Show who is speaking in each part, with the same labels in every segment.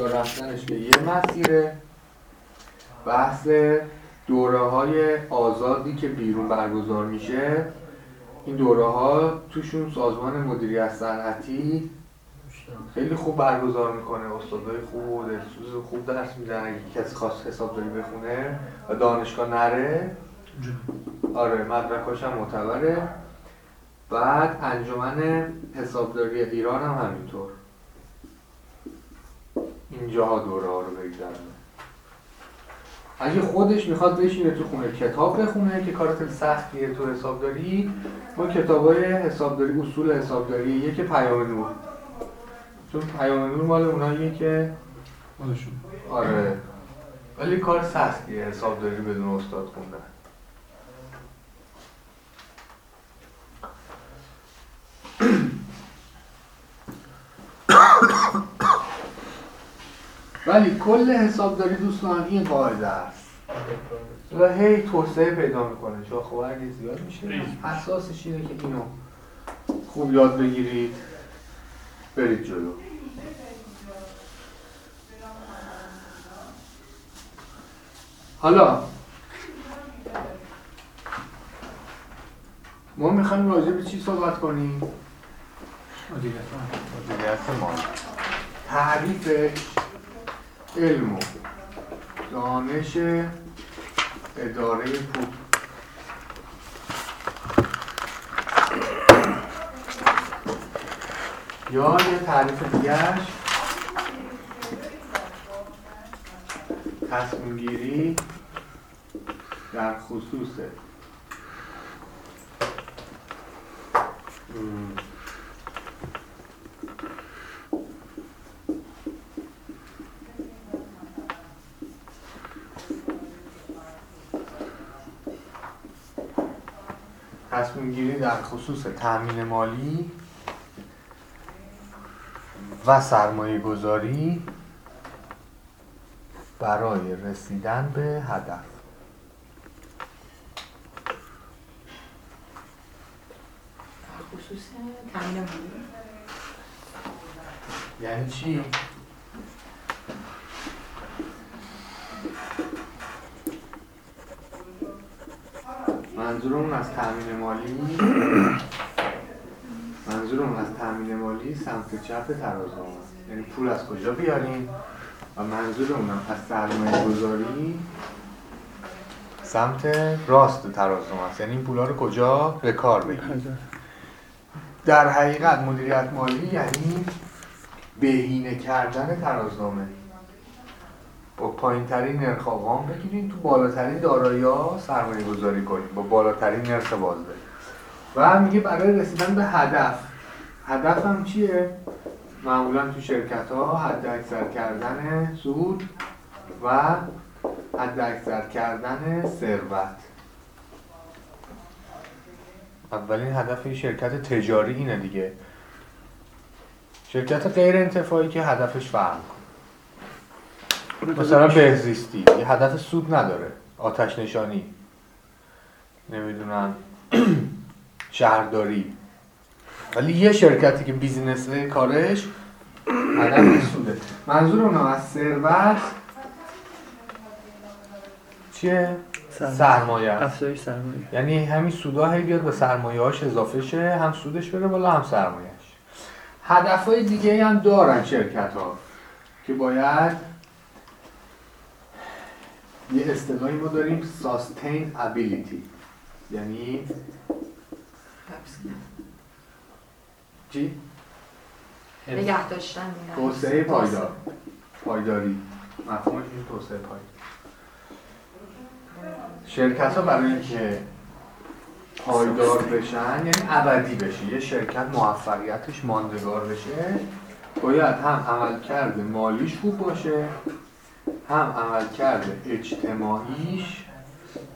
Speaker 1: دانشگاه رفتنش به یه مسیره. بحث دوره های آزادی که بیرون برگزار میشه. این دوره ها توشون سازمان مدیریت صنعتی خیلی خوب برگزار می‌کنه. استادای خوب و دلسوز خوب درس میدن. اگه کسی خواست حسابداری بخونه و دانشگاه نره. آره مدرکاش هم معتبره. بعد انجمن حسابداری ایران هم همینطور. اینجاها دوره ها رو بگذرونه اگه خودش می‌خواد بشینه تو خونه کتاب بخونه که کار خیلی سختیه تو حسابداری ما کتاب های حسابداری اصول حسابداری یکی پیام نور. چون پیام نور مال اوناییه که
Speaker 2: خودشون.
Speaker 1: آره. ولی کار سختیه حسابداری بدون استاد خوندن. ولی کل حسابداری دوستان این قاعده است. و هی توسعه پیدا می‌کنه. جا خوب اگه زیاد میشه اساسش اینه که اینو خوب یاد بگیرید. برید جلو. حالا ما می‌خوایم راجع به چی صحبت کنیم؟
Speaker 2: مدیریت
Speaker 1: مدیریت مال تعریفش. علم و دانش اداره پول. یا یه تعریف دیگرش تصمیم گیری در خصوص. تصمیم گیری در خصوص تأمین مالی و سرمایه گذاری برای رسیدن به هدف
Speaker 3: خصوص تامین مالی
Speaker 1: یعنی چی؟ منظورمون از تأمین مالی منظورمون از تأمین مالی سمت چپ ترازنامه است یعنی پول از کجا بیاریم؟ و منظورمون هم از سرمایه گذاری سمت راست ترازنامه است یعنی این پولا رو کجا به کار بگیریم؟ در حقیقت مدیریت مالی یعنی بهینه کردن ترازنامه. با پایین ترین نرخ وام بگیریم تو بالاترین دارایی ها سرمایه گذاری کنیم با بالاترین نرخ بازده. و میگه برای رسیدن به هدف. هدف هم چیه؟ معمولا تو شرکت ها حد اکثر کردن سود و حد اکثر کردن ثروت. اولین هدف شرکت تجاری اینه دیگه. شرکت غیر انتفاعی که هدفش فرق مثلا بهزیستی. یه هدف سود نداره. آتش نشانی. نمی‌دونم. شهرداری. ولی یه شرکتی که بیزینس کارش هدف سوده. منظور اونم از ثروت چیه؟ سرمایه. است.
Speaker 4: افزایش سرمایه.
Speaker 1: یعنی همین سودا هی بیاد به سرمایه هاش اضافه شه هم سودش بره بالا هم سرمایهش هدف های دیگه هم دارن شرکت ها که باید یه اصطلاحی ما داریم sustainability. یعنی چی؟
Speaker 3: نگه داشتن میگن.
Speaker 1: توسعه پایدار. پایداری. مفهومش این توسعه پایدار. شرکت ها برای اینکه پایدار بشن یعنی ابدی بشه. یه شرکت موفقیتش ماندگار بشه. باید هم عملکرد مالیش خوب باشه. هم عملکرد اجتماعیش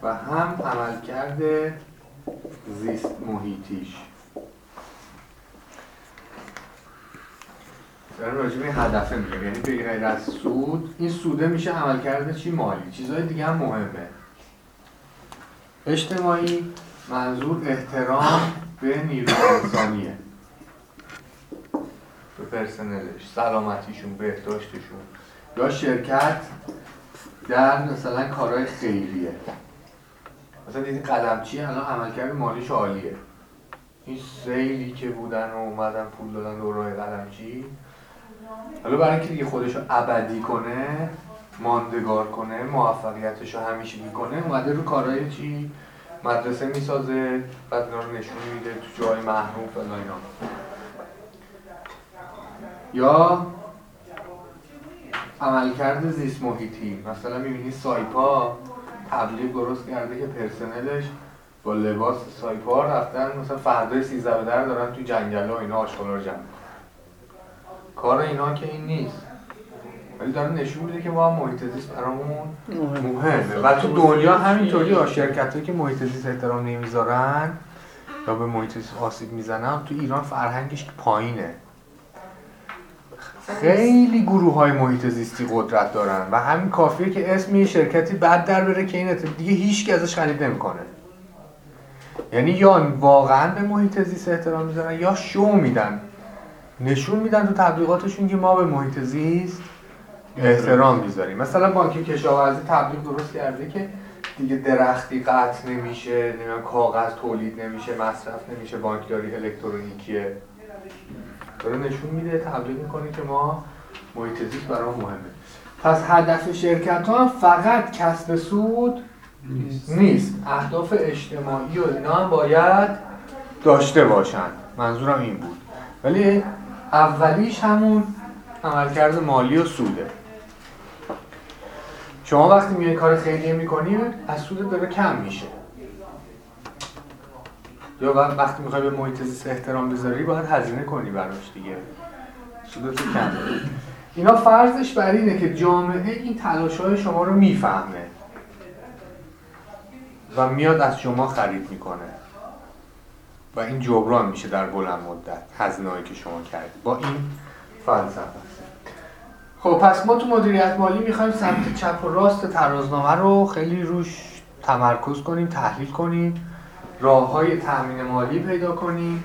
Speaker 1: و هم عملکرد زیست محیطیش. دارم راجع به هدفه میگم یعنی به غیر از سود این سوده میشه عملکرد چی؟ مالی. چیزهای دیگه هم مهمه. اجتماعی منظور احترام به نیروی انسانیه. به پرسنلش سلامتیشون بهداشتشون. یا شرکت در مثلا کارهای خیریه. مثلا دیدین قلمچی الان عملکرد مالیش عالیه. این سیلی که بودن و اومدن پول دادن دورای قلمچی حالا برای اینکه دیگه خودشو ابدی کنه ماندگار کنه موفقیتش رو همیشه می‌کنه اومده رو کارهای چی؟ مدرسه می‌سازه بعد اینا رو نشون میده تو جای محروم فلان یا عملکرد زیست محیطی. مثلا می‌بینی سایپا تبلیغ درست کرده که پرسنلش با لباس سایپا رفتن مثلا فردای سیزده در دارن تو جنگل و اینا آشغالا رو جمع. کار اینا که این نیست. ولی داره نشون میده که ما هم محیط زیست برامون مهمه. و تو دنیا همینطوری ها شرکت که محیط زیست احترام نمی‌ذارن یا به محیط زیست آسیب می‌زنن تو ایران فرهنگش پایینه. خیلی گروه های محیط زیستی قدرت دارن و همین کافیه که اسم یه شرکتی بد در بره که این دیگه هیچ ازش خرید نمی‌کنه. یعنی یا واقعا به محیط زیست احترام می‌ذارن یا شو میدن. نشون میدن تو تبلیغاتشون که ما به محیط زیست احترام می‌ذاریم. مثلا بانک کشاورزی تبلیغ درست کرده که دیگه درختی قطع نمیشه نمی‌دونم کاغذ تولید نمیشه مصرف نمیشه بانکداری الکترونیکیه. داره نشون میده تبلیغ می‌کنه که ما محیط زیست برای مهمه. پس هدف شرکت ها فقط کسب سود نیست. اهداف اجتماعی و اینا هم باید داشته باشن. منظورم این بود. ولی اولیش همون عملکرد مالی و سوده. شما وقتی میای کار خیریه می‌کنی از سود داره کم میشه. یا وقتی می‌خوای به محیط زیست احترام بذاری باید هزینه کنی براش دیگه. سودت کم. اینا فرضش بر اینه که جامعه این تلاش های شما رو می‌فهمه و میاد از شما خرید می‌کنه. و این جبران میشه در بلند مدت هزینه که شما کردید با این فلسفه خب پس ما تو مدیریت مالی می‌خوایم سمت چپ و راست ترازنامه رو خیلی روش تمرکز کنیم تحلیل کنیم. راه های تأمین مالی پیدا کنیم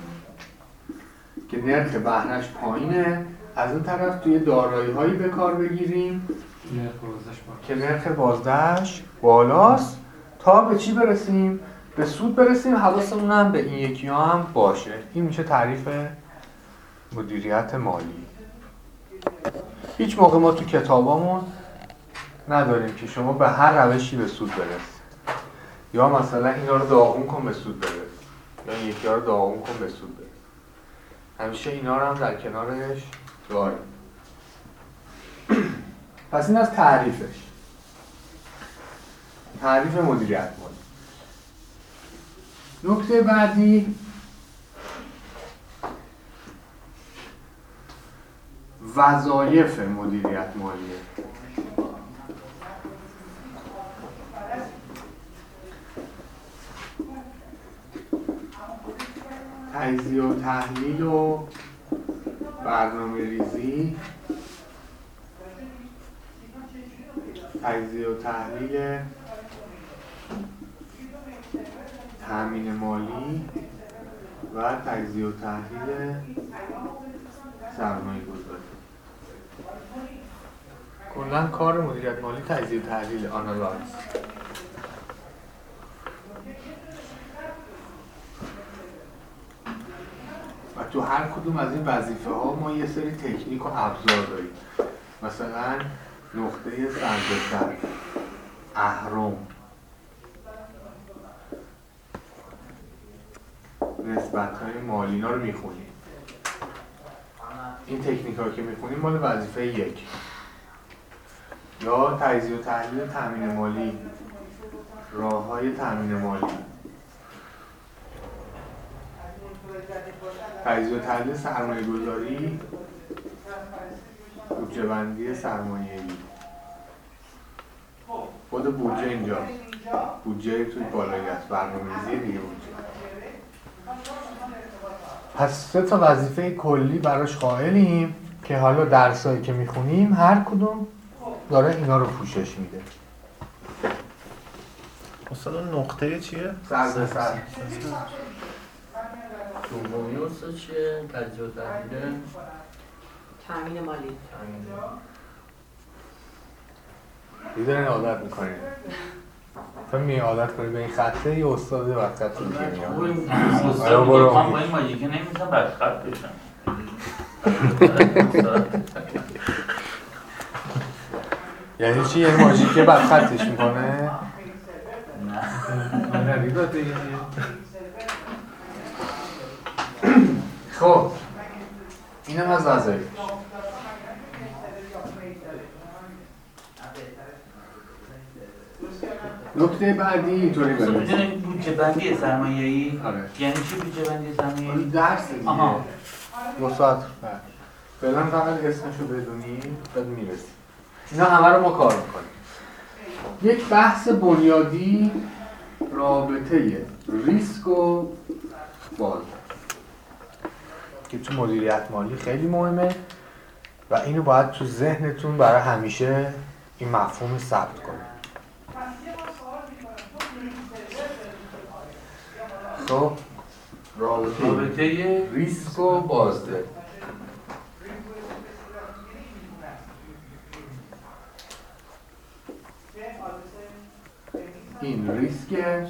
Speaker 1: که نرخ بهرش پایینه. از اون طرف توی دارایی هایی به کار بگیریم که نرخ بازدهش بالاست. تا به چی برسیم؟ به سود برسیم. حواسمون هم به این یکی ها هم باشه. این میشه تعریف مدیریت مالی. هیچ موقع ما تو کتابامون نداریم که شما به هر روشی به سود برسید. یا مثلا اینا رو داغون کن به سود برس یا این یکی رو داغون کن به سود برس همیشه اینا رو هم در کنارش داریم. پس این از تعریفش. تعریف مدیریت مالی نکته بعدی وظایف مدیریت مالیه. تجزیه و تحلیل و برنامه ریزی. تجزیه و تحلیل تأمین مالی و تجزیه و تحلیل سرمایه گذاری. کلا کار مدیریت مالی تجزیه و تحلیل آنالایز. تو هر کدوم از این وظیفه ها ما یه سری تکنیک و ابزار داریم. مثلا نقطه سر اهرم. نسبت های مالی اینا رو می‌خونیم. این تکنیک ها که می‌خونیم مال وظیفه یک. یا تجزیه و تحلیل تامین مالی. راه های تامین مالی. تجزیه و تحلیل سرمایه گذاری بودجه بندی سرمایه ای خود بودجه اینجا. بودجه توی بالایی است برنامه‌ریزی دیگه بودجه. پس سه تا وظیفه کلی براش قائلیم که حالا درسایی که می‌خونیم هر کدوم داره اینا رو پوشش میده.
Speaker 4: استاد نقطه چیه؟
Speaker 1: سر به سر.
Speaker 5: دومی استاد چیه؟ تجزیه و تحلیل
Speaker 3: تامین مالی.
Speaker 1: دیدن عادت می‌کنیم تو می عادت کنی به این خطه یه استاد وقت خط دیگه میاد آره، برو.
Speaker 5: می‌خوام با این ماژیکه نمی‌تونم بدخط بشم.
Speaker 1: یعنی چی؟ یه ماژیکه بعد خطش می‌کنه؟
Speaker 5: نه.
Speaker 2: روی دیگه
Speaker 1: خب اینم از وظایف نکته بعدی اینطوری
Speaker 5: می‌دونی بودجه بندی سرمایه‌ای؟
Speaker 1: آره.
Speaker 5: یعنی چی بودجه بندی سرمایه‌ای؟
Speaker 1: درس دیگه
Speaker 5: آها.
Speaker 1: دو ساعت. بعد فعلا فقط اسمشو بدونی بعد می‌رسی. اینا همه رو ما کار می‌کنیم. یک بحث بنیادی رابطه ریسک و باز. که تو مدیریت مالی خیلی مهمه و اینو باید تو ذهنتون برای همیشه این مفهوم ثبت کنید. خب رابطه
Speaker 5: رابطه
Speaker 1: ریسک و بازده. این ریسک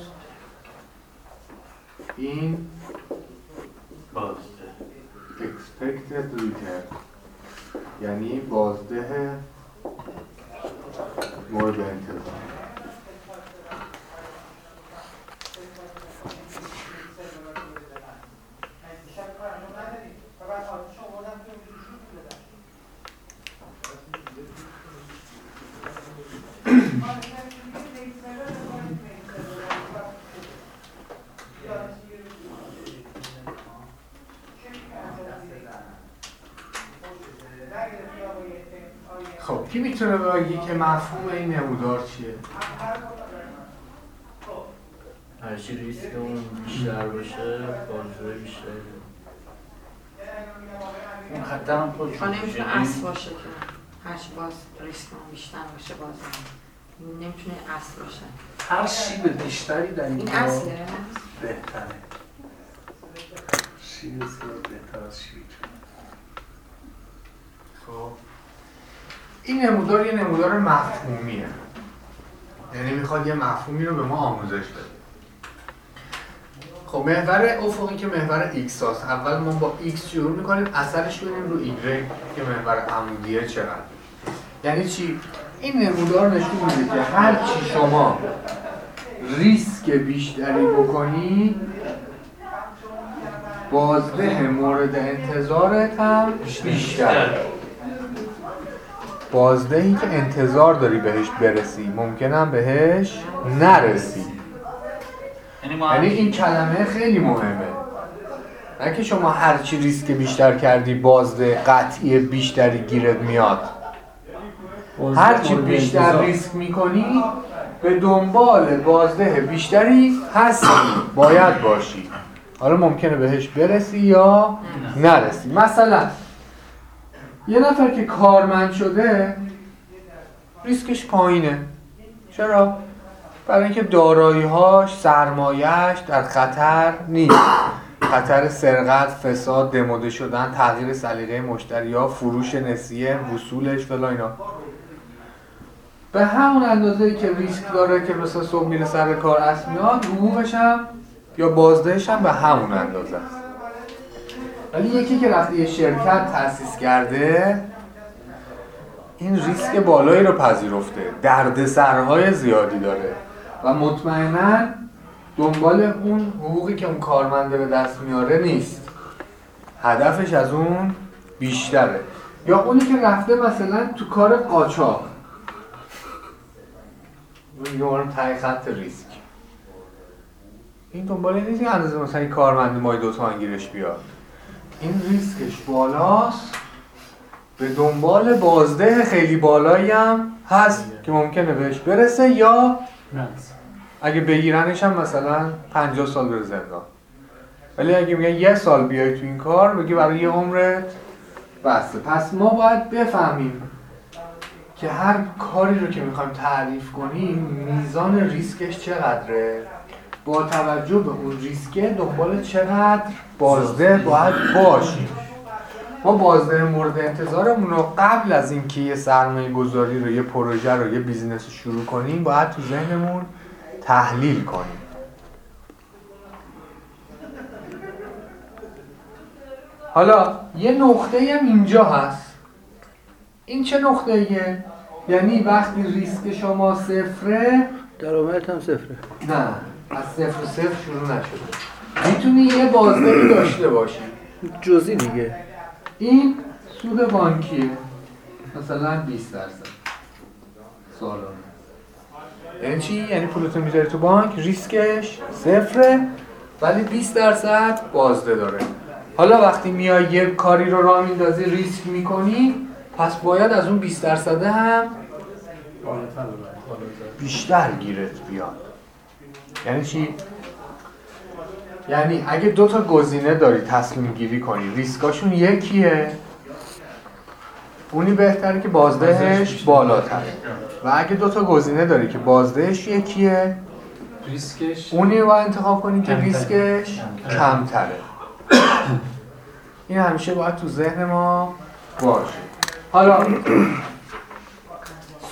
Speaker 1: این
Speaker 5: بازده.
Speaker 1: Expected return یعنی بازده مورد انتظار خب کی می‌تونه بگی که مفهوم این نمودار چیه؟
Speaker 6: هرچی ریسک اون بیشتر باشه بازده بیشتر.
Speaker 5: اون خطر هم خودش
Speaker 3: چون نمی‌تونه اصل باشه که. هرچی باز ریسک اون بیشتر باشه باز نمی‌تونه اصل باشه.
Speaker 2: هر شیب بیشتری در این
Speaker 3: این
Speaker 2: کار
Speaker 3: اصله.
Speaker 2: بهتره. شیب بهتر از شیب
Speaker 1: خب. این نمودار یه نمودار مفهومیه. یعنی می‌خواد یه مفهومی رو به ما آموزش بده. خب محور افقی که محور ایکس هست اول ما با ایکس شروع می‌کنیم اثرش ببینیم رو ایگرگ که محور عمودیه چقدر. یعنی چی؟ این نمودار نشون میده که هر چی شما ریسک بیشتری بکنی بازده مورد انتظارت هم بیشتر بازدهی که انتظار داری بهش برسی ممکنه هم بهش نرسی.
Speaker 5: یعنی
Speaker 1: یعنی این کلمه خیلی مهمه. نه که شما هرچی ریسک بیشتر کردی بازده قطعی بیشتری گیرت میاد. هرچی بیشتر ریسک می‌کنی به دنبال بازده بیشتری هستی. باید باشی. حالا ممکنه بهش برسی یا نرسی. مثلا یه نفر که کارمند شده ریسکش پایینه. چرا؟ برای اینکه دارایی‌هاش سرمایهش در خطر نیست. خطر سرقت، فساد، دموده شدن، تغییر سلیقه مشتری ها، فروش نسیه، وصولش فلا اینا. به همون اندازه که ریسک داره که مثلا صبح میره سر کار میاد حقوقش هم یا بازدهش هم به همون اندازه است. ولی یکی که رفته یه شرکت تأسیس کرده این ریسک بالایی رو پذیرفته دردسرهای زیادی داره. و مطمئنا دنبال اون حقوقی که اون کارمنده به دست میاره نیست. هدفش از اون بیشتره. یا اونی که رفته مثلا تو کار قاچاق. اون تای خط ریسک. این دنبال نیست که اندازه مثلا این کارمند مای دو تومن گیرش بیاد. این ریسکش بالاست. به دنبال بازده خیلی بالایی هم هست که ممکنه بهش برسه یا اگه بگیرنش هم مثلا 50 سال بره زندان. ولی اگه میگن یه سال بیای تو این کار بگی برای یه عمرت. بسته پس ما باید بفهمیم که هر کاری رو که می‌خوایم تعریف کنیم میزان ریسکش چقدره؟ با توجه به اون ریسکه دنبال چقدر بازده باید باشیم. ما بازده مورد انتظارمون رو قبل از اینکه یه سرمایه گذاری رو یه پروژه رو یه business رو شروع کنیم باید تو ذهنمون تحلیل کنیم. حالا یه نقطه هم اینجا هست. این چه نقطه ایه؟ یعنی وقتی ریسک شما صفره
Speaker 2: درآمدت هم صفره.
Speaker 1: نه. از صفر صفر شروع نشده. می‌تونی یه بازده داشته باشی.
Speaker 2: جزئی دیگه.
Speaker 1: این سود بانکیه. مثلا 20 درصد. سالانه. یعنی چی؟ یعنی پولتو می‌ذاری تو بانک ریسکش صفره ولی 20 درصد بازده داره. حالا وقتی میای یه کاری رو راه میندازی ریسک می‌کنی پس باید از اون 20 درصده هم بیشتر گیرت بیاد. یعنی چی؟ یعنی اگه دو تا گزینه داری تصمیم گیری کنی ریسکاشون یکیه. اونی بهتره که بازدهش بالاتره و اگه دو تا گزینه داری که بازدهش یکیه
Speaker 2: ریسکش
Speaker 1: اونی رو انتخاب کنی که. ریسکش کمتره. این همیشه باید تو ذهن ما باشه. حالا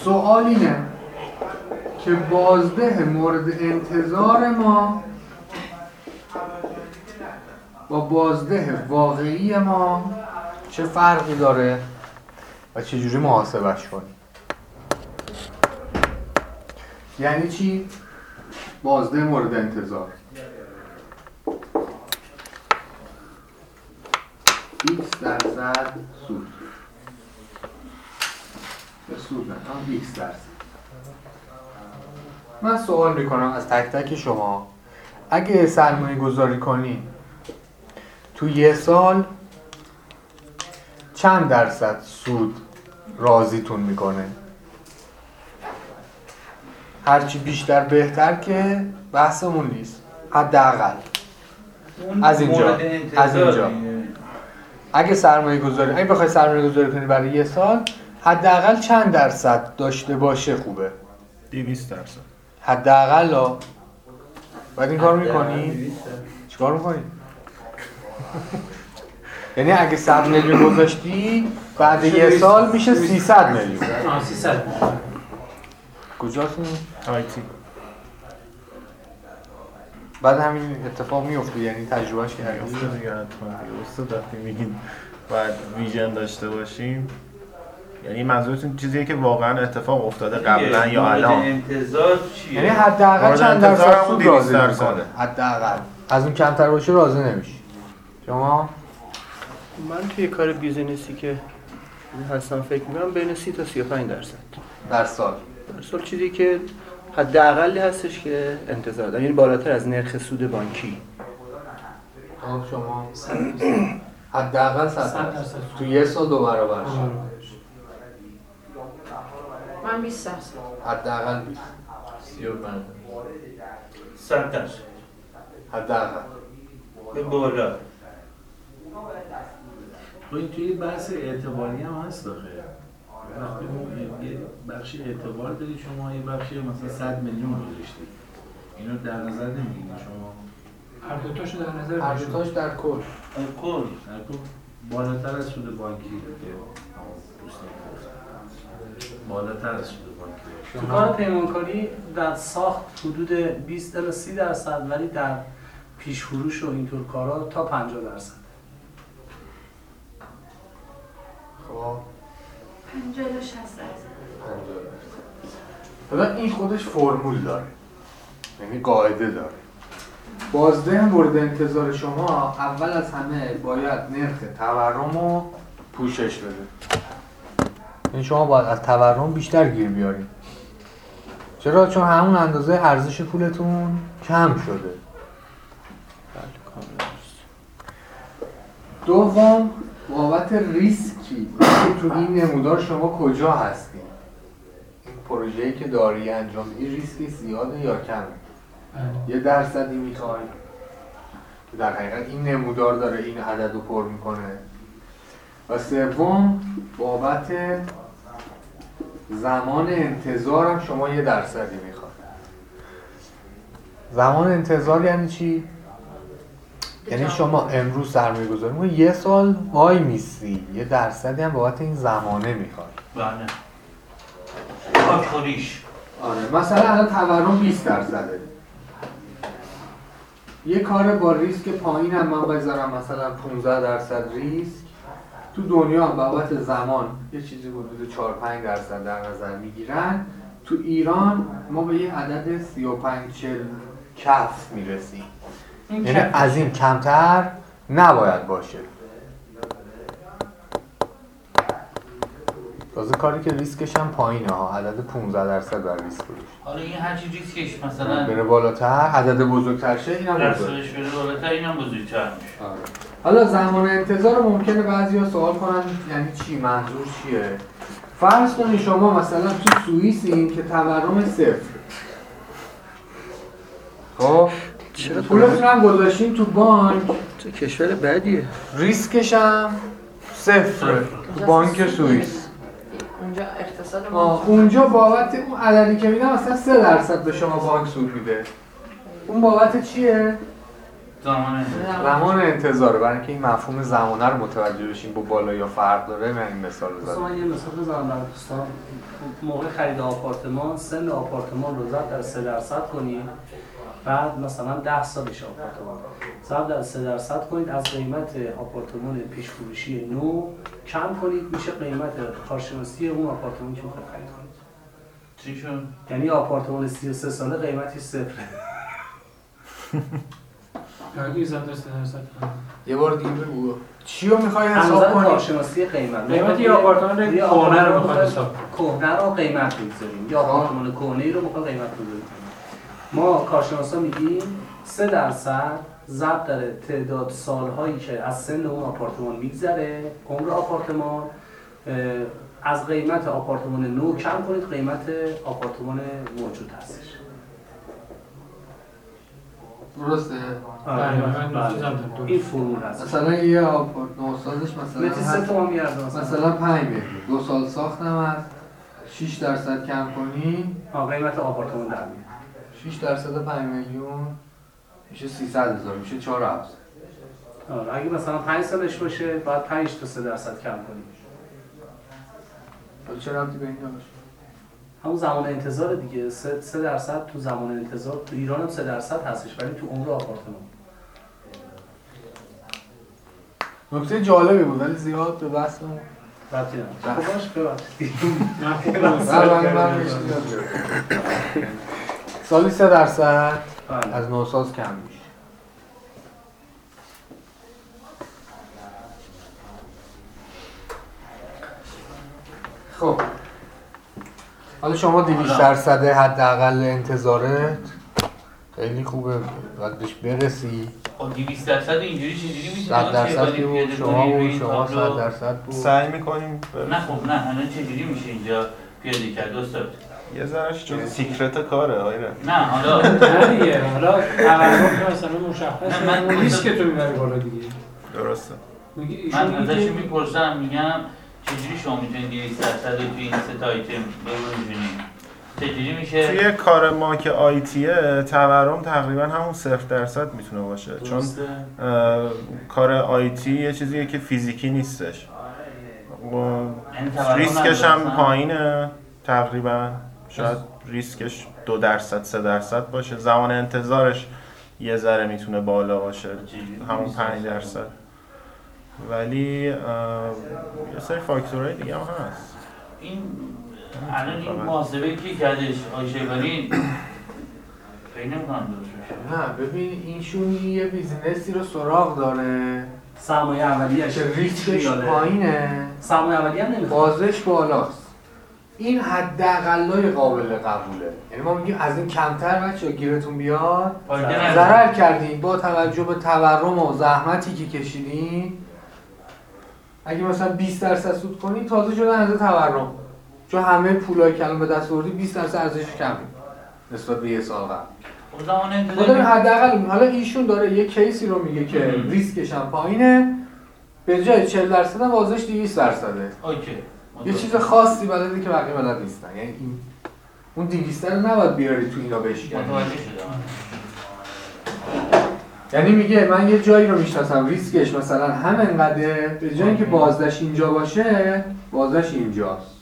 Speaker 1: سوال اینه. که بازده مورد انتظار ما با بازده واقعی ما چه فرقی داره و چجوری محاسبش کنیم؟ یعنی چی؟ بازده مورد انتظار. x درصد سود. به سود نه x درصد. من سوال می‌کنم از تک تک شما. اگه سرمایه گذاری کنی تو یه سال چند درصد سود راضیتون می‌کنه؟ هرچی بیشتر بهتر که بحثمون نیست. حداقل. از اینجا. از اینجا. اگه سرمایه گذاری اگه بخوای سرمایه گذاری کنی برای یه سال حداقل چند درصد داشته باشه خوبه؟
Speaker 4: 200 درصد.
Speaker 1: حداقل ها. باید این کار می‌کنی؟ چیکار می‌کنی؟ یعنی اگه 100 میلیون گذاشتی بعد یه سال میشه 300 میلیون.
Speaker 2: آه 300
Speaker 1: کجاست این؟
Speaker 4: آیتی
Speaker 1: بعد همین اتفاق میفته یعنی تجربهش کردی
Speaker 4: میفته دیگه حتما وقتی میگین باید ویژن داشته باشیم یعنی منظورتون چیزیه که واقعا اتفاق افتاده قبلا یا الان؟
Speaker 5: انتظار چیه؟
Speaker 1: یعنی حداقل چند درصد سود
Speaker 4: 200
Speaker 1: راضی. می‌کنه. حداقل. از اون کمتر باشه راضی نمیشی شما؟
Speaker 2: من توی کار بیزینسی که هستم فکر می‌کنم بین 30 تا 35 درصد.
Speaker 1: در سال.
Speaker 2: در سال چیزی که حداقلی هستش که انتظار دارم. یعنی بالاتر از نرخ سود بانکی.
Speaker 1: خب شما حداقل 100 درصد. تو یه سال دو برابر شد.
Speaker 3: من 20 درصد
Speaker 1: حداقل 20
Speaker 6: 35
Speaker 5: صد درصد
Speaker 1: حداقل.
Speaker 5: به بالا.
Speaker 7: این توی بحث اعتباری هم هست آخه. وقتی یه بخشی اعتبار داری شما یه بخشی مثلا 100 میلیون گذاشتی. اینو در نظر نمی‌گیرید شما؟
Speaker 2: هر دوتاشو در نظر
Speaker 1: هر دوتاش در کل.
Speaker 5: کل.
Speaker 7: در کل. بالاتر از سود بانکی. بالاتر از سود بانکی.
Speaker 8: تو کار پیمانکاری در ساخت حدود 20 الی 30 درصد ولی در پیش فروش و اینطور کارا تا 50 درصد.
Speaker 1: خب.
Speaker 9: 50 تا 60 درصد.
Speaker 1: این خودش فرمول داره. یعنی قاعده داره. بازده مورد انتظار شما اول از همه باید نرخ تورم رو پوشش بده. یعنی شما باید از تورم بیشتر گیر بیارید. چرا؟ چون همون اندازه ارزش پولتون کم شده. دوم بابت ریسکی. که تو این نمودار شما کجا هستید این پروژه‌ای که داری انجام این ریسکی زیاده یا کمه؟ یه درصدی می‌خوای. که در حقیقت این نمودار داره این عدد رو پر می‌کنه. و سوم بابت زمان انتظارم شما یه درصدی می‌خواد. زمان انتظار یعنی چی؟ یعنی شما امروز سرمایه گذاری می‌کنی، یه سال وای میسی یه درصدی هم بابت این زمانه می‌خواد.
Speaker 5: بله. خاکخوریش
Speaker 1: آره مثلا الان تورم 20 درصده. یه کار با ریسک پایین هم من بذارم مثلا 15 درصد ریسک. تو دنیا بابت زمان یه چیزی حدود 4 5 درصد در نظر می‌گیرن. تو ایران ما به یه عدد 35 40 کف می‌رسیم.
Speaker 2: این
Speaker 1: یعنی
Speaker 2: کف.
Speaker 1: از این کمتر نباید باشه. تازه کاری که ریسکش هم پایینه ها عدد 15 درصد بر ریسک روش
Speaker 5: حالا این هرچی ریسکش مثلا
Speaker 1: بره بالاتر عدد بزرگتر شه اینم بزرگ.
Speaker 5: درصدش بره بالاتر اینم بزرگتر میشه.
Speaker 1: آره. حالا زمان انتظار رو ممکنه بعضیا سوال کنن یعنی چی؟ منظور چیه؟ فرض کنید شما مثلا تو سوئیسین که تورم صفر. خب؟
Speaker 10: چرا
Speaker 1: پولتون هم گذاشتین تو بانک.
Speaker 10: چه کشور بدیه.
Speaker 1: ریسکش هم صفر. تو بانک سوئیس.
Speaker 3: اونجا اقتصاد
Speaker 1: اونجا بابت اون عددی که میدم مثلا 3 درصد به شما بانک سود میده. اون بابت چیه؟
Speaker 5: زمان
Speaker 1: زمان انتظاره. برای اینکه این مفهوم زمانه رو متوجه بشیم با بالا یا فرق داره من این مثال رو زدم.
Speaker 2: یه مثال بزنم برای دوستان. موقع خرید آپارتمان سن آپارتمان رو ضرب در 3 درصد کنید بعد مثلا 10 سالش آپارتمان. ضرب در 3 درصد کنید از قیمت آپارتمان پیش فروشی نو کم کنید. میشه قیمت کارشناسی اون آپارتمانی که می‌خواید خرید کنید.
Speaker 5: چی شد؟
Speaker 2: یعنی آپارتمان 33 ساله قیمتش صفره
Speaker 11: اگه زن دست درصد
Speaker 1: یه بار دیگه بگو. چی رو می‌خوای
Speaker 2: از
Speaker 1: حساب کنی؟
Speaker 2: کارشناسی قیمت.
Speaker 11: قیمت یه آپارتمان کهنه رو می‌خواد حساب
Speaker 2: کهنه رو قیمت می‌گذاریم. یا آپارتمان کهنه ای رو می‌خواد قیمت بذاریم. ما کارشناسا میگیم 3 درصد ضرب در تعداد سالهایی که از سن اون آپارتمان میگذره عمر آپارتمان از قیمت آپارتمان نو کم کنید قیمت آپارتمان موجود هستش.
Speaker 1: درسته؟
Speaker 2: آره،
Speaker 11: بله،
Speaker 2: بله. این فرمول هست.
Speaker 1: مثلا یه سازش مثلا
Speaker 2: متر سه
Speaker 1: هست-
Speaker 2: تومن میارزه مثلا
Speaker 1: مثلا 5 میلیون دو سال ساختم از 6 درصد کم کنی
Speaker 2: قیمت آپارتمان در میاد.
Speaker 1: 6 درصد 5 میلیون میشه 300 هزار میشه 4 هفت.
Speaker 2: آره اگه مثلا 5 سالش باشه باید 5 تا 3 درصد کم کنیم.
Speaker 1: حالا چه ربطی به این داشت
Speaker 2: همون زمان انتظار دیگه. 3 درصد تو زمان انتظار. تو ایران هم 3 درصد هستش ولی تو عمر آپارتمان.
Speaker 1: نکته جالبی بود ولی زیاد به بحثمون
Speaker 2: ربطی
Speaker 1: بهش نیاز دارم. سالی 3 درصد.
Speaker 2: بله.
Speaker 1: از نوساز کم میشه. خب. حالا شما 200 درصد حداقل انتظارت خیلی خوبه. باید بهش برسی.
Speaker 5: خب 200 درصد اینجوری چجوری میشه؟
Speaker 1: 100 درصد که بود شما بود شما 100 درصد بود.
Speaker 4: سعی می‌کنیم
Speaker 5: نه خب نه الان چجوری میشه اینجا پیاده کرد استاد
Speaker 4: یه ذرهش جز secret کاره آره.
Speaker 5: نه حالا
Speaker 11: نه دیگه حالا تورم که مثلا
Speaker 5: نه،
Speaker 11: مشخصه
Speaker 5: من-
Speaker 11: اون ریسک تو می‌بری بالا دیگه.
Speaker 4: درسته.
Speaker 5: من ازش
Speaker 11: که-
Speaker 5: می‌پرسم میگم چجوری شما می‌تونید 200 درصد رو توی این سه تا آیتم چجوری میشه؟
Speaker 4: توی کار ما که IT یه تورم تقریبا همون صفر درصد می‌تونه باشه. چون
Speaker 5: درسته؟
Speaker 4: اه، کار آیتی یه چیزیه که فیزیکی نیستش. و
Speaker 5: یعنی
Speaker 4: ریسکش هم؟ پایینه. تقریبا شاید ریسکش دو درصد سه درصد باشه. زمان انتظارش یه ذره می‌تونه بالا باشه. همون پنج درصد. ولی یه سری فاکتورهای دیگه هم هست.
Speaker 5: این الان این محاسبه کی کردش فکر نمی‌کنم درست بشه
Speaker 1: نه ببین ایشون یه business ی رو سراغ داره.
Speaker 2: سرمایه اولیه‌اش
Speaker 1: که ریسکش. پایینه.
Speaker 2: سرمایه اولیه هم نمی‌خواد.
Speaker 1: بازدهش بالاست. این حداقلای قابل قبوله. یعنی ما میگیم از این کمتر اگه گیرتون بیاد. ضرر کردین. با توجه به تورم و زحمتی که کشیدین اگه مثلا 20 درصد سود کنین تازه شده از تورم. چون همه پولایی که الان به دست آوردی 20 درصد ارزش کم نسبت به یه سال قبل.
Speaker 5: خب زمان
Speaker 1: ما داریم
Speaker 5: انتظار
Speaker 1: حداقل. حالا ایشون داره یه case ی رو میگه که. ریسکش هم پایینه. به جای 40 درصد هم بازدهش 200 درصده.
Speaker 5: OK.
Speaker 1: یه چیز خاصی بلده که بقیه بلد نیستن. یعنی این اون 200 رو نباید بیاری تو اینا بشکنی.
Speaker 5: متوجه شدم.
Speaker 1: یعنی میگه من یه جایی رو می‌شناسم ریسکش مثلا همینقدر به جای اینکه بازدهش اینجا باشه بازدش اینجاست.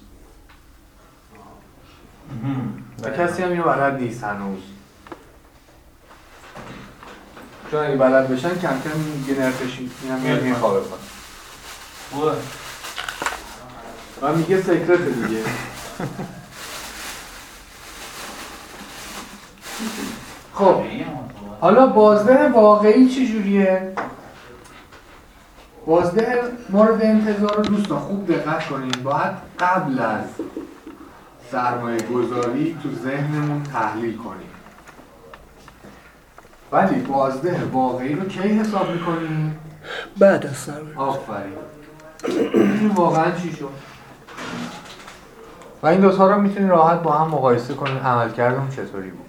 Speaker 1: و کسی هم اینو بلد نیست هنوز. چون اگه بلد بشن کم کم میگه نرخش این هم میاد میخوابه. کن و میگه سکرت دیگه. خب. حالا بازده واقعی چجوریه؟ بازده مورد انتظار رو دوستان. خوب دقت کنید. باید قبل از سرمایه گذاری تو ذهنمون تحلیل کنیم. ولی بازده واقعی رو کی حساب می‌کنیم؟
Speaker 2: بعد از سرمایه
Speaker 1: آفرین. این واقعا چی شد؟ و این دوتا رو می‌تونید راحت با هم مقایسه کنید عملکردمون چطوری بود؟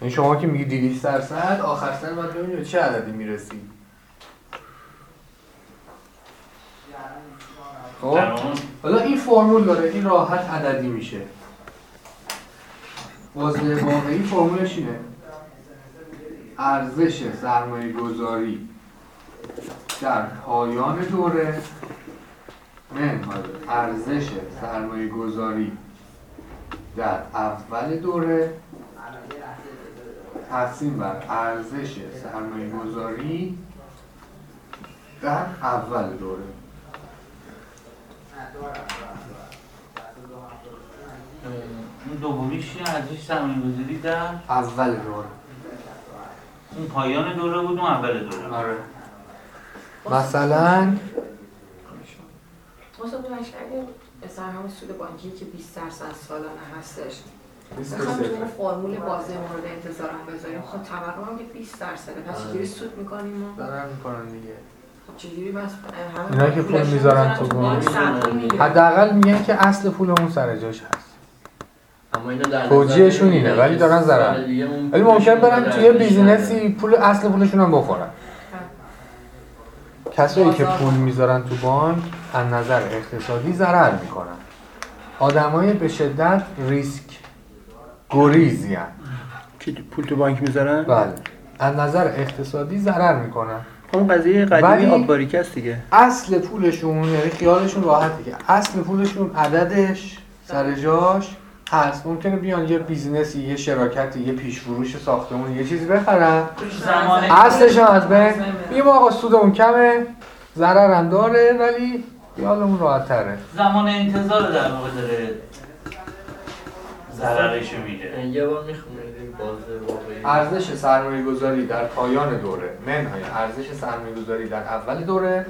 Speaker 1: این شما که میگی 200 درصد آخر سر باید ببینید به چه عددی می‌رسی خب؟ حالا این فرمول داره این راحت عددی میشه. بازده واقعی فرمولش اینه. ارزش سرمایه گذاری در پایان دوره. منهای ارزش سرمایه گذاری در اول دوره. تقسیم بر ارزش سرمایه گذاری در اول دوره.
Speaker 5: اون دومیش ارزش سرمایه گذاری در
Speaker 1: اول دوره.
Speaker 5: اون پایان دوره بود اون اول دوره
Speaker 1: آره. مثلا
Speaker 3: مثلا سود بانکی که 20 درصد سالانه هستش
Speaker 1: 20
Speaker 3: بخوام تو. اون فرمول بازه مورد انتظارم بذاریم. خب تورم هم که 20 درصده. پس چجوری سود می‌کنیم ما؟
Speaker 1: ضرر می‌کنن دیگه.
Speaker 3: خب چجوری بس
Speaker 1: اینا که پول می‌ذارن تو
Speaker 3: بانک می‌گیرن.
Speaker 1: حداقل میگن که اصل پولمون سر جاش هست.
Speaker 6: اما اینا در
Speaker 1: توجیهشون اینه، ولی دارن ضرر.
Speaker 6: اون
Speaker 1: ولی ممکن برن توی. بیزینسی پول اصل پولشون هم بخورن. کسایی که پول می‌ذارن تو بانک از نظر اقتصادی ضرر می‌کنن. آدمای به شدت ریسک گریزی هن.
Speaker 2: که پول تو بانک می‌ذارن؟
Speaker 1: بله. از نظر اقتصادی ضرر می‌کنن.
Speaker 2: اون قضیه قدیمی آب باریکه است دیگه.
Speaker 1: اصل پولشون یعنی خیالشون راحته که اصل پولشون عددش سر جاش هست. ممکنه بیان یه بیزینسی یه شراکتی یه پیش فروش ساختمون یه چیزی بخرن. اصلش هم از بین. بگیم آقا سودمون کمه ضررم داره ولی خیالمون راحت تره
Speaker 5: زمان انتظار در واقع داره. ضررشو میده.
Speaker 6: یه بار
Speaker 1: ارزش سرمایه گذاری در پایان دوره. منهای ارزش سرمایه گذاری در اول دوره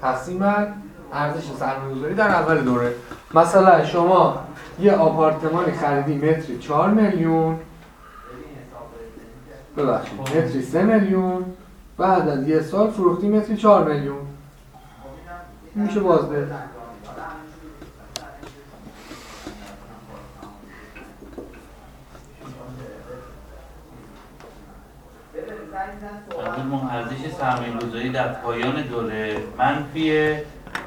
Speaker 1: تقسیم بر ارزش سرمایه گذاری در اول دوره. مثلا شما یه آپارتمانی خریدی متری 4 میلیون. ببخشید متری 3 میلیون. بعد از یه سال فروختی متری 4 میلیون. میشه بازده.
Speaker 5: ارزش سرمایه گذاری در پایان دوره منفی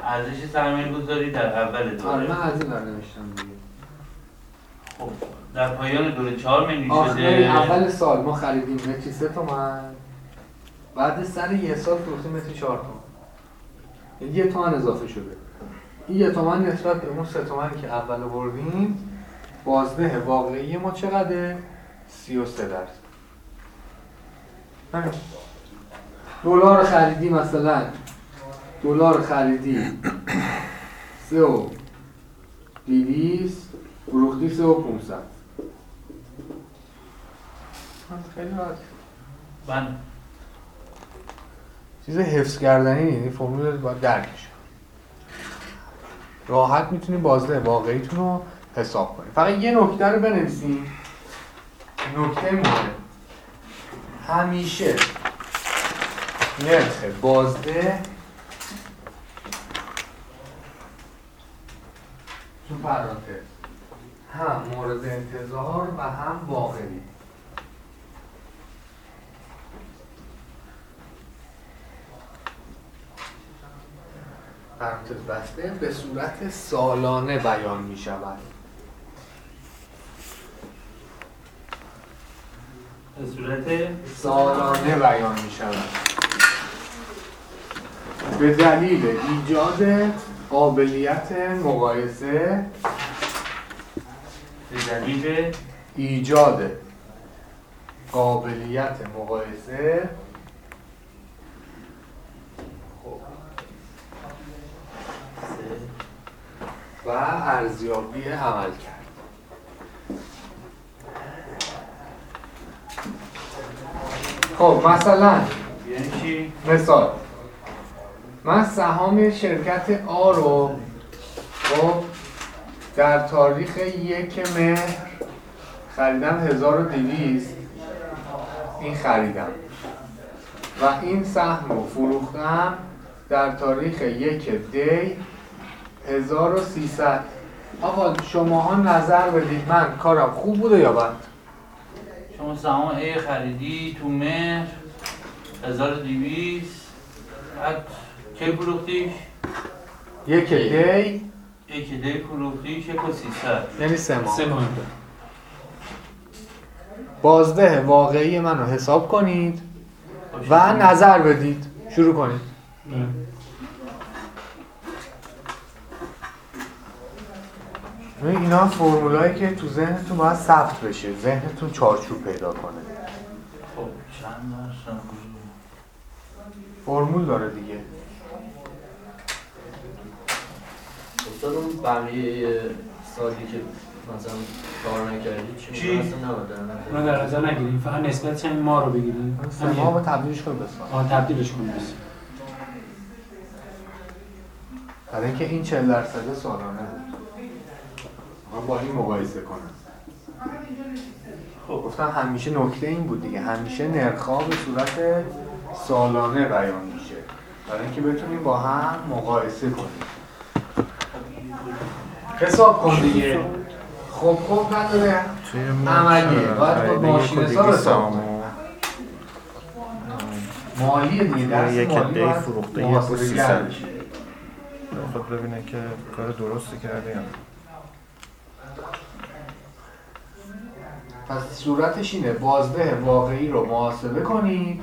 Speaker 5: ارزش سرمایه گذاری در اول
Speaker 1: آره
Speaker 5: دوره
Speaker 1: من از این نوشتم
Speaker 5: خب در پایان دوره 4 میلیون شده.
Speaker 1: اول سال ما خریدیم متری سه تومن. بعد سر یه سال فروختیم متری چهار تومن. یعنی یه تومن اضافه شده. این یه تومن نسبت به اون سه تومنی که اول بردیم بازده واقعی ما چقدره؟ سی و سه درصد. همین. دلار خریدی مثلا. دلار خریدی. سه و دیویس فروختی سه و خیلی راحت.
Speaker 5: من
Speaker 1: چیز حفظ کردنی نیست این فرمول رو باید درکش راحت می‌تونید بازده واقعیتون رو حساب کنید فقط یه نکته رو بنویسیم نکته مهم همیشه. نرخ بازده. تو پرانتز. هم مورد انتظار و هم واقعی. پرانتز بسته به صورت سالانه بیان می شود
Speaker 5: به صورت
Speaker 1: سالانه بیان می شود به دلیل ایجاد قابلیت مقایسه
Speaker 5: به دلیل
Speaker 1: ایجاد قابلیت مقایسه و ارزیابی عمل کرد خب مثلا
Speaker 5: یعنی چی؟
Speaker 1: مثال. من سهام شرکت آ رو خب در تاریخ یک مهر خریدم 1200 این خریدم. و این سهم رو فروختم در تاریخ یک دی 1300 آقا شماها نظر بدید. من کارم خوب بوده یا بد؟
Speaker 5: شما سهام A خریدی تو مهر 1200 بعد کی فروختیش؟
Speaker 1: یک دی.
Speaker 5: یک دی فروختیش یک و 300
Speaker 1: یعنی سه ماه
Speaker 11: سه ماه
Speaker 1: بازده واقعی من رو حساب کنید و نظر بدید. شروع کنید. اینا فرمولایی که تو ذهنتون باید ثبت بشه. ذهنتون چارچوب پیدا کنه.
Speaker 5: خب چند
Speaker 1: فرمول داره دیگه.
Speaker 6: استاد اون بقیه سالی که مثلا کار نکردی چی نباید در نظر
Speaker 11: ما نگیریم. فقط نسبت همین ما رو بگیریم.
Speaker 1: ماه رو تبدیلش کن به سال
Speaker 11: آه تبدیلش کنیم بس.
Speaker 1: برای اینکه این 40 درصد سالانه بود. من با این مقایسه کنم. خب گفتم همیشه نکته این بود دیگه. همیشه نرخ‌ها به صورت سالانه بیان میشه. برای اینکه بتونیم با هم مقایسه کنیم. حساب کن دیگه. خب خب نداره. عملیه باید با ماشین حساب حساب کنیم. مالیه دیگه درس
Speaker 4: یک
Speaker 1: مالی
Speaker 4: دی
Speaker 1: باید
Speaker 4: فروخته. یک و
Speaker 1: محاسبه
Speaker 4: 300
Speaker 1: گر بشه.
Speaker 4: خود ببینه که کار درستی کردی یا نه.
Speaker 1: پس صورتش اینه بازده واقعی رو محاسبه کنید.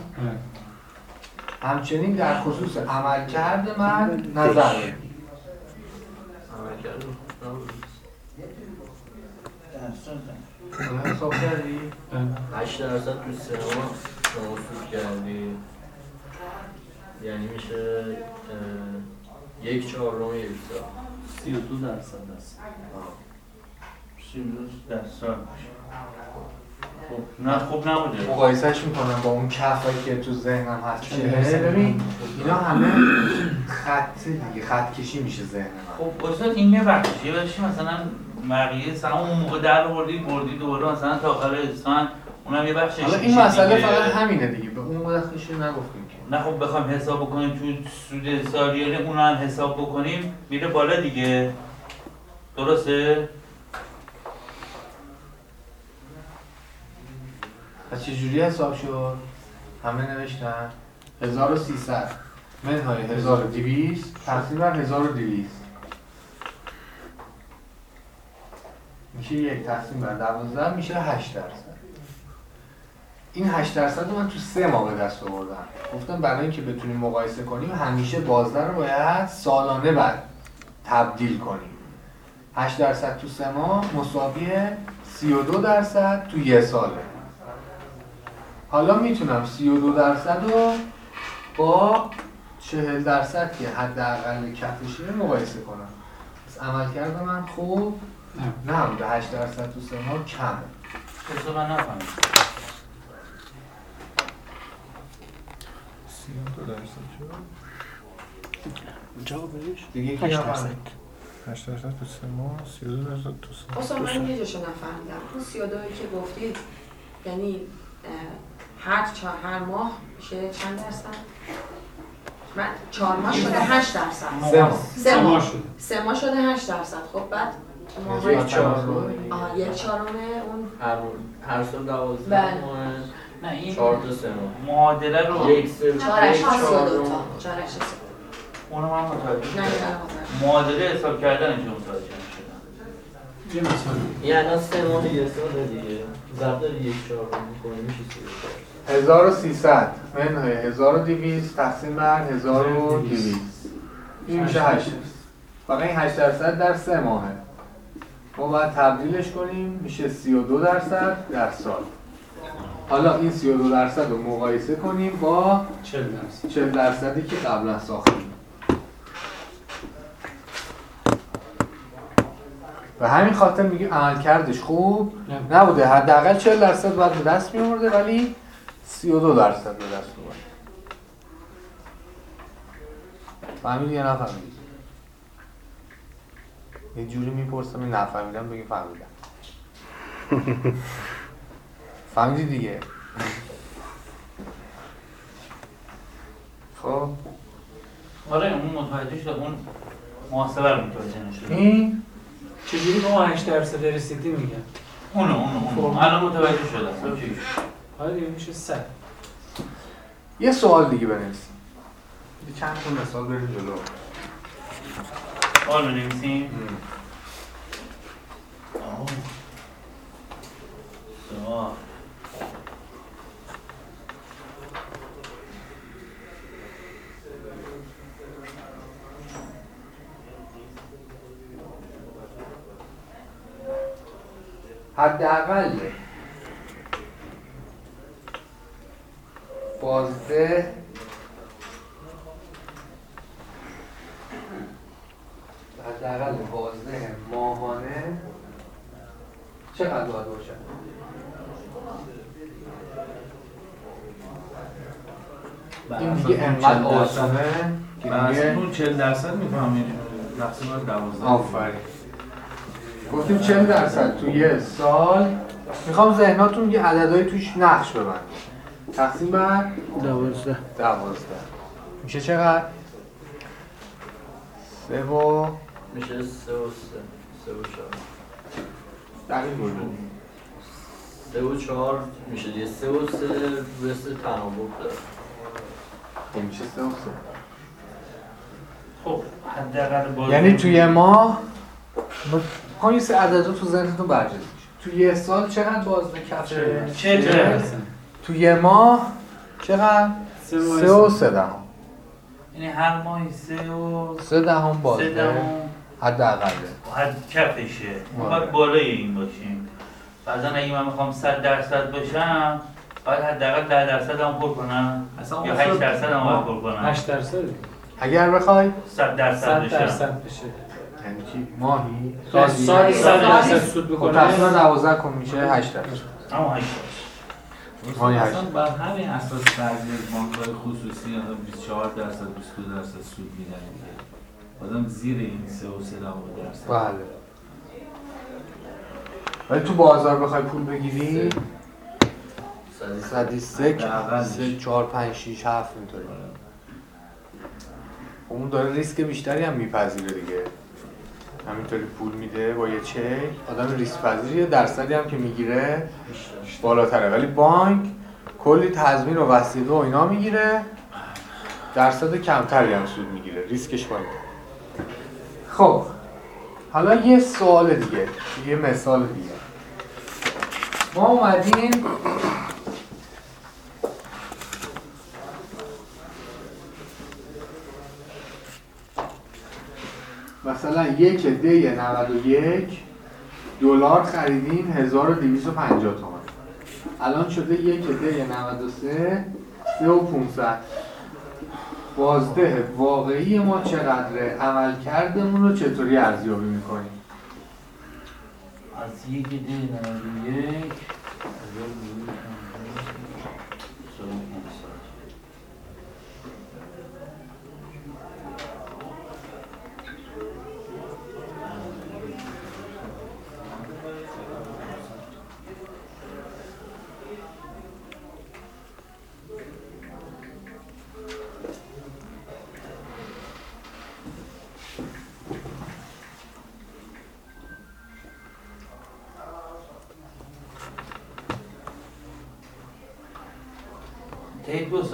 Speaker 1: همچنین در خصوص عملکرد من نظر بدید. حساب کردی؟
Speaker 6: 8 درصد تو سینما کردی. یعنی میشه یک چهارم یک سال
Speaker 8: 32 درصد است.
Speaker 5: سی روز در سال خب نه خوب نبوده.
Speaker 1: مقایسهش می‌کنم با اون کفایی که تو ذهنم هست. چه ببین اینا همه خط دیگه خط کشی میشه ذهن من
Speaker 5: خب استاد این یه بخشی یه بخشی مثلا بقیه سهم اون موقع در بردی بردی دوباره مثلا تا آخر اسفند اونم یه بخشش
Speaker 1: حالا این مسئله
Speaker 5: دیگه.
Speaker 1: فقط همینه دیگه. به اون بخشش نگفتیم که.
Speaker 5: نه خب بخوایم حساب بکنیم تو سود سالیانه اون هم حساب بکنیم میره بالا دیگه. درسته؟
Speaker 1: پس چجوری حساب شد؟ همه نوشتن؟ 1300 منهای 1200 تقسیم بر 1200 میشه یک تقسیم بر 12 میشه 8 درصد. این 8 درصد رو من تو سه ماه به دست آوردم. گفتم برای اینکه بتونیم مقایسه کنیم همیشه بازده رو باید سالانه بعد تبدیل کنیم. 8 درصد تو سه ماه مساوی 32 درصد تو یه ساله. حالا می‌تونم 32 درصد رو با 40 درصد که حداقل کفشیه مقایسه کنم. پس عملکرد من خوب؟ نه. بوده 8 درصد تو سه ماه کمه.
Speaker 5: حساب من نفهمیدم؟
Speaker 4: 32 درصد شد
Speaker 2: جوابش
Speaker 1: دیگه کی
Speaker 2: 8
Speaker 1: نفهمید؟
Speaker 2: درصد
Speaker 4: 8 درصد تو سه ماه 32 درصد تو سه
Speaker 3: اصلا من یه جاشو نفهمیدم. اون سی و دوی که گفتید یعنی هر چهار هر ماه میشه چند درصد؟ من چهار ماه شده هشت درصد.
Speaker 1: سه ماه.
Speaker 3: سه
Speaker 11: سه ماه.
Speaker 3: ماه
Speaker 11: شد
Speaker 3: سه ماه شده هشت درصد. خب بعد ماه
Speaker 1: یک چهارم.
Speaker 3: آها یک چهارم اون
Speaker 6: هر هر سال دوازده
Speaker 3: بله.
Speaker 6: ماه.
Speaker 5: نه این
Speaker 6: چهار تا سه ماه.
Speaker 5: معادله رو
Speaker 6: یک سه
Speaker 3: چهارش دو تا. چهارش دو.
Speaker 5: اونو من متوجه
Speaker 3: نه. نه
Speaker 5: معادله حساب کردن اینجا متوجه شدم
Speaker 11: یه مثال
Speaker 6: الان سه ماه یه سال دیگه. ضرب داری یک چهارم می‌کنه میشه سی و چهار.
Speaker 1: 1300 منهای 1200 تقسیم بر 1200 این میشه 8 فقط این 8 درصد در سه ماهه. ما باید تبدیلش کنیم میشه 32 درصد در سال. حالا این 32 درصد رو مقایسه کنیم با
Speaker 11: 40 درصد.
Speaker 1: 40 درصدی که قبلا ساختیم. و همین خاطر میگه عمل کردش خوب نبوده. حداقل 40 درصد باید به دست میورده ولی 32 درصد به دست اومد فهمیدی یا نفهمیدی؟ یه جوری می‌پرسم این نفهمیدم بگی فهمیدم. فهمیدی دیگه؟ خب.
Speaker 5: آره اون متوجه شد اون محاسبه رو متوجه نشد
Speaker 1: این؟
Speaker 11: چجوری به ما 8 درصد رسیدی میگم
Speaker 5: اونو اونو اونو. الان متوجه شدم.
Speaker 11: آره دیگه میشه 100
Speaker 1: یه سوال دیگه بنویسیم یه چند تا مثال بریم جلو.
Speaker 5: سوال بنویسیم. سوال.
Speaker 1: حداقل بازده. حداقل بازده ماهانه. چقدر باید باشه؟ این دیگه انقدر آسانه که
Speaker 7: اون 40 درصد می‌فهمید. تقسیم بر 12
Speaker 1: آفرین. گفتیم 40 درصد تو یه سال. می‌خوام ذهناتون یه عددهایی توش نقش ببند تقسیم بر؟
Speaker 2: دوازده.
Speaker 1: دوازده. میشه چقدر؟ سه و
Speaker 6: میشه سه و سه. سه و چهار.
Speaker 1: دقیق بود
Speaker 6: سه و چهار میشه دیگه. سه و سه سه تناوب داره.
Speaker 1: این میشه سه و سه.
Speaker 5: خب حداقل باز
Speaker 1: یعنی توی ماه می‌خوام یه سه عددا تو ذهنتون برجسته بشه. توی یه سال چقدر بازده کفشه؟
Speaker 5: چه درصد
Speaker 1: توی ماه چقدر؟
Speaker 11: سه و
Speaker 1: سه. سه دهم.
Speaker 5: یعنی هر ماهی سه و
Speaker 1: سه دهم
Speaker 5: سه
Speaker 1: بازده
Speaker 5: دهم.
Speaker 1: حداقله
Speaker 5: حد کفشه. ما
Speaker 1: آره.
Speaker 5: باید بالای این باشیم. بعضا اگه من می‌خوام 100 درصد باشم باید حداقل 10 درصد هم پر کنم.
Speaker 7: اصلا
Speaker 5: یا
Speaker 7: اون
Speaker 5: 8
Speaker 7: شد-
Speaker 5: درصد هم باید پر کنم.
Speaker 11: 8 درصد.
Speaker 1: اگر بخوای.
Speaker 5: 100 درصد
Speaker 11: 100
Speaker 5: بشم
Speaker 11: درصد بشه.
Speaker 1: یعنی چی؟ ماهی؟
Speaker 11: سالی. 100 درصد سود
Speaker 1: خب
Speaker 11: بکنه.
Speaker 1: تقسیم دوازده کن میشه هشت درصد.
Speaker 5: اما 8
Speaker 1: ماهی هشت.
Speaker 7: اصلا بر همین اساس بعضی از بانک‌های خصوصی مثلا 24 درصد 22 درصد سود میدن آدم زیر این 3 و 3 درصد.
Speaker 1: بله. ولی تو بازار بخوای پول بگیری؟
Speaker 6: صدی
Speaker 1: صدی سه.
Speaker 7: حداقلش.
Speaker 1: سه چهار پنج شیش هفت اینطوری. خب اون داره ریسک بیشتری هم میپذیره دیگه. همینطوری پول میده با یه چک. آدم ریسک پذیری درصدی هم که می‌گیره. بالاتره. ولی بانک کلی تضمین و وثیقه و اینا می‌گیره. درصد کمتری هم سود می‌گیره. ریسکش پایین خب حالا یه سوال دیگه. یه مثال دیگه. ما اومدیم مثلا یک دی 91 دلار خریدیم 1250 تومن الان شده یک دی 93 3 و 500 بازده واقعی ما چقدره؟ عمل کردمون رو چطوری ارزیابی می‌کنیم؟
Speaker 5: از یک دی 91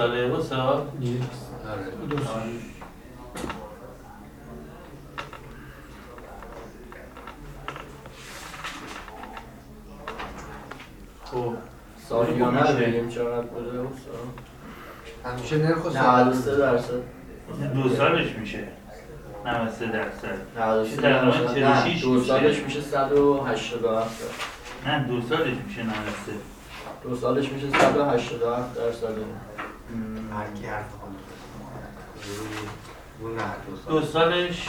Speaker 5: دو سال
Speaker 11: دو سال
Speaker 5: خب.
Speaker 6: سالیانه رو بگیم چقدر بوده
Speaker 1: همیشه نرخ و سال
Speaker 6: 93 درصد.
Speaker 5: دو سالش میشه. 93 درصد.
Speaker 6: 93
Speaker 5: تقریبا
Speaker 6: درصد؟
Speaker 5: 46
Speaker 6: نه دو
Speaker 5: میشه.
Speaker 6: سالش میشه 187
Speaker 5: نه دو سالش میشه 93
Speaker 6: دو سالش میشه 187 درصد.
Speaker 1: هر کی حرف دو سال.
Speaker 5: دو سالش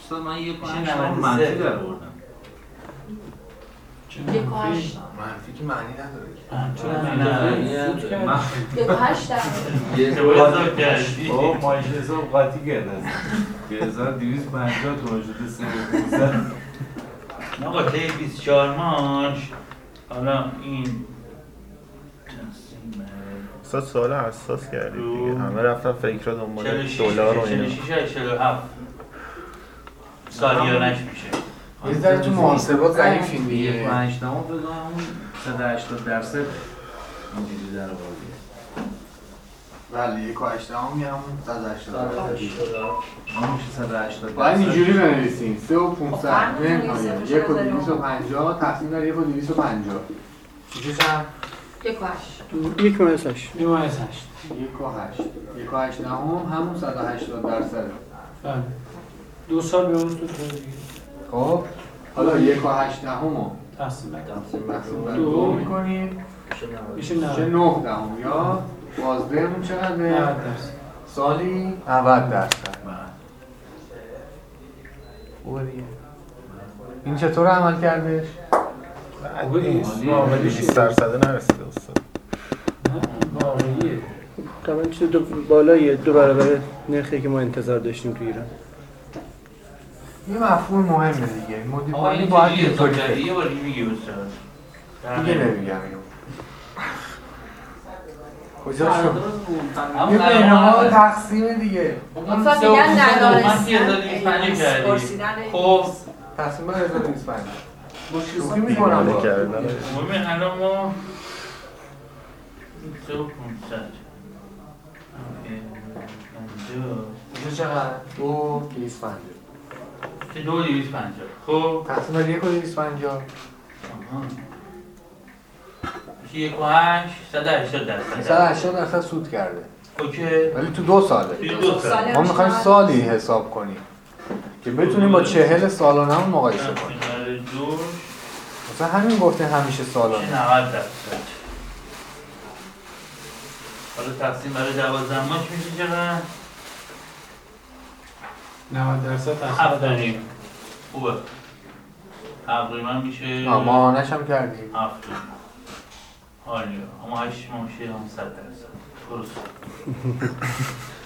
Speaker 7: استاد من یک
Speaker 5: میشه
Speaker 7: پنج
Speaker 5: 93.
Speaker 7: منفی در آوردم
Speaker 3: هشت.
Speaker 1: منفی که معنی نداره که.
Speaker 11: چرا
Speaker 5: نه،
Speaker 11: نه
Speaker 7: نه،
Speaker 11: سود کرد؟
Speaker 7: من-
Speaker 3: یک و هشت در
Speaker 6: یه
Speaker 5: تو حساب کردی.
Speaker 7: بابا مایش حساب قاطی کرد از 1250 تومن شده 3500
Speaker 5: نه قاطع 24 ماش حالا این
Speaker 4: استاد سوال حساس کردید دیگه. همه رفتن فکر دنبال
Speaker 5: 46
Speaker 4: دلار و اینا.
Speaker 5: 46 47 سالیانش میشه.
Speaker 1: یه ذره تو محاسبات ضعیفین
Speaker 7: یک
Speaker 1: دیگه.
Speaker 7: پنج دهم فکر کنم اون 180 درصد اینجوری در آوردی.
Speaker 1: بله یک و هشت هم یه همون 180
Speaker 7: اون میشه 180
Speaker 1: باید
Speaker 7: درصد.
Speaker 1: اینجوری بنویسیم. سه و 500
Speaker 3: خب،
Speaker 1: یک و
Speaker 3: نمی‌کنه.
Speaker 1: دویست و پنجاه تقسیم بر یک و دویست و پنجاه. چیزی چند؟
Speaker 3: یک و هشت.
Speaker 2: یک مایز هشت.
Speaker 11: ماه از هشت.
Speaker 1: یک و هشت. یک و هشت نهم همون 180 درصد.
Speaker 11: بله. دو سال به اون دیگه
Speaker 1: خب حالا یک و هشت نهم رو
Speaker 11: تقسیم بر دو.
Speaker 1: می‌کنیم.
Speaker 11: میشه
Speaker 1: میشه
Speaker 11: 90
Speaker 1: نه دهم. یا بازدهمون چقدره؟
Speaker 11: 90 درصد.
Speaker 1: سالی؟ 90 درصد. خوبه دیگه. این چطور عمل کردش؟
Speaker 4: بعد نیست معامله 20 درصد نرسیده استاد
Speaker 2: طبعا چیز دو بالای دو برابر نرخی که ما انتظار داشتیم تو ایران
Speaker 1: یه مفهوم مهمه دیگه مدیر مالی باید
Speaker 5: کردی
Speaker 1: فکر
Speaker 5: یه بار میگی استاد
Speaker 1: دیگه نمیگم کجا شد؟ یه بینما تقسیم دیگه
Speaker 5: اون سه و
Speaker 3: میگن
Speaker 5: 500
Speaker 3: ندانستن.
Speaker 5: من که 1250 کردی
Speaker 3: پرسیدن
Speaker 5: خب
Speaker 1: تقسیم بر 1225 شوخی می‌کنم.
Speaker 5: ببین الان ما سه و 500
Speaker 1: اینجا چقدر؟ دو دویست پنجاه.
Speaker 5: که دو دیویس پنجاه. خب.
Speaker 1: تقسیم بر یک و دویست.
Speaker 5: میشه یک و هشت صد هشتاد درصد.
Speaker 1: 180 درصد سود کرده.
Speaker 5: اوکی.
Speaker 1: ولی تو دو ساله.
Speaker 5: توی دو سال
Speaker 1: ما می‌خوایم سالی حساب کنیم. که بتونیم با چهل سالانه مقایسه کنیم. مثلا همین گفته همیشه
Speaker 5: میشه
Speaker 1: سالانه
Speaker 5: 90 درصد. حالا تقسیم برای دوازده ماش میشه چقدر؟
Speaker 11: 90 درصد
Speaker 5: هفت
Speaker 11: تقسیم
Speaker 5: داریم خوبه. تقریبا میشه
Speaker 1: آه، ماهانش هم کردیم.
Speaker 5: هفت عالیه اما هشت ماه میشه هم صد درصد. درست.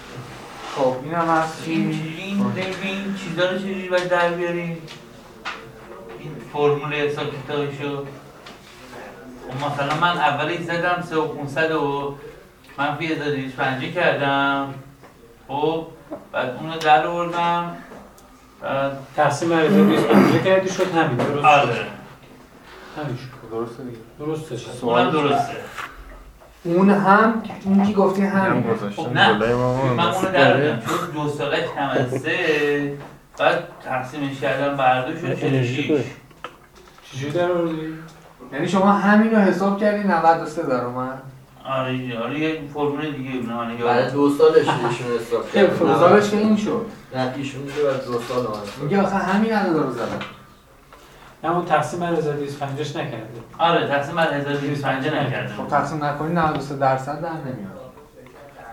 Speaker 1: خب این هم هست
Speaker 5: این این این چیزا رو چجوری باید در بیاریم؟ این فرمول حساب کتابشو خب مثلا من اولش زدم سه و 500 و منفی 1250 کردم. خب بعد اونو در آوردم.
Speaker 11: تقسیم بر 1250 کردی شد همین. درست
Speaker 5: آره.
Speaker 11: همین شد.
Speaker 1: درسته دیگه.
Speaker 11: درسته شد.
Speaker 5: اونم درسته.
Speaker 1: اون هم این که گفتی
Speaker 4: هم
Speaker 5: خب نه. من اونو در آوردم چون دو ساله کم از سه بعد تقسیمش کردم بر دو شد 46
Speaker 11: چجوری در؟
Speaker 1: یعنی شما همین رو حساب کردی 93 در اومد؟
Speaker 5: آره آره یه فرمول دیگه من
Speaker 6: برای
Speaker 5: یادم
Speaker 6: دو سالش ایشون حساب کرد
Speaker 1: فوزالش که این شد.
Speaker 6: نه ایشون دو سال آمد
Speaker 1: میگه آخه همین عدد رو زدم
Speaker 11: اون تقسیم بر 1250 نکرده.
Speaker 5: آره تقسیم بر 1250 نکردم
Speaker 1: خب تقسیم نکنی 93 درصد در نمیاد.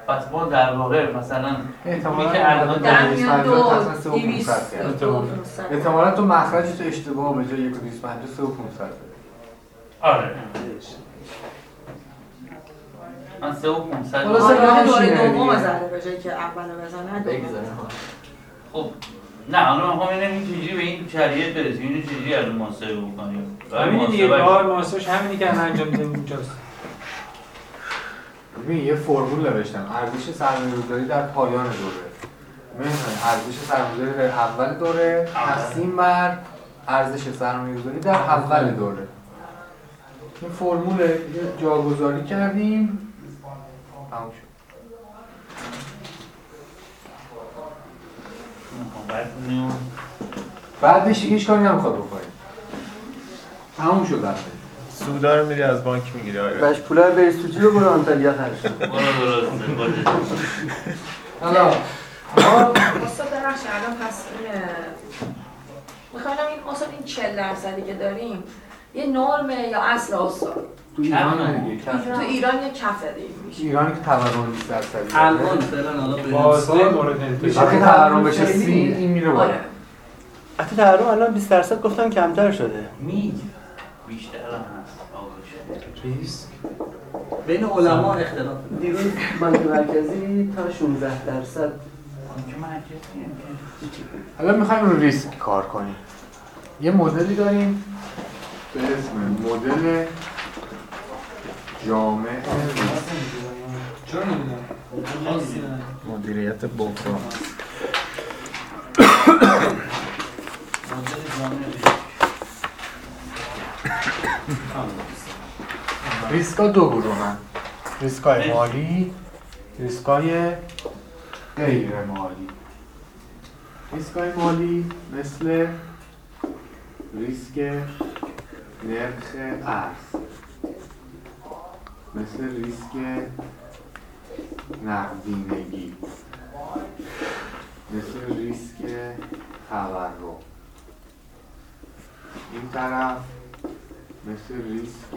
Speaker 5: پس ما در واقع مثلا
Speaker 1: احتمالاً
Speaker 5: که الان
Speaker 3: در میان دو
Speaker 1: تقسیم سه و
Speaker 3: دیویست
Speaker 1: 500 کرد.
Speaker 3: دو پونصد.
Speaker 1: احتمالا تو مخرج تو اشتباه به جای یک و دویست پنجاه سه و 500
Speaker 5: آره. من سه و 500
Speaker 1: خلاصه
Speaker 3: آره دوره دوم. زده به جایی که اول بزنه
Speaker 5: خب. نه حالا من می‌خوام ببینم این چجوری به این شرایط برسیم اینو چجوری الان محاسبه بکنیم؟
Speaker 11: همینی دیگه کار محاسبش همینی که انجام میدیم اونجاست
Speaker 1: ببین یه فرمول نوشتم. ارزش سرمایه‌گذاری در پایان دوره. ببین ارزش سرمایه‌گذاری در اول دوره تقسیم بر ارزش سرمایه‌گذاری در اول دوره. این فرمول یه جاگذاری کردیم. تموم شد
Speaker 5: خب، بعد اینو-
Speaker 1: بعدش دیگه هیچ کاری نمی‌خواد بکنیم تموم شد رفته
Speaker 4: سودا رو میری از بانک می‌گیری آره.
Speaker 2: باش پولا رو بریز تو جیب برو آنتالیا خرج کن.
Speaker 1: حالا. ما
Speaker 3: استاد ببخشید الان پس می‌خوام این استاد این 40 درصدی که داریم یه نرمه یا اصل استاد؟
Speaker 1: تو ایران دیگه کف.
Speaker 3: تو ایران یه کفه دیگه میشه.
Speaker 1: ایرانی که تورم 20 درصدی
Speaker 8: الان فعلا حالا امسال
Speaker 11: مورد انتشار.
Speaker 1: وقتی تورم بشه سی این میره بالا.
Speaker 3: آره.
Speaker 2: حتی تورم الان 20 درصد گفتن کمتر شده.
Speaker 5: میگه. بیشتر هم هست.
Speaker 8: بین علما اختلاف.
Speaker 2: دیروز بانک مرکزی تا 16 درصد.
Speaker 1: حالا می‌خوایم رو ریسک کار کنیم. یه مدلی داریم. به اسم مدل جامع. ریسک
Speaker 11: چرا نمی‌دونم
Speaker 4: مدیریت بحران.
Speaker 1: ریسکا دو گروه هم ریسکای مالی ریسکای غیر مالی. ریسکای مالی مثل ریسک نرخ ارز. مثل ریسک نقدینگی. مثل ریسک تورم. این طرف مثل ریسک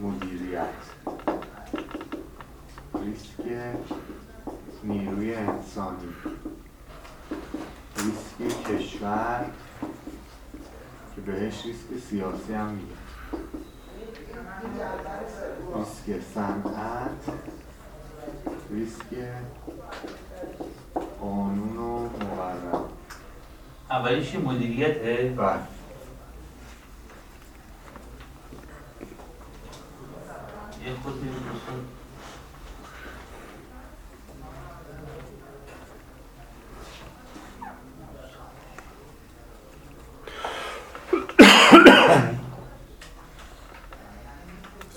Speaker 1: مدیریت. ریسک نیروی انسانی. ریسک کشور که بهش ریسک سیاسی هم میگن. ریسک صنعت ریسک قانون و مقرر.
Speaker 5: اولیش یه مدیریته
Speaker 1: بله.
Speaker 5: یه خود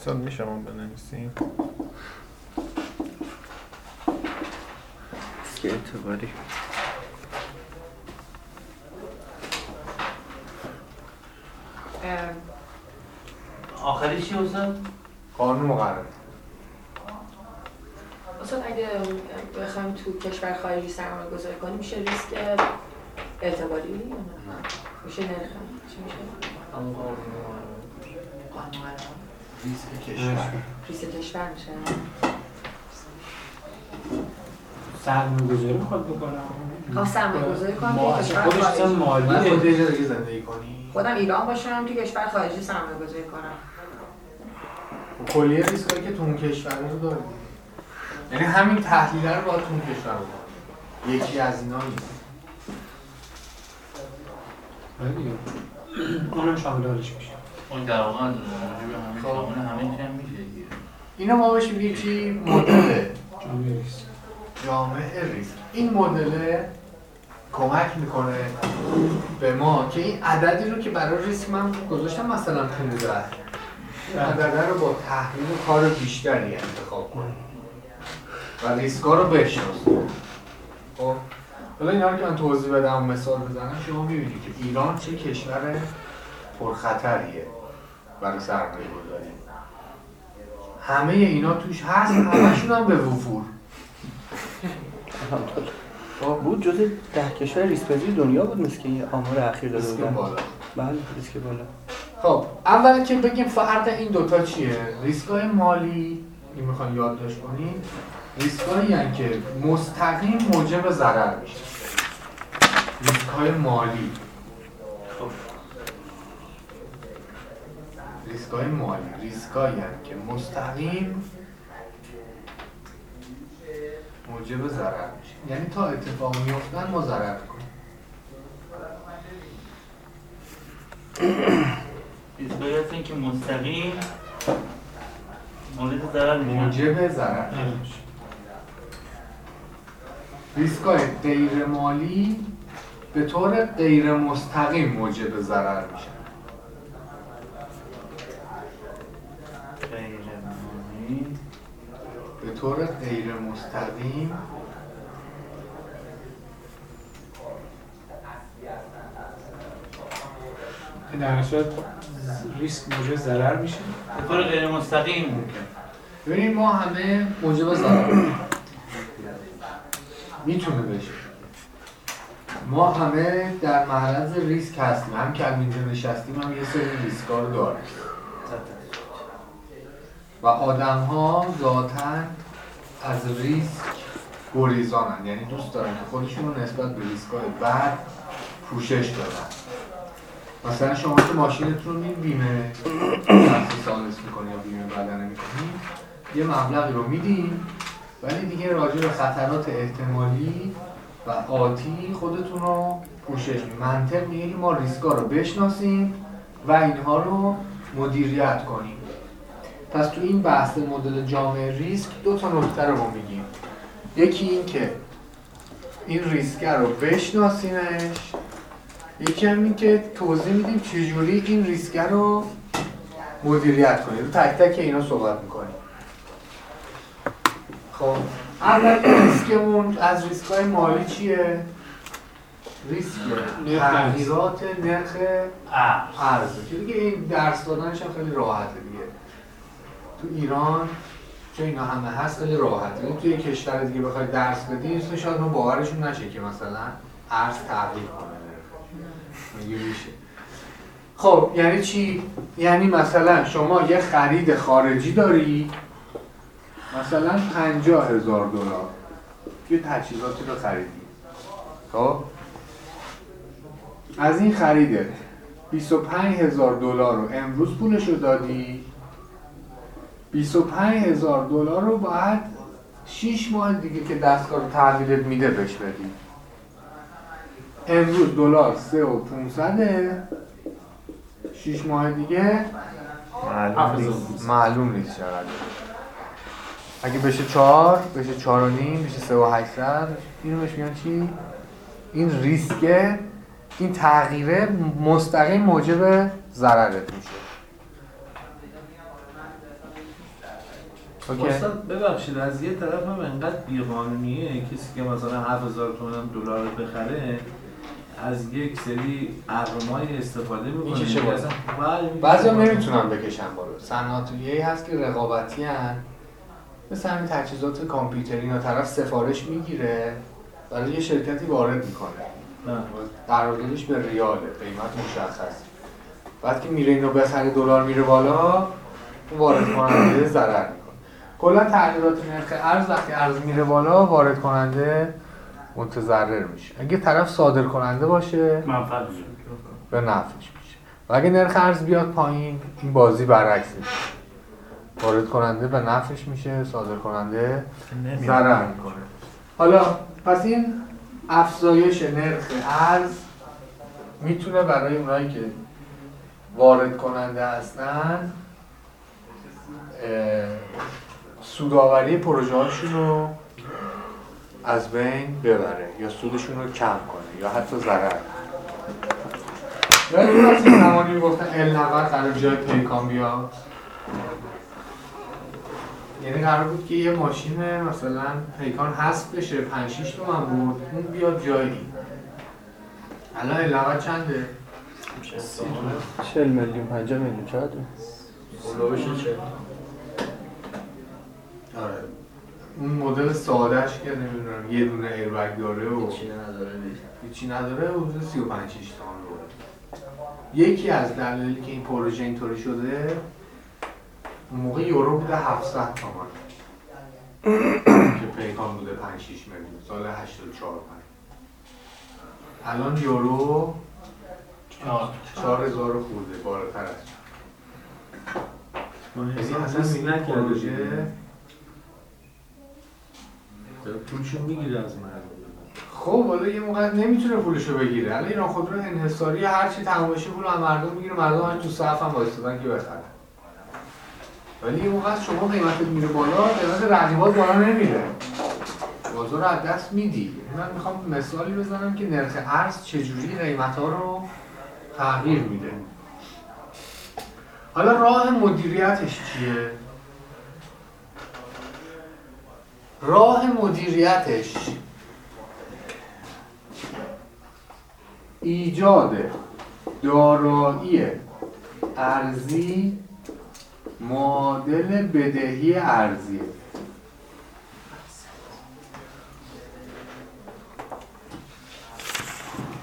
Speaker 4: سال میشه ما بنویسیم
Speaker 2: اعتباری
Speaker 3: اه،
Speaker 5: آخریش چی استاد؟
Speaker 1: قانون مقرر
Speaker 3: استاد اگه بخوایم تو کشور خارجی سرمایه گذاری کنیم میشه ریسک اعتباری یا نه؟ میشه نرخ چی میشه؟
Speaker 6: قانون
Speaker 3: قانون
Speaker 1: ریسک کشور.
Speaker 3: ریسک کشور میشه.
Speaker 11: سرمایه گذاری می‌خواد بکنم.
Speaker 3: خواهم سرمایه گذاری کنم
Speaker 11: خودش
Speaker 1: خود دیگه زندگی کنی.
Speaker 3: خودم ایران باشم توی کشور خارجی سرمایه گذاری کنم.
Speaker 1: خب کلیه ریسکایی که تو اون کشور رو داری. یعنی همین تحلیل رو باید تو اون کشور بکنی یکی از اینا نیست.
Speaker 11: آره. اونم شامل حالش میشه.
Speaker 5: اون در واقع راجع به همه
Speaker 1: خب.
Speaker 5: شامل همه چی هم میشه دیگه.
Speaker 1: اینا ما بهش میگیم چی مدل
Speaker 11: جامعه ریسک
Speaker 1: ریسک این مدل کمک می‌کنه به ما که این عددی رو که برای ریسک من گذاشتم مثلا 15 این عدده رو با تحلیل کار بیشتری انتخاب کنیم و ریسک ها رو بشناسیم خب؟ حالا اینا رو که من توضیح بدم و مثال بزنم شما می‌بینید که ایران چه کشور پرخطریه. برای سرمایه گذاری همه اینا توش هست همشون هم به وفور.
Speaker 2: بود جز ده کشور ریسک پذیر دنیا بود مثل که این آمار اخیر داده
Speaker 1: ریسک
Speaker 2: بودن.
Speaker 1: بالا.
Speaker 2: بله ریسک بالا.
Speaker 1: خب اول که بگیم فرق این دوتا چیه؟ ریسکای مالی این می‌خوان یادداشت کنیم. ریسکایی هستند که مستقیم موجب ضرر میشه. ریسکای مالی. ریسکای مالی ریسکایی هستند که مستقیم موجب ضرر میشه یعنی تا اتفاق میفتن ما ضرر کنیم
Speaker 5: ریسکایی هستن که مستقیم مورد ضرر
Speaker 1: موجب ضرر ریسکای غیر مالی به طور غیر مستقیم موجب ضرر میشن
Speaker 5: غیر مالی.
Speaker 1: به طور غیر مستقیم.
Speaker 11: که در صورت ریسک موجب ضرر میشه.
Speaker 5: به طور غیر مستقیم. ممکن
Speaker 1: ببینید ما همه موجب ضرر می‌تونه بشه. ما همه در معرض ریسک هستیم. هم که اینجا نشستیم هم یه سری ریسک ها رو داریم. و آدم ها ذاتا از ریسک گریزانن. یعنی دوست دارن که خودشون رو نسبت به ریسک بعد پوشش بدن. مثلا شما که ماشینتون رو بیمه سالس می‌کنی یا بیمه بدنه می‌کنی یه مبلغی رو میدین ولی دیگه راجع به خطرات احتمالی و آتی خودتون رو پوشش منطق میگه ما ریسکا رو بشناسیم و اینها رو مدیریت کنیم. پس تو این بحث مدل جامع ریسک دو تا نکته رو ما میگیم. یکی این که این ریسک رو بشناسیمش یکی هم این که توضیح میدیم چجوری این ریسک رو مدیریت کنیم. تک تک اینا صحبت می‌کنیم. خب اول ریسکمون از ریسک های مالی چیه؟ ریسک تغییرات نرخ ارز. که دیگه این درس دادنش هم خیلی راحته دیگه. تو ایران چون اینا همه هست خیلی راحته. یعنی توی کشور دیگه بخوای درس بدی اصلا شاید ما باورشون نشه که مثلا ارز تغییر کنه. خب یعنی چی؟ یعنی مثلا شما یه خرید خارجی داری مثلا پنجاه هزار دلار. یه تجهیزاتی رو خریدی. خب؟ از این خریده 25 هزار دلار رو امروز پولش رو دادی. 25 هزار دلار رو باید 6 ماه دیگه که دستگاه رو تحویلت میده بهش بدی. امروز دلار 3 و 500 6 ماه دیگه
Speaker 4: معلوم نیست.
Speaker 1: معلوم نیست چقدر. اگه بشه 4 بشه 4 و نیم بشه 3 و 800 اینو بهش میگن چی؟ این ریسکه این تغییره مستقیم موجب ضررت میشه. اوکی.
Speaker 7: استاد ببخشید از یه طرف هم انقدر بیقانونیه کسی که مثلا 7000 تومن هم دلار بخره از یک سری ارقامای استفاده می‌کنه. اصلا- بله،
Speaker 1: بعضی هم نمی‌تونن بکشن بالا. صنعتیه هست که رقابتی هن مثل همین تجهیزات کامپیوتری اینا طرف سفارش می‌گیره برای یه شرکتی وارد می‌کنه.
Speaker 7: نه.
Speaker 1: قراردادش به ریاله قیمت مشخص. بعد که میره اینو بخره دلار میره بالا وارد کننده ضرر می‌کنه. کلا تغییرات نرخ ارز وقتی ارز میره بالا وارد کننده متضرر میشه. اگه طرف صادر کننده باشه
Speaker 8: منفعت میشه.
Speaker 1: به نفعش میشه. و اگه نرخ ارز بیاد پایین این بازی برعکس میشه. وارد کننده به نفعش میشه صادر کننده. ضرر می‌کنه. حالا پس این افزایش نرخ ارز می‌تونه برای اونایی که وارد کننده هستن سوداوری پروژه هاشون رو از بین ببره یا سودشون رو کم کنه یا حتی ضرر. یادتون هست یه زمانی می‌گفتن ال 90 قرار جای پیکان بیاد یعنی قرار بود که یه ماشین مثلا پیکان حذف بشه 5 6 تومن بود اون بیاد جایی. الان ال 90 چنده؟
Speaker 2: 40 میلیون 50 میلیون چقدر
Speaker 6: اولوش چه؟
Speaker 1: آره. اون مدل سادهش که نمی‌دونم یه دونه ایربگ داره و
Speaker 6: چی نداره
Speaker 1: هیچی نداره حدود 35 6 تومن رو. یکی از دلایلی که این پروژه اینطوری شده اون موقع یورو بوده 700 تومن که پیکان بوده 5 6 میلیون. سال 84 5 الان یورو 4000 خورده بالاتر از
Speaker 7: حساب
Speaker 1: اصلا
Speaker 7: نکرده داره پولشو می‌گیره از مردم.
Speaker 1: خب حالا یه موقع نمی‌تونه پولشو بگیره. الان ایران خودرو انحصاری هر چی تمام پول از مردم می‌گیره مردم هم تو صف هم وایسادن که بخرن ولی یه موقع شما قیمتت میره بالا قیمت رقیبات بالا نمیره. بازار رو از دست میدی. من می‌خوام مثالی بزنم که نرخ ارز چجوری قیمت ها رو تغییر میده. حالا راه مدیریتش چیه؟ راه مدیریتش. ایجاد دارایی ارزی معادل بدهی ارزیه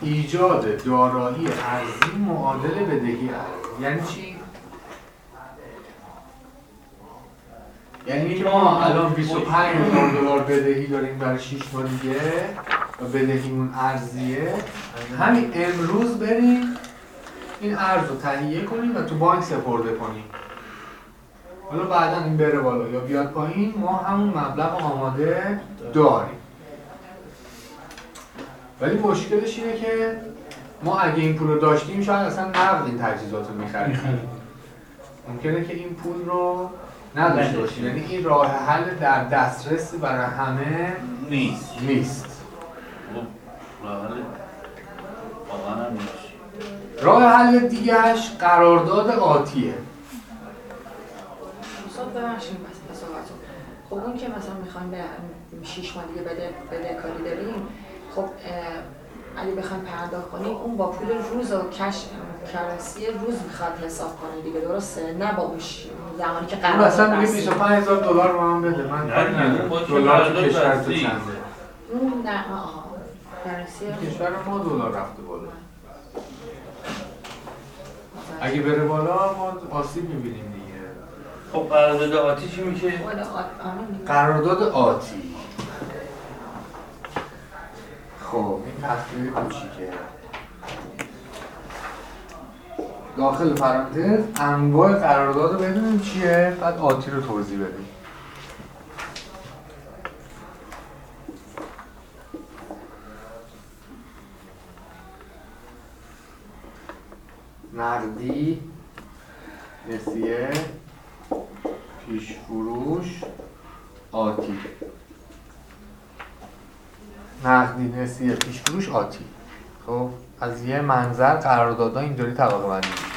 Speaker 1: ایجاد دارایی ارزی معادل بدهی ارزی. یعنی چی؟ یعنی ما الان 25 هزار دلار بدهی داریم برای 6 ماه دیگه. و بدهیمون ارزیه. همین امروز بریم این ارز رو تهیه کنیم و تو بانک سپرده کنیم. حالا بعدا این بره بالا. یا بیاد پایین ما همون مبلغ آماده داریم. ولی مشکلش اینه که ما اگه این پول رو داشتیم شاید اصلا نقد این تجهیزات رو می‌خریم. ممکنه که این پول رو نداشته باشیم. یعنی این راه حل در دسترس برای همه
Speaker 5: نیست.
Speaker 1: نیست.
Speaker 5: خب راه حل
Speaker 1: دیگهش قرارداد آتیه
Speaker 3: خب اون که مثلا می‌خوایم به 6 ماه دیگه بده بده کاری داریم خب اگه بخوایم پرداخت کنیم اون با پول روز و کش کرنسی روز می‌خواد حساب کنه دیگه درسته؟ نه با اون زمانی که
Speaker 1: اون
Speaker 3: قرار
Speaker 1: اصلا میگه 25 هزار دلار به من بده من
Speaker 5: نه،
Speaker 1: کاری ندارم. دلار تو کشور تو. چنده
Speaker 3: اون نه آها
Speaker 1: کشور ما دلار رفته بالا اگه بره بالا ما آسیب می‌بینیم دیگه
Speaker 5: خب قرارداد آتی چی میشه؟
Speaker 3: آره.
Speaker 1: قرارداد آتی خب این تصویر کوچیکه داخل پرانتز انواع قرارداد رو بدونیم چیه؟ بعد آتی رو توضیح بدیم. نقدی نسیه پیش فروش آتی. نقدی نسیه پیش فروش آتی. خب؟ از یه منظر قراردادها اینطوری طبقه بندی میشه.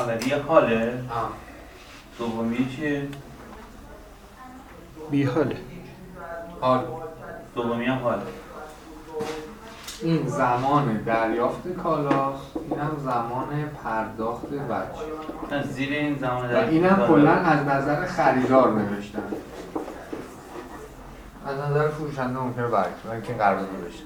Speaker 5: اولیه حاله
Speaker 1: آه.
Speaker 5: دومی چیه؟
Speaker 2: بیحاله.
Speaker 1: حال.
Speaker 5: دومی هم حاله.
Speaker 1: این زمان دریافت کالاست اینم زمان پرداخت بچه.
Speaker 5: نه، زیر این زمان
Speaker 1: و
Speaker 5: در
Speaker 1: اینم کلا از نظر خریدار نوشتن. از نظر فروشنده ممکنه برعکس من که قرارداد نوشتن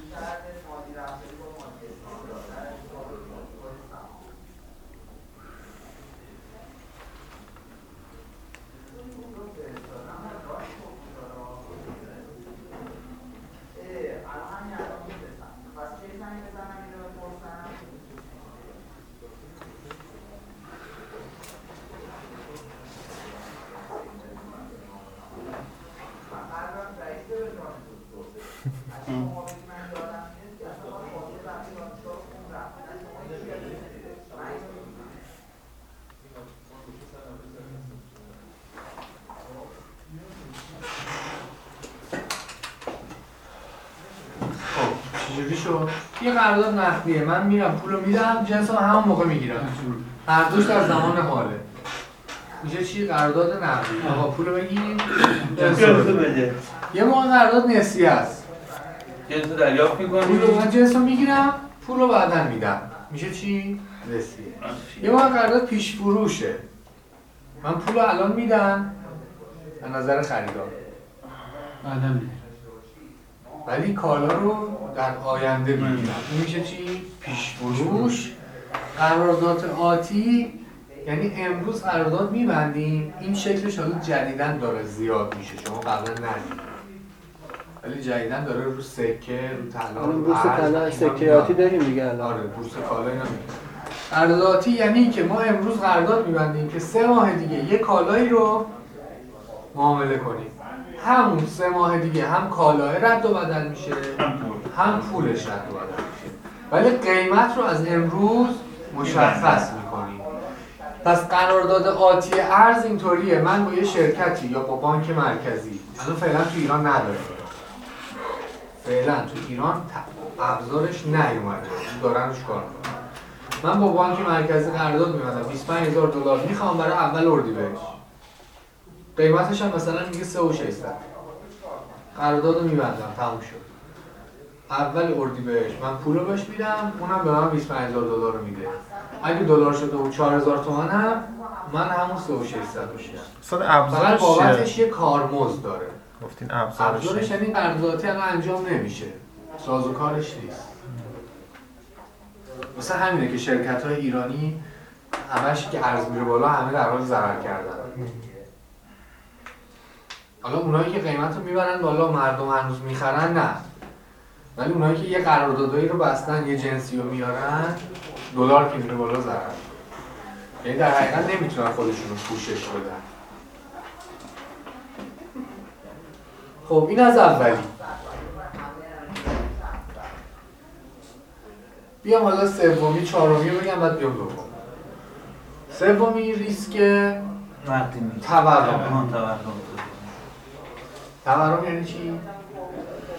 Speaker 1: چجوری شد؟ یه قرارداد نقدیه. من میرم پولو میدم جنس رو همون موقع می‌گیرم. هر دوش در زمان حاله. میشه چی؟ قرارداد نقدی. آقا پولو بگیر جنس رو
Speaker 5: جنسو
Speaker 1: بده. یه موقع قرارداد نسیه است.
Speaker 5: جنسو دریافت می‌کنی؟
Speaker 1: پولو من جنس رو می‌گیرم پولو بعدا میدم. میشه چی؟ نسیه یه موقع قرارداد پیش فروشه. من پولو الان میدم. از نظر خریدار.
Speaker 11: بعدم
Speaker 1: ولی کالا رو در آینده می‌گیرم این میشه چی؟ پیش فروش قرارداد آتی یعنی امروز قرارداد میبندیم. این شکلش حالا جدیدن داره زیاد میشه. شما قبلا ندید ولی جدیدن داره رو سکه رو طلا
Speaker 2: الان
Speaker 1: رو
Speaker 2: بورس طلا سکیاتی
Speaker 1: میاد.
Speaker 2: داریم دیگه الان.
Speaker 1: آره بورس کالا اینا میاد قرارداداتی یعنی که ما امروز قرارداد میبندیم که سه ماه دیگه یه کالایی رو معامله کنیم. همون سه ماه دیگه هم کالاه رد و بدل میشه.
Speaker 5: هم پول
Speaker 1: هم پولش رد و میشه. ولی قیمت رو از امروز مشخص می‌کنیم. پس قرارداد آتی ارز اینطوریه. من با یه شرکتی یا با بانک مرکزی الان فعلا تو ایران نداره فعلا تو ایران ابزارش نیومده. دارن روش کار من با بانک مرکزی قرارداد میبندم. 25000 دلار می‌خوام برای اول اردیبهشت قیمتش هم مثلا میگه 3 و 600 قرارداد رو میبندم. تموم شد. اول اردیبهشت من پول رو بهش میدم اونم به من 25000 دلار رو میده. اگه دلار شده و 4000 تومن هم من همون 3 و 600 رو میدم
Speaker 4: اصلا
Speaker 1: فقط
Speaker 4: ابزارش
Speaker 1: بابتش؟ یه کارمزد داره.
Speaker 4: گفتین ابزارش
Speaker 1: ابزارش؟ یعنی قراردادی انجام نمیشه. سازوکارش نیست. مثل همینه که شرکت های ایرانی همش که ارز میره بالا همه در حال ضرر کردن. حالا اونایی که قیمت رو می‌برن بالا مردم هنوز می‌خرن نه. ولی اونایی که یه قراردادایی رو بستن یه جنسی رو میارن دلار که میره بالا ضرر. یعنی در حقیقت نمی‌تونن خودشون رو پوشش بدن. خب این از اولی. بیام حالا سومی چهارمی رو بگم بعد بیام دوم سومی ریسک تورم
Speaker 5: تورم.
Speaker 1: تورم یعنی چی؟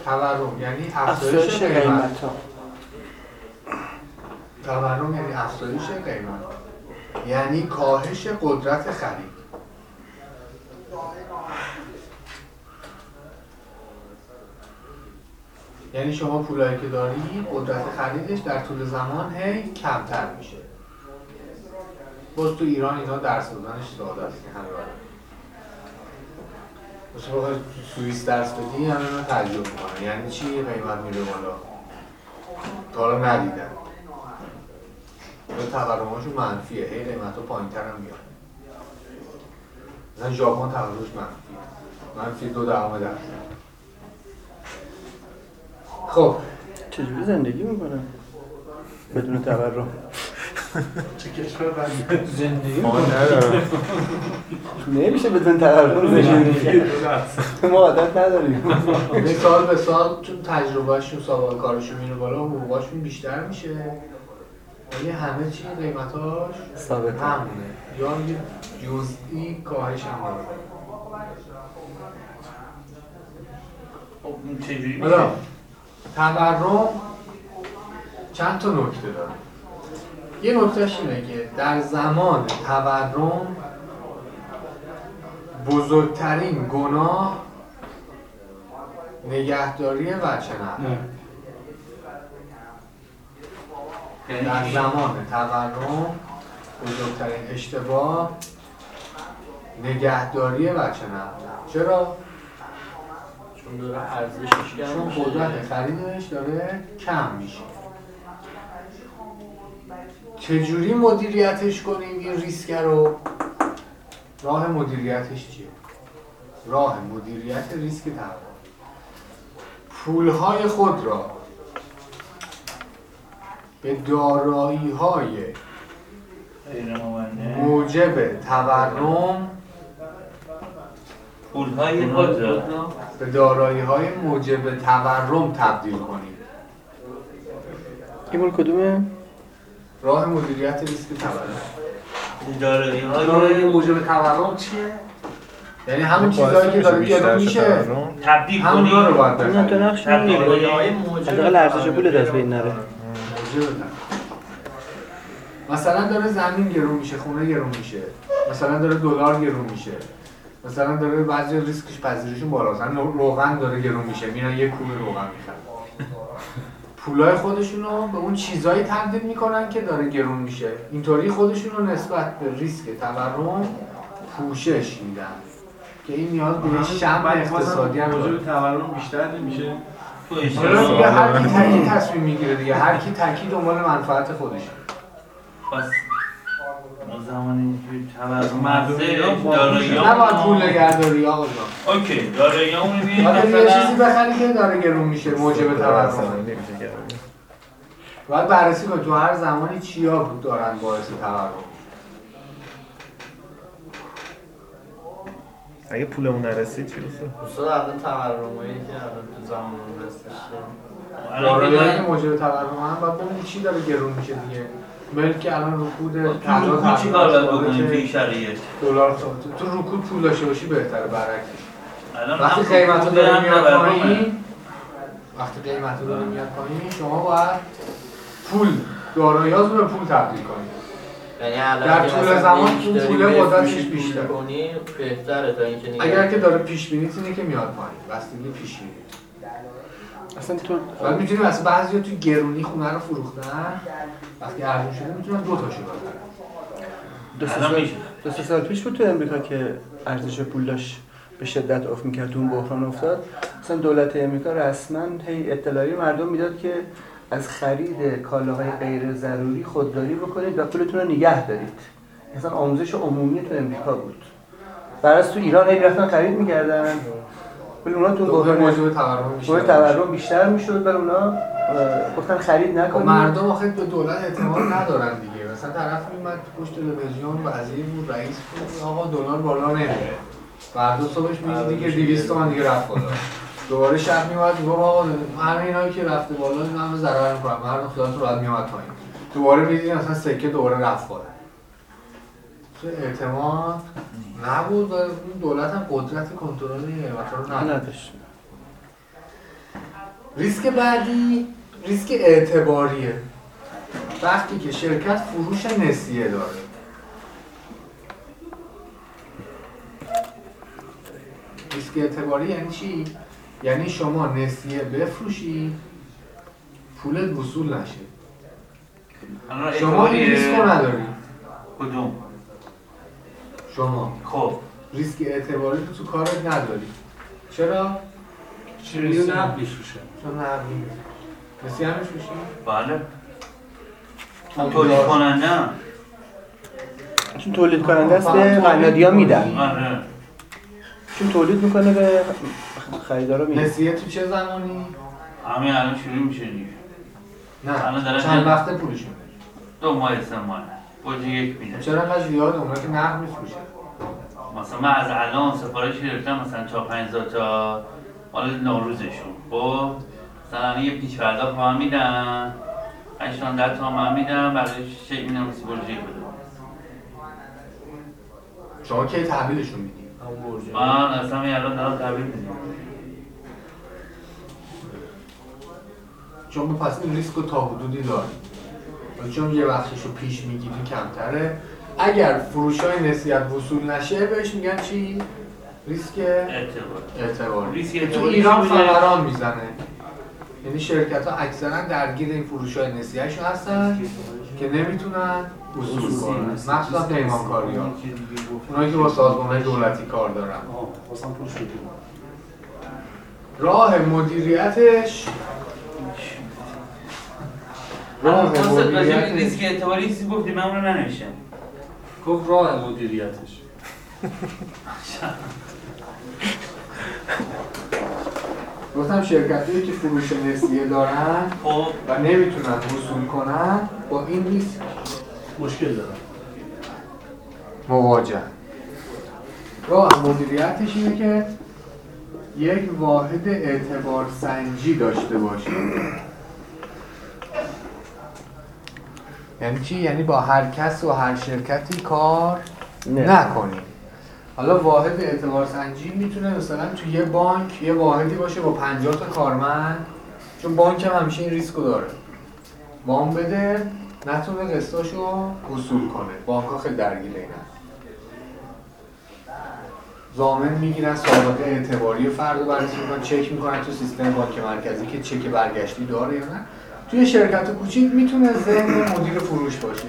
Speaker 1: تورم یعنی افزایش قیمت. تورم یعنی افزایش قیمت. یعنی کاهش قدرت خرید. یعنی شما پولایی که داری قدرت خریدش در طول زمان هی کمتر میشه. باز تو ایران اینا درس دادنش ساده است که همه بلدن. مثل بخوای تو درس بدی همه اینا تجربه می‌کنن. یعنی چی؟ قیمت میره بالا. تا حالا ندیدن. یا تورماشون منفیه. هی قیمت ها پایین تر هم میاد. مثلا ژاپن تورمش منفیه. منفی دو دهم درصد. خب.
Speaker 2: چجوری زندگی می‌کنن بدون تورم.
Speaker 7: چه کشور
Speaker 11: زندگی.
Speaker 2: نمیشه بدون تورم زندگی. ما عادت نداریم.
Speaker 1: یعنی سال به سال چون تجربهشون سابقه کارشون میره بالا حقوقاشون بیشتر میشه؟ ولی همه چی قیمتاش
Speaker 2: ثابت
Speaker 1: همونه. یا یه جزئی کاهش هم داره؟
Speaker 5: خب چجوری؟
Speaker 1: تورم چند تا نکته داره؟ یه نکتهش اینه که در زمان تورم بزرگترین گناه نگهداری وچه در
Speaker 5: یعنی چی؟
Speaker 1: زمان تورم بزرگترین اشتباه نگهداری وچه نقد چرا؟
Speaker 6: چون داره ارزشش کم
Speaker 1: چون. قدرت خریدش داره کم میشه چجوری مدیریتش کنیم این ریسک رو؟ راه مدیریتش چیه؟ راه مدیریت ریسک تورم پولهای خود را به دارایی های موجب تورم
Speaker 5: پولهای خود را
Speaker 1: به دارایی های موجب تورم تبدیل کنیم.
Speaker 2: این کدومه؟
Speaker 1: راه مدیریت ریسک تورم.
Speaker 5: های
Speaker 7: موجب تورم چیه؟
Speaker 1: یعنی همون چیزایی که داره
Speaker 4: شه
Speaker 1: میشه.
Speaker 5: تبدیل
Speaker 1: همونا رو باید
Speaker 5: کنی
Speaker 2: نه تو نقش حداقل ارزش پول از بین نره.
Speaker 1: مثلا داره زمین گرون میشه خونه گرون میشه. مثلا داره دلار گرون میشه. مثلا داره بعضی ریسکش پذیرشون بالا مثلا روغن داره گرون میشه. میرن یه کوب روغن می‌خرن پولای خودشون رو به اون چیزایی تبدیل می‌کنن که داره گرون میشه. اینطوری خودشون رو نسبت به ریسک تورم پوشش میدن. که این نیاز به یه شم اقتصادی هم
Speaker 7: تورم بیشتر نمیشه.
Speaker 1: دیگه هر کی تکی تصمیم می‌گیره دیگه؟ هر کی تکی دنبال منفعت خودشه.
Speaker 5: پس ما زمان اینجوری تورم
Speaker 7: مردم
Speaker 5: هستش
Speaker 7: ایران با-
Speaker 5: دارایی
Speaker 1: نباید پول نگهداری آقا جان.
Speaker 5: اوکی دارایی همون
Speaker 1: باید یه چیزی بخری که داره گرون میشه موجب تورم
Speaker 4: نمیشه کرد.
Speaker 1: باید بررسی کنید تو هر زمانی چیا بود دارن باعث تورم؟
Speaker 4: اگه پولمون نرسید چی بسه؟
Speaker 6: استاد الان تورمایی که الان تو زمان رسیدش.
Speaker 1: دارایی که موجب تورم هم باید ببینید چی داره گرون میشه دیگه. ملک الان رکود
Speaker 5: رکود چی کار باید بکنیم
Speaker 1: که
Speaker 5: توی این شرایط
Speaker 1: دلار تو- تو رکود پول داشته باشی بهتره برعکسش.
Speaker 5: الان
Speaker 1: وقتی قیمت رو داره میاد. پایین وقتی قیمت رو داره میاد پایین شما باید پول داراییاتون رو به پول تبدیل کنید
Speaker 6: یعنی الان
Speaker 1: در طول زمان اون
Speaker 6: داری
Speaker 1: پول بیشتره.
Speaker 6: کنی بهتره تا اینکه
Speaker 1: اگر که. داره پیش بینیت اینه که میاد پایین. بستگی پیش بینی
Speaker 2: اصلا تو
Speaker 1: بعد می‌تونیم از بعضی تو گرونی خونه رو فروختن؟ وقتی ارزون شده می‌تونن دو تاشو بخرن
Speaker 2: دو سه سال
Speaker 5: میشه.
Speaker 2: دو سه سال پیش بود تو امریکا که ارزش پول داشت به شدت افت می‌کرد تو اون بحران افتاد. مثلا دولت امریکا رسما هی اطلاعی مردم می‌داد که از خرید کالاهای غیر ضروری خودداری بکنید و پولتون رو نگه دارید. مثلا آموزش عمومی تو امریکا بود. برای تو ایران هی رفتن خرید می‌کردن. ولی اونا تو
Speaker 1: موجب تورم بیشتر
Speaker 2: تورم بیشتر می‌شد و اونا گفتن خرید
Speaker 1: خب
Speaker 2: نکنید.
Speaker 1: مردم آخه به دولت اعتماد ندارن دیگه. مثلا طرف میومد پشت تلویزیون وزیر بود رئیس بود آقا دلار بالا نمیره. فردا صبحش می‌دیدی که 200 تومن دیگه رفت بالا. دوباره شب میومد می‌گفت آقا همه اینایی که رفته بالا همه ضرر می‌کنن مردم خیالتون راحت میومد پایین. دوباره می‌دیدی مثلا سکه دوباره رفت بالا. چه اعتماد نبود و اون دولت هم قدرت کنترل قیمتا رو نداشت. ریسک بعدی ریسک اعتباریه. وقتی که شرکت فروش نسیه داره. ریسک اعتباری یعنی چی؟ یعنی شما نسیه بفروشی پولت وصول نشه. شما این. ریسک رو نداری.
Speaker 5: کدوم؟
Speaker 1: شما.
Speaker 5: خب
Speaker 1: ریسک اعتباری رو تو کارت نداری. چرا؟
Speaker 8: چیزی نقد میشوشه
Speaker 1: چون نقدی نسیه هم میفروشی؟
Speaker 5: بله. من تولید کننده
Speaker 2: چون تولید کننده است به قنادی ها میدن.
Speaker 5: آره.
Speaker 2: چون تولید می‌کنه به خریدارا میده
Speaker 1: نسیه تو چه زمانی؟
Speaker 5: همین الان شروع میشه دیگه.
Speaker 1: نه.
Speaker 5: الان
Speaker 1: چند وقت پولش میده
Speaker 5: دو ماه سه ماه. اوج یک میده
Speaker 1: چرا انقدر زیاد اونا که نقد میفروشه
Speaker 5: مثلا من از الان سفارش گرفتم مثلا 4 5000 تا مال نوروزشون. خب؟ مثلا یه پیش پرداخت من میدن 8 تا 10 تا من میدم برای چک میدم مثل برج یک بده
Speaker 1: شما کی تحویلشون میدی؟
Speaker 5: من اصلا الان دارم تحویل میدم
Speaker 1: چون پس این ریسک رو تا حدودی داری ولی چون یه بخشش رو پیش می‌گیری کمتره. اگر فروش های نسیت وصول نشه بهش میگن چی؟ ریسک
Speaker 5: اعتبار. ریسک
Speaker 1: تو ایران؟ فوران می‌زنه. یعنی شرکت ها اکثرا درگیر این فروش های نسیهشون هستن که نمی‌تونن وصول کنن. مخصوصا پیمانکاری ها اونایی که با سازمان های دولتی کار دارن. راه مدیریتش راه مدیریتش.
Speaker 5: ریسک اعتباری چیزی گفتی من اون رو ننوشتم.
Speaker 8: گفت راه مدیریتش.
Speaker 1: گفتم شرکت که فروش نسیه دارن
Speaker 5: خب.
Speaker 1: و نمی‌تونن وصول کنن با این ریسک
Speaker 8: مشکل دارم.
Speaker 1: مواجه. راه مدیریتش اینه که یک واحد اعتبار سنجی داشته باشیم یعنی چی؟ یعنی با هر کس و هر شرکتی کار
Speaker 2: نه.
Speaker 1: نکنیم حالا واحد اعتبار سنجی می‌تونه مثلا تو یه بانک یه واحدی باشه با 50 تا کارمند چون بانک هم همیشه این ریسکو داره. وام بده نتونه قسطاشو وصول کنه. بانک ها خیلی درگیر اینن. زامن می‌گیرن سابقه اعتباری فرد رو بررسی می‌کنن چک می‌کنن تو سیستم بانک مرکزی که چک برگشتی داره یا نه. توی شرکت کوچیک می‌تونه ذهن مدیر فروش باشه.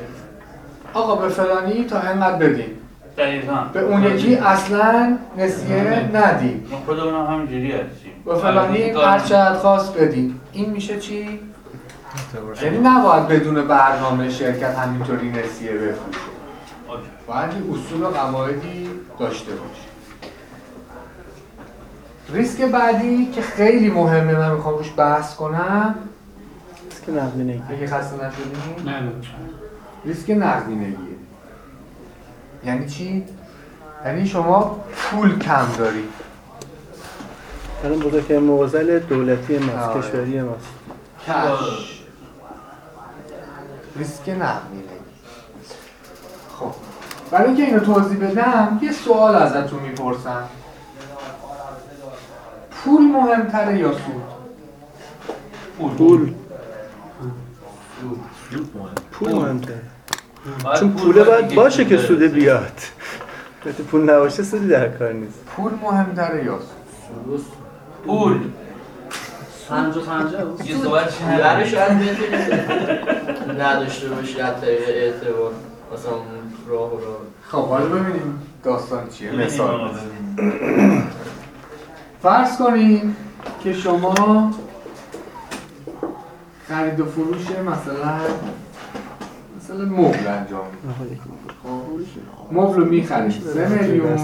Speaker 1: آقا به فلانی تا اینقدر بدین.
Speaker 5: دقیقا.
Speaker 1: به اون یکی اصلا نسیه ندیم
Speaker 5: ما خودمون هم همینجوری هستیم.
Speaker 1: به فلانی
Speaker 5: کار
Speaker 1: هر چقدر خواست بدیم این میشه چی؟ یعنی نباید بدون برنامه شرکت همینطوری نسیه بفروشه. باید اصول و قواعدی داشته باشه. ریسک بعدی که خیلی مهمه من می‌خوام روش بحث کنم
Speaker 2: که نقدینگی.
Speaker 1: اگه خسته نشدیم؟
Speaker 8: نه نه.
Speaker 1: ریسک نقدینگیه یعنی چی؟ یعنی شما پول کم داری.
Speaker 2: الان بزرگترین موزل دولتی ماست
Speaker 1: آره.
Speaker 2: کشوری ماست.
Speaker 1: کش. ریسک نقدینگی. خب. برای اینکه اینو توضیح بدم یه سوال ازتون می‌پرسم. پول مهمتره یا سود؟
Speaker 2: پول. پول مهمتره. چون
Speaker 5: پول
Speaker 2: پوله
Speaker 5: باید
Speaker 2: باشه که سوده بیاد. وقتی پول نباشه سودی در کار نیست.
Speaker 1: پول مهمتره یا سود؟
Speaker 5: پول.
Speaker 8: پنجا پنجا
Speaker 5: یه صحبت چی؟
Speaker 6: پوله رو
Speaker 5: نداری؟
Speaker 6: شاید بتونی نداشته باشی از طریق اعتبار. مثلا راه و راه.
Speaker 1: خب حالا ببینیم داستان چیه. مثال. فرض کنیم که شما خرید و فروش مثلا مثلا مبل انجام خب مبل رو می‌خرید سه میلیون.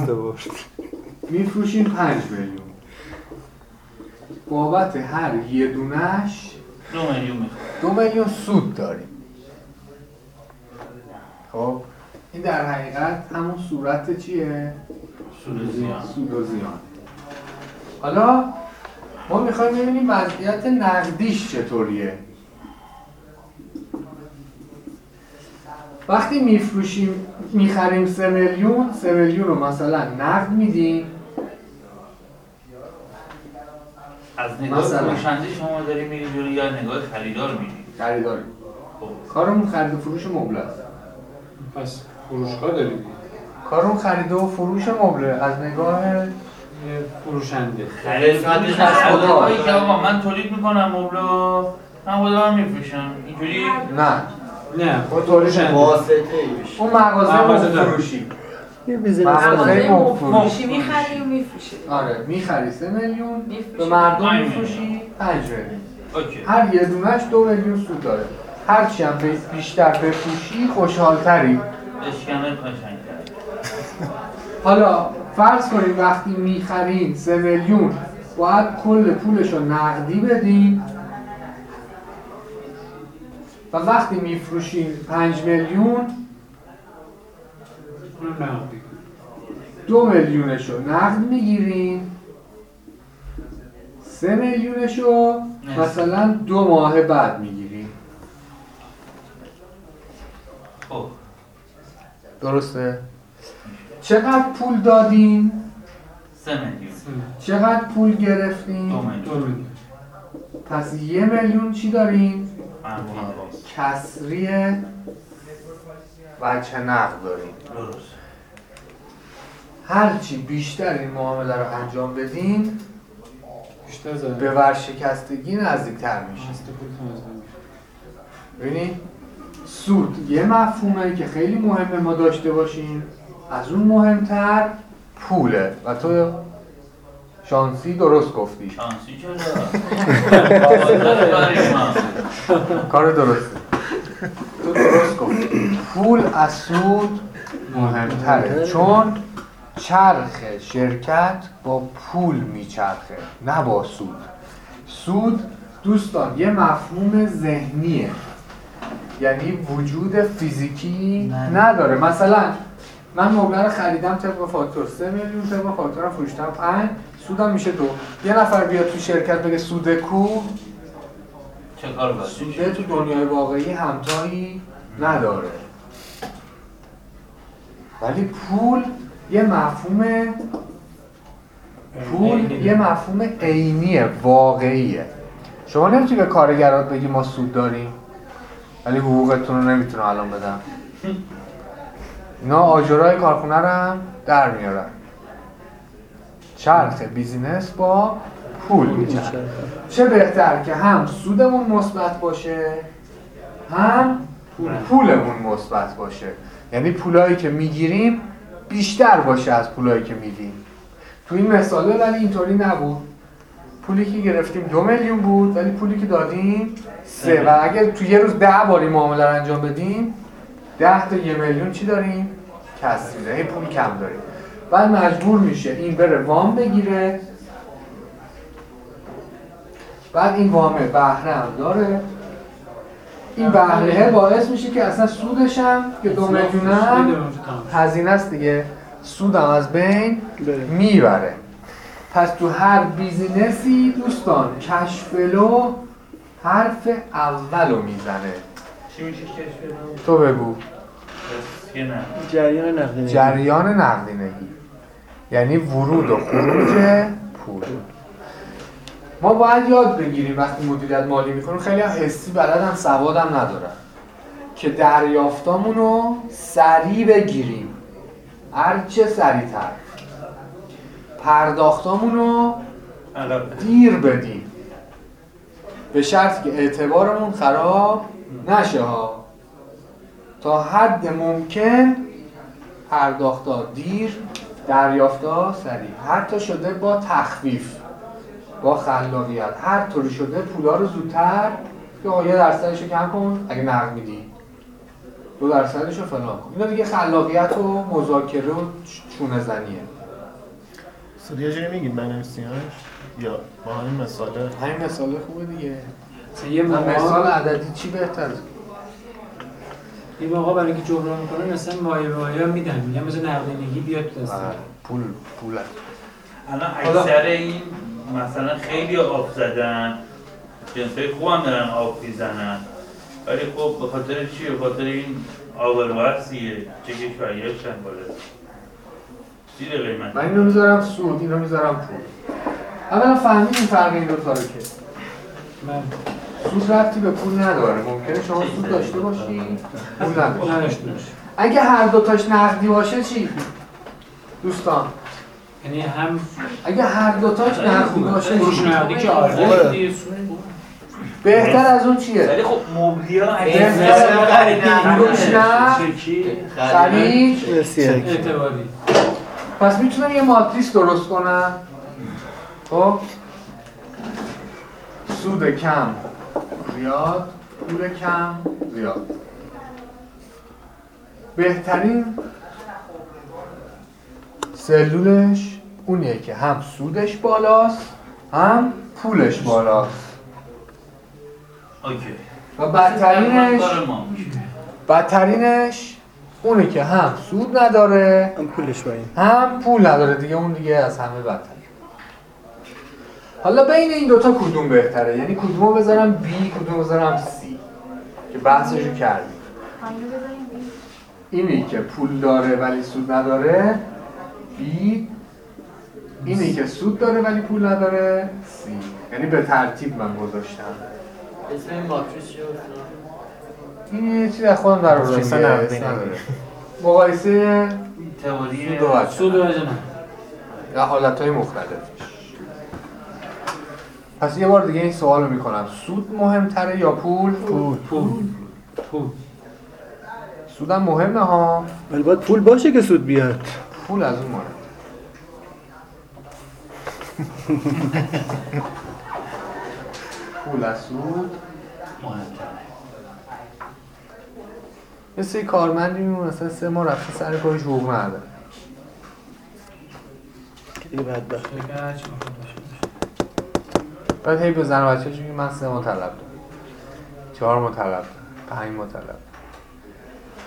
Speaker 1: میفروشین پنج میلیون. بابت هر یه دونش
Speaker 5: دو میلیون
Speaker 1: دو میلیون سود داریم. خب این در حقیقت همون صورت چیه؟
Speaker 5: سود و زیان.
Speaker 1: سود و زیان. حالا ما می‌خوایم ببینیم وضعیت نقدیش چطوریه. وقتی میفروشیم می‌خریم سه میلیون سه میلیون رو مثلا نقد میدیم.
Speaker 5: از نگاه
Speaker 1: مثلا.
Speaker 5: فروشنده شما داری میری جلو یا نگاه خریدار میری؟
Speaker 1: خریداری
Speaker 5: خب.
Speaker 1: کارمون خرید و فروش مبل است.
Speaker 11: پس فروشگاه داریم
Speaker 1: کارمون خرید و فروش مبله. از نگاه
Speaker 11: یه فروشنده.
Speaker 5: خرید
Speaker 6: قسمت
Speaker 5: فروش
Speaker 6: کسب و
Speaker 5: از
Speaker 6: کار.
Speaker 5: نگاهی که آقا من تولید می‌کنم مبلو من خودم میفروشم. اینجوری؟
Speaker 1: نه.
Speaker 11: نه.
Speaker 1: خود تولید.
Speaker 6: واسطه ای بشه
Speaker 1: اون مغازه. فروشی.
Speaker 2: یه بیزینس
Speaker 1: مغازه فروشی
Speaker 3: می‌خری و میفروشی.
Speaker 1: آره می‌خری. سه میلیون.
Speaker 3: می‌فروشی.
Speaker 1: به مردم میفروشی. پنج میلیون.
Speaker 5: اوکی.
Speaker 1: هر یه دونش دو میلیون سود داره. هرچی هم بی- بیشتر بفروشی خوشحالتری.
Speaker 5: اشکنه قشنگ
Speaker 1: حالا فرض کنیم وقتی می‌خرین سه میلیون باید کل پولش رو نقدی بدین. و وقتی میفروشین پنج میلیون
Speaker 11: اون نقدی.
Speaker 1: دو میلیونش رو نقد می‌گیرین سه میلیونش رو مثلا دو ماه بعد می‌گیرین
Speaker 5: خب
Speaker 1: درسته؟ چقدر پول دادین؟
Speaker 5: سه میلیون
Speaker 1: چقدر پول گرفتین؟
Speaker 5: دو میلیون
Speaker 11: میلیون.
Speaker 1: پس یه میلیون چی دارین؟ کسری وجه نقد
Speaker 5: درست.
Speaker 1: هرچی بیشتر این معامله رو انجام بدین
Speaker 11: بیشتر زده
Speaker 1: به ورشکستگی نزدیکتر میشه. ببینید سود یه مفهومه که خیلی مهمه ما داشته باشیم. از اون مهمتر پوله. و تو شانسی درست گفتی.
Speaker 5: شانسی چرا.
Speaker 1: کار درسته. تو درست گفتی. پول از سود مهمتره. چون چرخ شرکت با پول میچرخه نه با سود. سود دوستان یه مفهوم ذهنیه. یعنی وجود فیزیکی نداره. مثلا من مبله رو خریدم طبق فاکتور 3 میلیون طبق فاکتورم فروشتم 5 سودم میشه دو یه نفر بیاد تو شرکت بگه سود کو.
Speaker 5: چه کار باید
Speaker 1: سوده تو دنیای واقعی همتایی نداره. ولی پول یه مفهوم پول یه مفهوم عینیه واقعیه. شما نمی‌تونی به کارگرات بگی ما سود داریم ولی حقوقتون رو نمی‌تونم الان بدم. اینا آجرای کارخونه رو هم در میارن. چرخ بیزینس با پول میچرخه. چه بهتر که هم سودمون مثبت باشه هم پولمون مثبت باشه. یعنی پولایی که می‌گیریم بیشتر باشه از پولایی که میدیم تو این مثاله ولی اینطوری نبود. پولی که گرفتیم دو میلیون بود ولی پولی که دادیم سه. و اگر تو یه روز ده باری معامله انجام بدیم ده تا یه میلیون چی داریم؟ کسری داریم پول کم داریم. بعد مجبور میشه این بره وام بگیره. بعد این وامه بهره هم داره. این بهره باعث میشه که اصلا سودش هم که دو میلیون. هزینه است دیگه. سودم از بین
Speaker 2: بره.
Speaker 1: می‌بره. پس تو هر بیزینسی دوستان کشفلو حرف اول رو می‌زنه.
Speaker 5: چی میشه؟
Speaker 1: تو بگو.
Speaker 2: جریان نقدینگی.
Speaker 1: جریان نقدینگی. یعنی ورود و خروج پول. ما باید یاد بگیریم وقتی مدیریت مالی می‌کنیم خیلی هم حسی بلدن سوادم ندارن که دریافتامون رو سریع بگیریم. هرچه سریعتر. پرداختامون رو دیر بدیم. به شرطی که اعتبارمون خراب نشه ها. تا حد ممکن پرداختا دیر دریافتا سریع. حتی شده با تخفیف با خلاقیت. هر طوری شده پولا رو زودتر که یه درصدش رو کم کن اگه نقد میدی. دو درصدش رو فلان کن. اینا دیگه خلاقیت و مذاکره و چونه زنیه.
Speaker 4: سود یه جوری میگید بنویسیمش یا با همین مساله
Speaker 1: همین مثال خوبه دیگه.
Speaker 11: یه
Speaker 1: مثال عددی چی بهتر
Speaker 11: یه موقع برای اینکه جبران کنن مثلا مایه مایه میدن. میگن مثلا نقدینگی بیاد تو دست.
Speaker 1: پول پول.
Speaker 5: الان اکثر این مثلا خیلی آب زدن جنسای خوب هم دارن آب می‌زنن. ولی خب به خاطر چی؟ به خاطر این الوصیه چه کشوریاش هم بالا؟ زیر قیمت.
Speaker 1: من اینو می‌ذارم سود اینو می‌ذارم پول. اولا فهمیدیم فرق این دوتا رو که؟
Speaker 11: من.
Speaker 1: سود رفتی به پول نداره. ممکنه شما سود داشته باشی. پول نداشته اگه هر دوتاش نقدی باشه چی؟ دوستان.
Speaker 11: یعنی هم
Speaker 1: اگه هر دوتاش نقدی باشه
Speaker 11: فروش
Speaker 1: چی؟
Speaker 11: نقدی که آره. بود.
Speaker 1: بهتر از اون چیه؟
Speaker 5: ولی خب مبلیا
Speaker 1: خرید
Speaker 11: اعتباری.
Speaker 1: پس می‌تونم یه ماتریس درست کنم؟ خب. سود کم. زیاد پول کم زیاد. بهترین سلولش اونیه که هم سودش بالاست هم پولش بالاست.
Speaker 5: اوکی.
Speaker 1: و بدترینش بدترینش اونه که هم سود نداره
Speaker 2: هم پولش با این
Speaker 1: هم پول نداره. دیگه اون دیگه از همه بدتر. حالا بین این دوتا کدوم بهتره؟ یعنی کدومو بذارم بی کدوم بذارم سی که بحثشو کردیم. اینی که پول داره ولی سود نداره. بی اینی که سود داره ولی پول نداره. سی یعنی به ترتیب من گذاشتم.
Speaker 6: اسم این ماتریس؟
Speaker 1: این یه چیزی از خودم در آوردم. مقایسه
Speaker 5: تئوری
Speaker 1: سود و
Speaker 11: نه
Speaker 1: یا حالتهای مختلفش. پس یه بار دیگه این سوال رو می‌کنم. سود مهمتره یا پول؟ پول.
Speaker 11: پول. پول.
Speaker 1: سودم مهمه ها.
Speaker 2: ولی باید پول باشه که سود بیاد.
Speaker 1: پول از اون مهمه. پول از سود
Speaker 5: مهمتره.
Speaker 1: مثل یه کارمندی میمونه مثلا سه ماه رفته سر کارش حقوق نداره
Speaker 2: دیگه بدبخت
Speaker 11: دیگه هرچی می‌خواد باشه باشه.
Speaker 1: بعد هی به زن و بچه‌ش میگه من سه ماه طلب دارم. چهار ماه طلب دارم پنج ماه طلب دارم.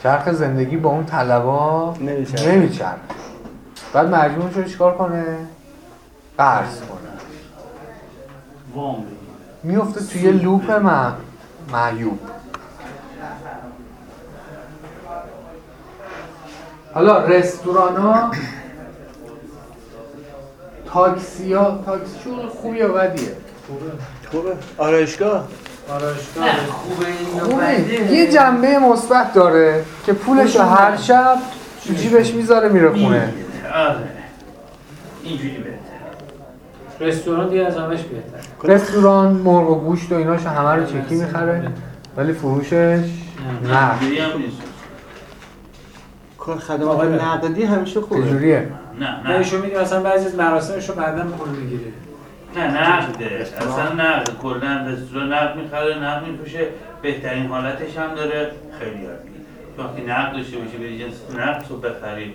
Speaker 1: چرخ زندگی با اون طلبا
Speaker 2: نمیچرخه.
Speaker 1: نمیچرخه. بعد مجبور شده چیکار کنه؟ قرض کنه. میفته توی لوپ م- معیوب حالا رستوران ها تاکسی ها تاکسی شغل خوبی یا بدیه.
Speaker 2: خوبه. آرایشگاه؟
Speaker 11: آرایشگاه
Speaker 5: نه. خوبه این
Speaker 1: خوبه؟ یه جنبه مثبت داره که پولش رو هر شب تو جیبش می‌ذاره میره خونه.
Speaker 5: آره. اینجوری بهتره.
Speaker 11: رستوران دیگه از همش بهتر
Speaker 1: رستوران مرغ و گوشت و ایناش همه رو چکی می‌خره ولی فروشش نه.
Speaker 5: اینجوری هم نیست.
Speaker 2: کار خدمات نقدی همیشه خوبه.
Speaker 1: چجوریه
Speaker 5: نه
Speaker 11: نه.
Speaker 5: نه
Speaker 11: ایشون میگه مثلا بعضی از مراسمش رو بعدا می‌گیره.
Speaker 5: نه نقده اصلا نقد. کلا رستوران نقد می‌خره نقد میفروشه. بهترین حالتش هم داره. خیلی عالی وقتی نقد داشته باشی بری جنس نقد رو بخری.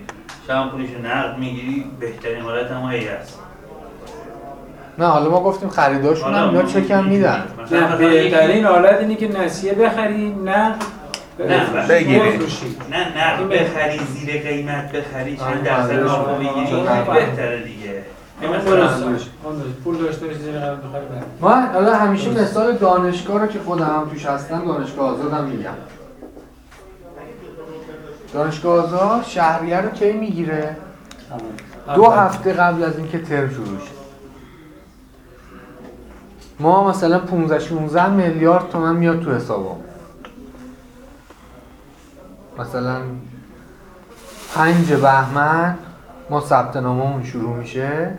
Speaker 5: پولش رو نقد می‌گیری بهترین حالت هم هی هست.
Speaker 1: نه حالا ما گفتیم خریداشون هم اینا چکم میدن؟
Speaker 11: نه بهترین حالت اینه که نسیه بخری نه
Speaker 5: نه،
Speaker 4: بگیری.
Speaker 5: نه نقد بخری زیر قیمت بخری چند
Speaker 1: آره،
Speaker 5: درصد آفو
Speaker 1: آره،
Speaker 5: بگیری.
Speaker 1: آره.
Speaker 5: بهتره دیگه.
Speaker 11: پول داشته باشی زیر قرار بخوای بره
Speaker 1: من حالا همیشه مثال دانشگاه رو که خودم هم توش هستم دانشگاه آزادم میگم. دانشگاه آزاد شهریه رو کی می‌گیره؟ دو هفته قبل از اینکه ترم شروع شه. ما مثلا 15 16 میلیارد تومن میاد تو حسابم. مثلا 5 بهمن ما ثبت ناممون شروع میشه.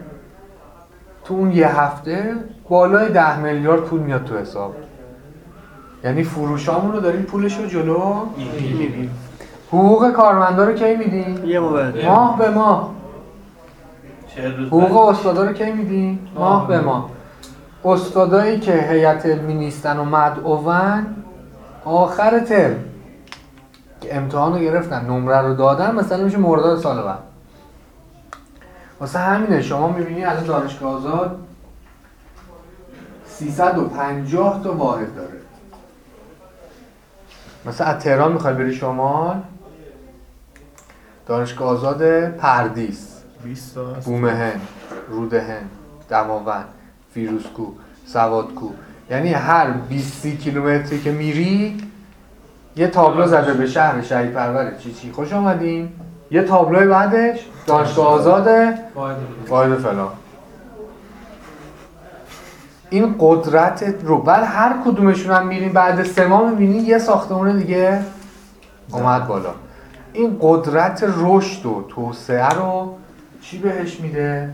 Speaker 1: تو اون یه هفته بالای 10 میلیارد پول میاد تو حساب. یعنی فروشامون رو داریم پولش رو جلو می‌گیریم. حقوق کارمندا رو کی میدیم؟
Speaker 2: یه ماه
Speaker 1: به ماه. حقوق استادا رو کی میدیم؟ ماه به ماه. استادایی که هیئت علمی نیستن و مدعوون آخر ترم. که امتحان رو گرفتن نمره رو دادن مثلا میشه مرداد سال بعد واسه همینه شما می‌بینی الان دانشگاه آزاد 350 تا واحد داره. مثلا از تهران می‌خوای بری شمال؟ دانشگاه آزاد پردیس.
Speaker 4: 20 تا.
Speaker 1: بومهن رودهن دماوند فیروزکو سوادکو. یعنی هر 20 کیلومتری که میری یه تابلو زده به شهر شهید پروره چی چی؟ خوش آمدیم یه تابلوی بعدش دانشگاه آزاده.
Speaker 11: باید
Speaker 1: واحد فلان. این قدرت رو بعد هر کدومشون هم میریم بعد سه ماه می‌بینی یه ساختمون دیگه اومد بالا. این قدرت رشد و توسعه رو چی بهش میده؟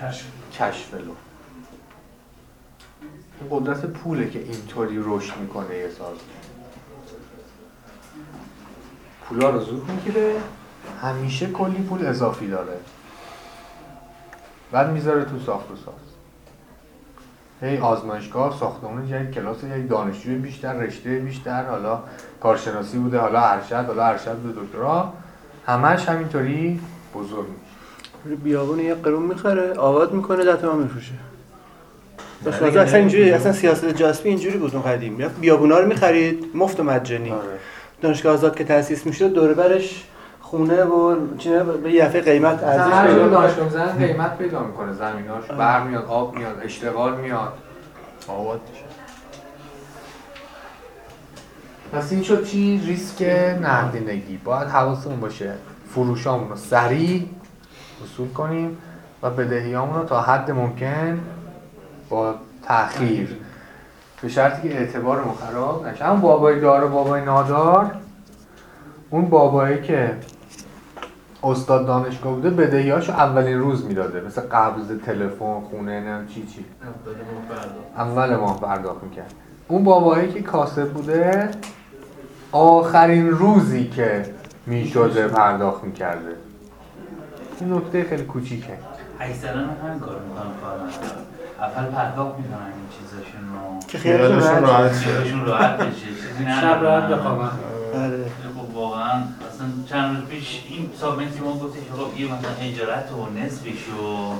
Speaker 11: کشف. کشف
Speaker 1: این قدرت پوله که اینطوری رشد می‌کنه یه ساز. پولا رو زود می‌گیره. همیشه کلی پول اضافی داره. بعد می‌ذاره تو ساخت و ساز. هی آزمایشگاه ساختمون یک کلاس یک دانشجوی بیشتر رشته بیشتر حالا کارشناسی بوده حالا ارشد حالا ارشد به دکترا. همش همینطوری بزرگ میشه.
Speaker 2: بیابون یه قرون می‌خره آباد می‌کنه ده تومن میفروشه. اصلا اینجوری. اصلا سیاست جاسپی اینجوری بود اون قدیم. بیابونا رو می‌خرید مفت و مجانی.
Speaker 1: آره.
Speaker 2: دانشگاه آزاد که تأسیس می‌شد دور برش خونه و چیزا به یه دفعه قیمت ارزش
Speaker 1: هر
Speaker 2: پیدا
Speaker 1: جور
Speaker 2: می‌کنه.
Speaker 1: می‌زنن قیمت پیدا می‌کنه زمیناش برق میاد آب میاد اشتغال میاد.
Speaker 4: آباد میشه.
Speaker 1: پس این شد چی؟ ریسک نقدینگی باید حواسمون باشه. فروشامون رو سریع وصول کنیم و بدهیامون رو تا حد ممکن با تاخیر به شرطی که اعتبارمون خراب نشه. همون بابای دار و بابای نادار اون بابایی که استاد دانشگاه بوده بدهیاشو اولین روز می‌داده. مثل قبض تلفن خونه نم چی چی. اول ماه پرداخت. می‌کرد. اون بابایی که کاسب بوده آخرین روزی که می‌شده پرداخت می‌کرده. این نکته خیلی کوچیکه.
Speaker 5: اکثرا هم همین کار می‌کنن کارمندا اول پرداخت می‌کنن این چیزاشون رو.
Speaker 2: که خیالشون راحت شه.
Speaker 5: راحت بشه. چیزی ندارن.
Speaker 11: شب راحت بخوابن.
Speaker 2: آره.
Speaker 5: خب واقعا اصلا چند روز پیش این سابمنتی ما گفتش آقا یه مثلا اجارت و نصفش و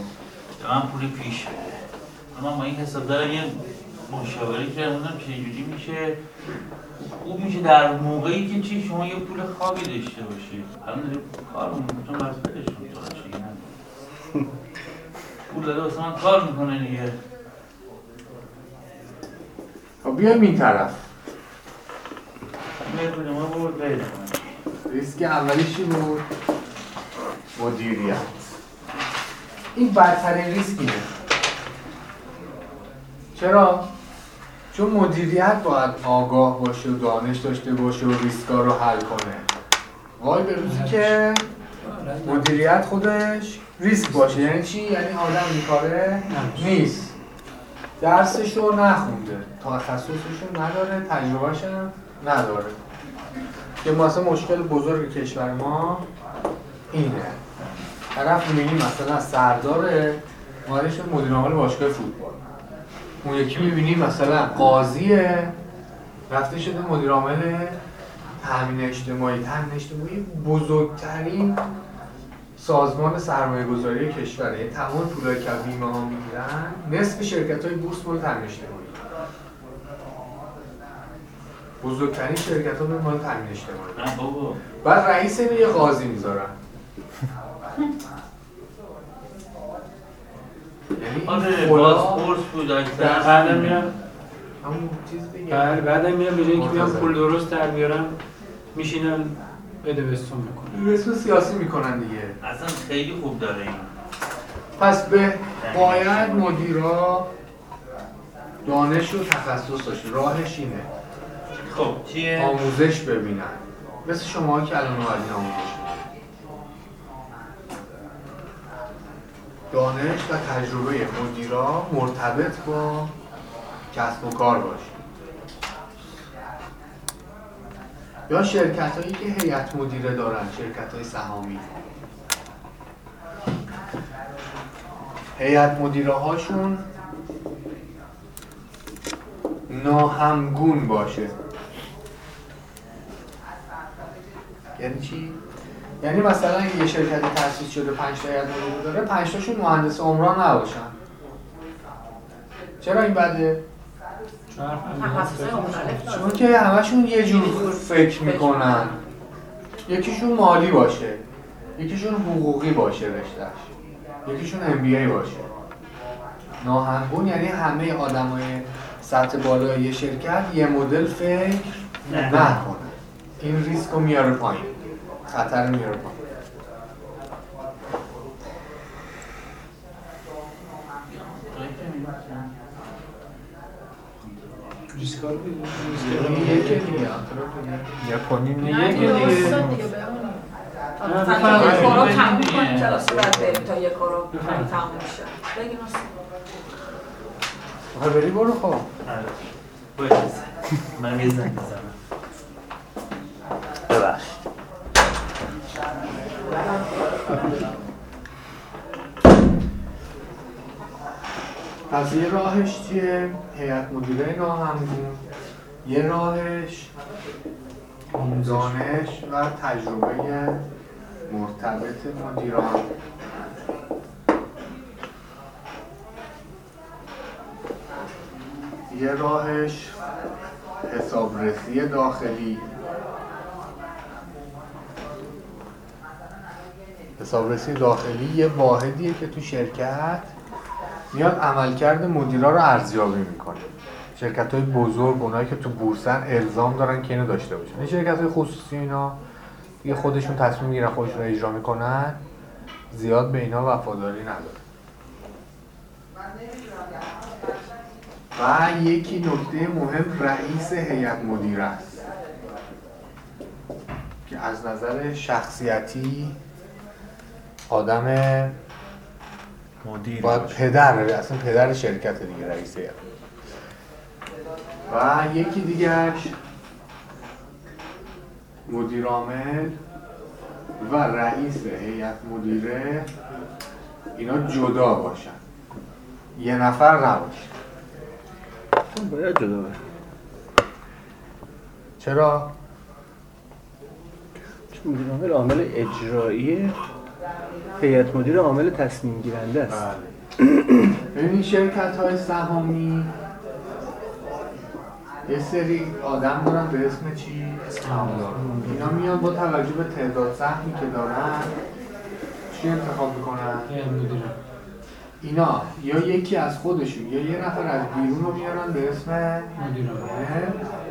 Speaker 5: به من پول پیش بده. اما ما این حساب دارم یه مشاوره کردم چجوری میشه. خوب میشه در موقعی که چی شما یه پول خوابی داشته باشید الان داریم کار می‌کنم بس بدشون تو پول داده واسه من کار می‌کنه دیگه.
Speaker 1: خب بیایم این طرف.
Speaker 5: می‌کنه ما بود غیر
Speaker 1: ریسک اولیش چی بود؟ مدیریت. این بدترین ریسک اینه. چرا؟ چون مدیریت باید آگاه باشه و دانش داشته باشه و ریسکا رو حل کنه. وای به روزی که مدیریت خودش ریسک باشه. یعنی چی؟ یعنی آدم این کاره نیست. درسش رو نخونده. تخصصش رو نداره تجربهش هم نداره. که مثلا مشکل بزرگ کشور ما اینه. طرف می‌بینی مثلا سرداره مالش مدیر عامل باشگاه فوتبال. اون یکی می‌بینی مثلا قاضیه رفته شده مدیر عامل تامین اجتماعی. تامین اجتماعی بزرگترین سازمان سرمایه گذاری کشوره. تمام پولایی که بیمه ها می‌گیرن. نصف شرکت های بورس مال تامین اجتماعی. بزرگترین شرکت ها مال تامین اجتماعی.
Speaker 5: بابا.
Speaker 1: بعد رئیس اینو یه قاضی می‌ذارن. یعنی
Speaker 5: آره بازپرس بود
Speaker 11: بعدم میرم
Speaker 1: همون چیز دیگه.
Speaker 11: بعدم میرم به. پول درست در بیارم میشینم بده بستون می‌کنم.
Speaker 1: اسم سیاسی می‌کنن دیگه.
Speaker 5: اصلا خیلی خوب داره این.
Speaker 1: پس به باید مدیرا دانش و تخصص داشته. راهش اینه.
Speaker 5: خب چیه؟
Speaker 1: آموزش ببینن مثل شما که الان اومدین آموزش. دانش و تجربه مدیرا مرتبط با کسب و کار باشه یا شرکت هایی که هیئت مدیره دارن شرکت های سهامی هیئت مدیره هاشون ناهمگون باشه یعنی چی؟ یعنی مثلا اگه یه شرکتی تأسیس شده 5 تا هیئت مدیره داره 5 تاشون مهندس عمران نباشن. چرا این بده؟ چون که همشون یه جور فکر می‌کنن. یکیشون مالی باشه. یکیشون حقوقی باشه رشتهش یکیشون MBA باشه. ناهمگون یعنی همه آدمای سطح بالای یه شرکت یه مدل فکر نکنن. این ریسک رو میاره پایین. خطر میاره پایین. آخه بری برو خب.
Speaker 5: باشه من یه زنگ بزنم ببخشید
Speaker 1: پس یه راهش چیه؟ هیئت مدیره ناهمگون. یه راهش دانش و تجربه مرتبط مدیران. یه راهش حسابرسی داخلی. حسابرسی داخلی یه واحدیه که تو شرکت میاد عملکرد مدیرا رو ارزیابی می‌کنه. شرکت های بزرگ اونایی که تو بورسن الزام دارن که اینو داشته باشن. این شرکت های خصوصی اینا دیگه خودشون تصمیم می‌گیرن خودشون رو اجرا می‌کنن. زیاد به اینا وفاداری نداره و یکی نکته مهم رئیس هیئت مدیره است. که از نظر شخصیتی آدم
Speaker 4: مدیر
Speaker 1: باید. پدر اصلا پدر شرکت دیگه رئیس هیئت و یکی دیگرش مدیر عامل و رئیس هیئت مدیره اینا جدا باشن. یه نفر نباشه.
Speaker 2: باید جدا باشه.
Speaker 1: چرا؟
Speaker 2: چون مدیر عامل عامل اجرایی هیئت مدیر عامل تصمیم گیرنده است.
Speaker 1: ببینید شرکت های سهامی یه سری آدم دارن به اسم چی؟ سهامدار اینا میان با توجه به تعداد سهمی که دارن چی انتخاب می‌کنن؟ اینا یا یکی از خودشون یا یه نفر از بیرون رو میارن به اسم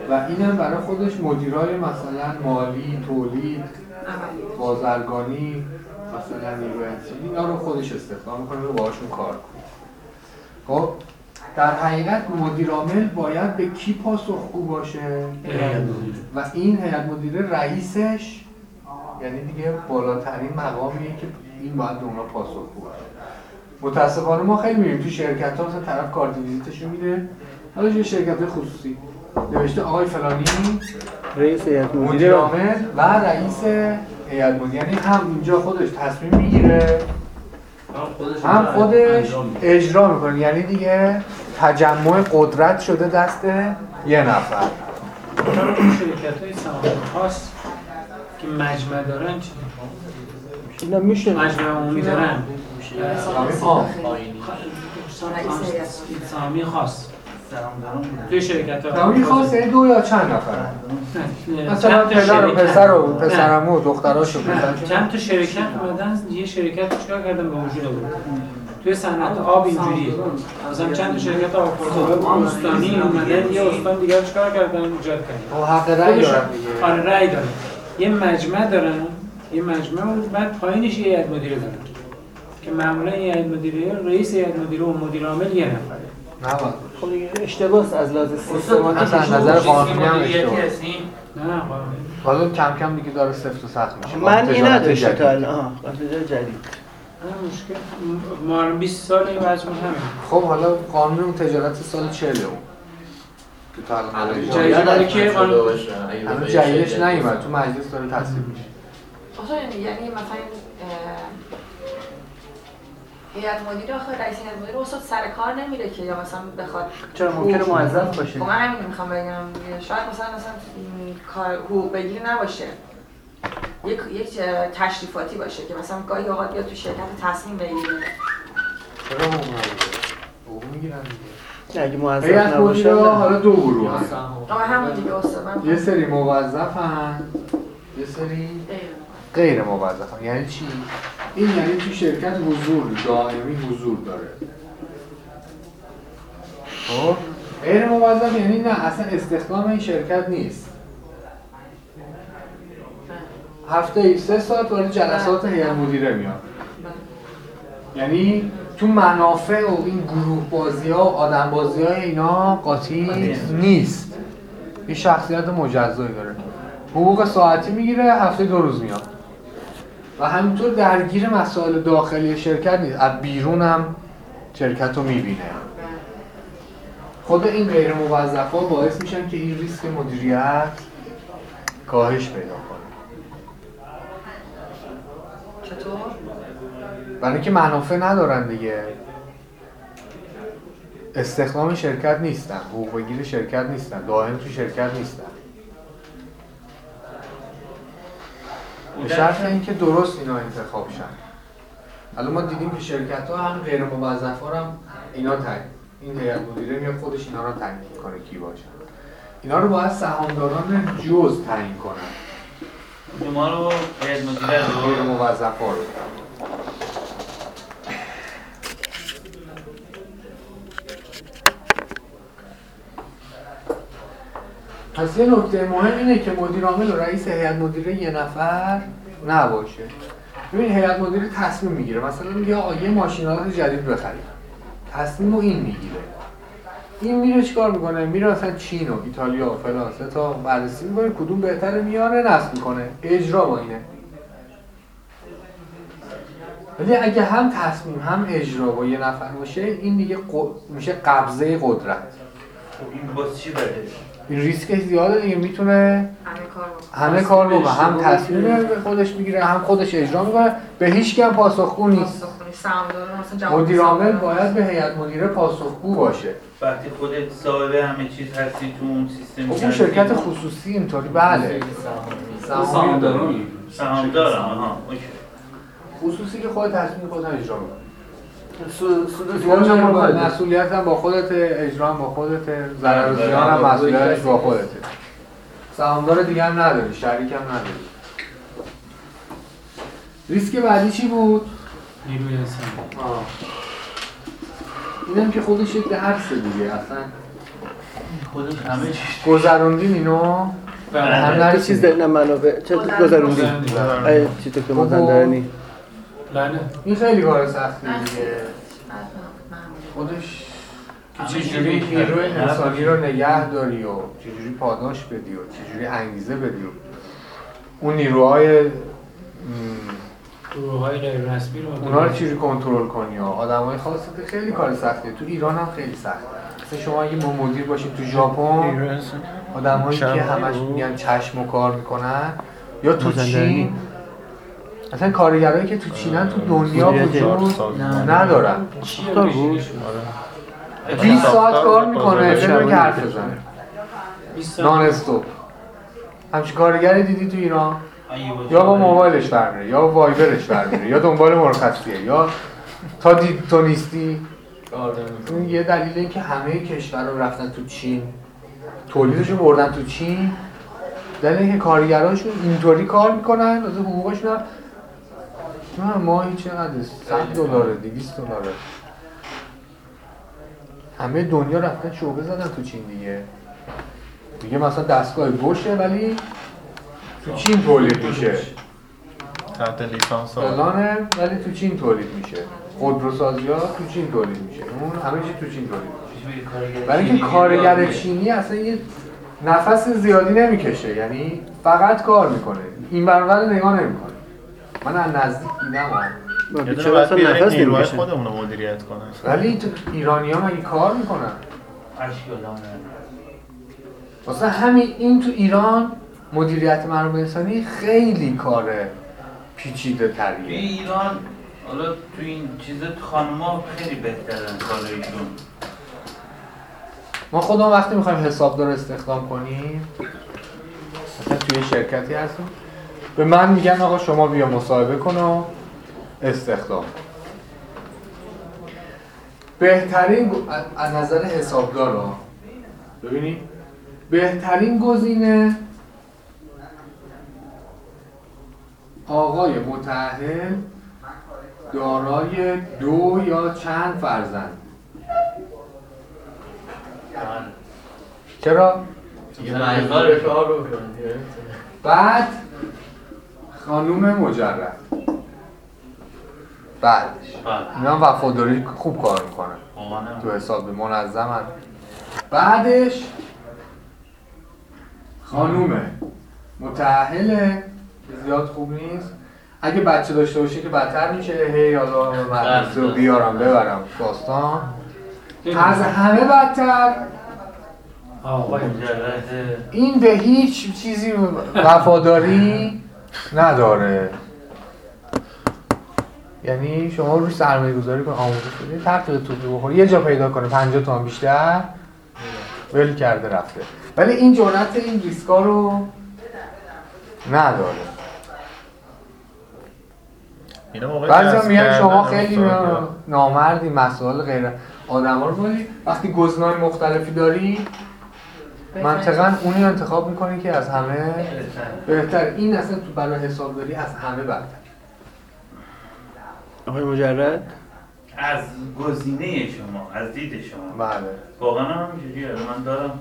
Speaker 1: و اینم برای خودش مدیرای مثلا مالی، تولید، بازرگانی. مثلا نیروی انسانی اینا رو خودش استخدام می‌کنه و باهاشون کار کنه. خب در حقیقت مدیر عامل باید به کی پاسخگو باشه. و این هیئت مدیره رئیسش یعنی دیگه بالاترین مقامیه که این باید به اونا پاسخگو باشه. متاسفانه ما خیلی میریم تو شرکت ها مثلا طرف کارت ویزیتش میده. حالا یه شرکت خصوصی. نوشته آقای فلانی
Speaker 2: رئیس هیئت
Speaker 1: مدیر
Speaker 2: مدیره.
Speaker 1: عامل و رئیس هیئت مدیره یعنی هم اینجا خودش تصمیم می‌گیره
Speaker 6: خودش
Speaker 1: هم خودش. اجرا می‌کنه. یعنی دیگه تجمع قدرت شده دست یه نفر.
Speaker 11: شرکت های سهام خاص که مجمع دارن چی؟
Speaker 2: اینا میشه
Speaker 11: مجمع عمومی دارن.
Speaker 1: عام.
Speaker 11: سهامی خاص. توی شرکت ها.
Speaker 1: سهامی خاص یعنی دو یا چند نفر؟ مثلا پدر و پسر و پسرمو و دختراشو
Speaker 11: نه
Speaker 1: پسرشون
Speaker 11: چند تا شرکت اومدن؟ یه شرکت رو چیکار کردن؟ به وجود آوردن توی صنعت آب اینجوریه. مثلا چند تا شرکت آبخورزآب استانی اومدن یه استان دیگه رو چیکار کردن؟ ایجاد کردن.
Speaker 1: و حق رأی دارن دیگه.
Speaker 11: آره رأی دارن. یه مجمع دارن. یه مجمع و بعد پایینش یه هیئت مدیره دارن. که معمولا یه هیئت مدیره رئیس هیئت مدیره و مدیر عامل یه نفره.
Speaker 1: نباید.
Speaker 2: خب دیگه اشتباس از لحاظ سیستماتیک
Speaker 1: نظر قانونی هم؟
Speaker 11: نه قانون.
Speaker 1: حالا کم کم دیگه داره سفت و سخت میشه.
Speaker 2: من این
Speaker 1: تجارت
Speaker 2: نداشته. تا الان. جدید.
Speaker 11: مشکل ما الان 20 سال این همین.
Speaker 1: خب حالا قانون تجارت سال 40 اون. که تا الان
Speaker 11: که قانون-
Speaker 1: جدیدش نیومد. تو مجلس داره تصویب میشه.
Speaker 3: آخه یعنی مثلا هیئت مدیره آخه رئیس هیئت مدیره استاد سر کار نمیره که یا مثلا بخواد
Speaker 2: چرا ممکنه موظف باشه؟
Speaker 3: خب من همین می‌خوام بگم. شاید مثلا مثلا کار حقوق بگیری نباشه. یک یک تشریفاتی باشه که مثلا گاهی اوقات بیاد تو شرکت تصمیم بگیره.
Speaker 1: چرا حقوق می‌گیرن دیگه.
Speaker 2: اگه موظف نباشه.
Speaker 1: حالا دو گروه. هست
Speaker 3: آه همون دیگه استاد.
Speaker 1: یه سری موظفن. یه سری غیر موظفن یعنی چی؟ این یعنی تو شرکت حضور دائمی حضور داره. خب؟ غیر موظف یعنی نه اصلا استخدام این شرکت نیست. هفته ای سه ساعت وارد جلسات هیئت مدیره میاد. یعنی تو منافع و این گروه بازی ها و آدم بازی های اینا قاطی نیست. یه شخصیت مجزایی داره. حقوق ساعتی می‌گیره هفته دو روز میاد. و همینطور درگیر مسائل داخلی شرکت نیست. از بیرون هم شرکت رو می‌بینه. خود این غیر موظف ها باعث میشن که این ریسک مدیریت کاهش پیدا کنه.
Speaker 3: چطور؟
Speaker 1: برای اینکه منافع ندارن دیگه. استخدام شرکت نیستن حقوق بگیر شرکت نیستن دائم تو شرکت نیستن. به شرط اینکه درست اینا انتخاب شن. الان ما دیدیم که شرکت ها هم غیر موظف ها هم اینا تعیین این هیئت مدیره میاد خودش اینا رو تعیین کنه کی باشن اینا رو باید سهامداران جز تعیین کنن.
Speaker 5: شما رو هیئت مدیره
Speaker 1: غیر موظف ها رو. پس یه نکته مهم اینه که مدیر عامل و رئیس هیئت مدیره یه نفر نباشه. ببین هیئت مدیره تصمیم می‌گیره. مثلا میگه آقا یه ماشینالات جدید بخریم تصمیم این می‌گیره. این میره چیکار می‌کنه؟ میره مثلا چین و ایتالیا و فلان تا بررسی می‌کنه. کدوم بهتره؟ میاره نصب می‌کنه. اجرا با اینه. ولی اگه هم تصمیم هم اجرا با یه نفر باشه این دیگه قو- میشه قبضه قدرت.
Speaker 5: این باز چی؟
Speaker 1: این ریسک زیاده دیگه می‌تونه
Speaker 3: همه کار بکنه.
Speaker 1: همه کار بکنه هم تصمیم به خودش می‌گیره هم خودش اجرا می‌کنه. به هیچ کی هم پاسخگو نیست.
Speaker 3: پاسخگویی سهامدار مثلا جواب
Speaker 1: مدیر عامل
Speaker 3: سهامدار.
Speaker 1: باید به هیئت مدیره پاسخگو باشه.
Speaker 5: وقتی خودت صاحب همه چیز هستی تو اون سیستم
Speaker 1: خب اون. شرکت خصوصی اینطوری. بله. سهامی
Speaker 7: سهامداران
Speaker 1: داره.
Speaker 5: سهام دارم آها اوکی.
Speaker 1: خصوصی که خود تصمیم خودت اجرا می‌کنه. مسئولیت هم با خودت اجرا هم با خودت ضرر و زیان هم مسئولیتش با خودته سهامدار دیگه هم نداری شریک هم نداری ریسک بعدی چی بود؟
Speaker 11: نیروی انسانی
Speaker 1: آه. اینم که خودش یک درسه دیگه اصلا
Speaker 5: خودش همه چیز
Speaker 1: گذروندین اینو
Speaker 11: بله.
Speaker 1: نرسیدین.
Speaker 2: چیز نه منابع چه گذروندی
Speaker 11: گذروندی.
Speaker 2: ای چی تو که. مازندرانی
Speaker 11: بله
Speaker 1: این خیلی کار سختی دیگه
Speaker 3: نه.
Speaker 1: خودش که چجوری نیروی. انسانی رو نگه داری و چجوری پاداش بدی و چجوری انگیزه بدی و اون نیروهای م،
Speaker 11: گروه های غیر رسمی رو
Speaker 1: اونا رو چجوری کنترل کنی و آدم های خاصی که خیلی کار سختیه تو ایران هم خیلی سخته مثلا شما اگه ما مدیر باشید تو ژاپن آدم هایی که همش میگن چشم و کار می‌کنن یا تو. چین اصلا کارگرایی که تو چینن تو دنیا وجود ندارن.
Speaker 2: بود؟
Speaker 11: اوریژینشون؟
Speaker 1: 20 ساعت کار می‌کنه بدون که حرف بزنه.
Speaker 11: 20 سال.
Speaker 1: نان استوپ همچین کارگری دیدی تو ایران؟ یا با
Speaker 5: آره.
Speaker 1: موبایلش برمیره یا وایبرش برمیره یا دنبال مرخصیه یا تا دید تو نیستی؟ این یه دلیل این که همه کشورها رفتن تو چین. تولیدشون بردن تو چین. دلیل اینکه کارگراشون اینطوری کار می‌کنن از حقوقشون هم نه ماهی چقدر؟ 100 دلاره 200 دلاره. همه دنیا رفتن شعبه زدن تو چین دیگه. میگه مثلا دستگاه بوشه ولی تو چین تولید میشه.
Speaker 4: تحت لیسانس
Speaker 1: ولی تو چین تولید میشه. خودروسازی ها تو چین تولید میشه. اون همه چی تو چین تولید میشه. برای اینکه کارگر چینی اصلا یه نفس زیادی نمی‌کشه. یعنی فقط کار می‌کنه. این برابر نگاه نمی‌کنه. من از نزدیک دیدم. هم.
Speaker 4: یه دونه باید بیاریم نیروهای خودمون رو مدیریت کنن.
Speaker 1: ولی تو ایرانی ها مگه کار می‌کنن؟ واسه همین این تو ایران مدیریت منابع انسانی خیلی کار پیچیده تریه.
Speaker 5: ایران حالا تو این چیزا خانوما خیلی بهترن کارایشون
Speaker 1: ما خودمون وقتی می‌خوایم حسابدار استخدام کنیم مثلا توی شرکتی هستیم. به من میگن آقا شما بیا مصاحبه کن و استخدام. بهترین از- نظر حسابدار ها ببینید بهترین گزینه آقای متأهل دارای دو یا چند فرزند؟ چرا؟ بعد خانوم مجرد. بعدش.
Speaker 5: بله.
Speaker 1: اینا وفاداری خوب کار می‌کنن. تو حساب منظمن. بعدش خانومه. متأهله. که زیاد خوب نیست. اگه بچه داشته باشه که بدتر میشه. هی حالا مدرسه رو بیارم ببرم داستان. از همه بدتر. این به هیچ چیزی وفاداری نداره. یعنی شما روش سرمایه گذاری کن آموزش بدید تحقیق توپی بخوری یه جا پیدا کنه 50 تومن بیشتر. ول کرده رفته. ولی این جرأت این ریسکا رو نداره. بعضی میگن شما خیلی نامردی مسائل غیر آدم رو ولی وقتی گزینه‌های مختلفی داری منطقا اونی رو انتخاب می‌کنی که از همه بهتر. این اصلا تو برای حسابداری از همه برتر.
Speaker 2: آقای مجرد؟
Speaker 5: از گزینه شما از دید شما.
Speaker 1: بله.
Speaker 5: واقعا هم من دارم.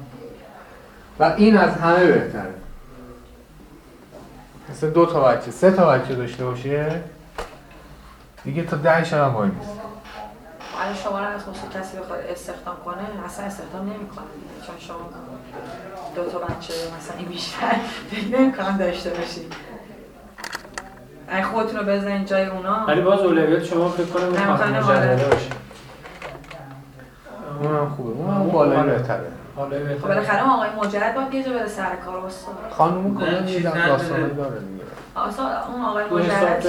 Speaker 1: و این از همه بهتره. مثلا دو تا بچه سه تا بچه داشته باشه. دیگه تا ده شب هم وای میسه.
Speaker 3: حالا شما رو از خصوص کسی بخواد استخدام کنه اصلا استخدام نمی‌کنه چون شما دو تا بچه مثلا این بیشتر فکر نمی‌کنم داشته باشید اگه خودتون رو بزنین جای اونا.
Speaker 11: ولی باز اولویت شما فکر کنم خانم
Speaker 3: خانم
Speaker 11: مجرده. باشه.
Speaker 1: اونم خوبه. اونم بالایی بهتره.
Speaker 11: حالا
Speaker 3: خب. بالاخره آقای مجرد باید یه جا بره سر کار استاد
Speaker 1: خانوم کلا یه. داستانی داره دیگه.
Speaker 3: اصلا اون آقای مجرد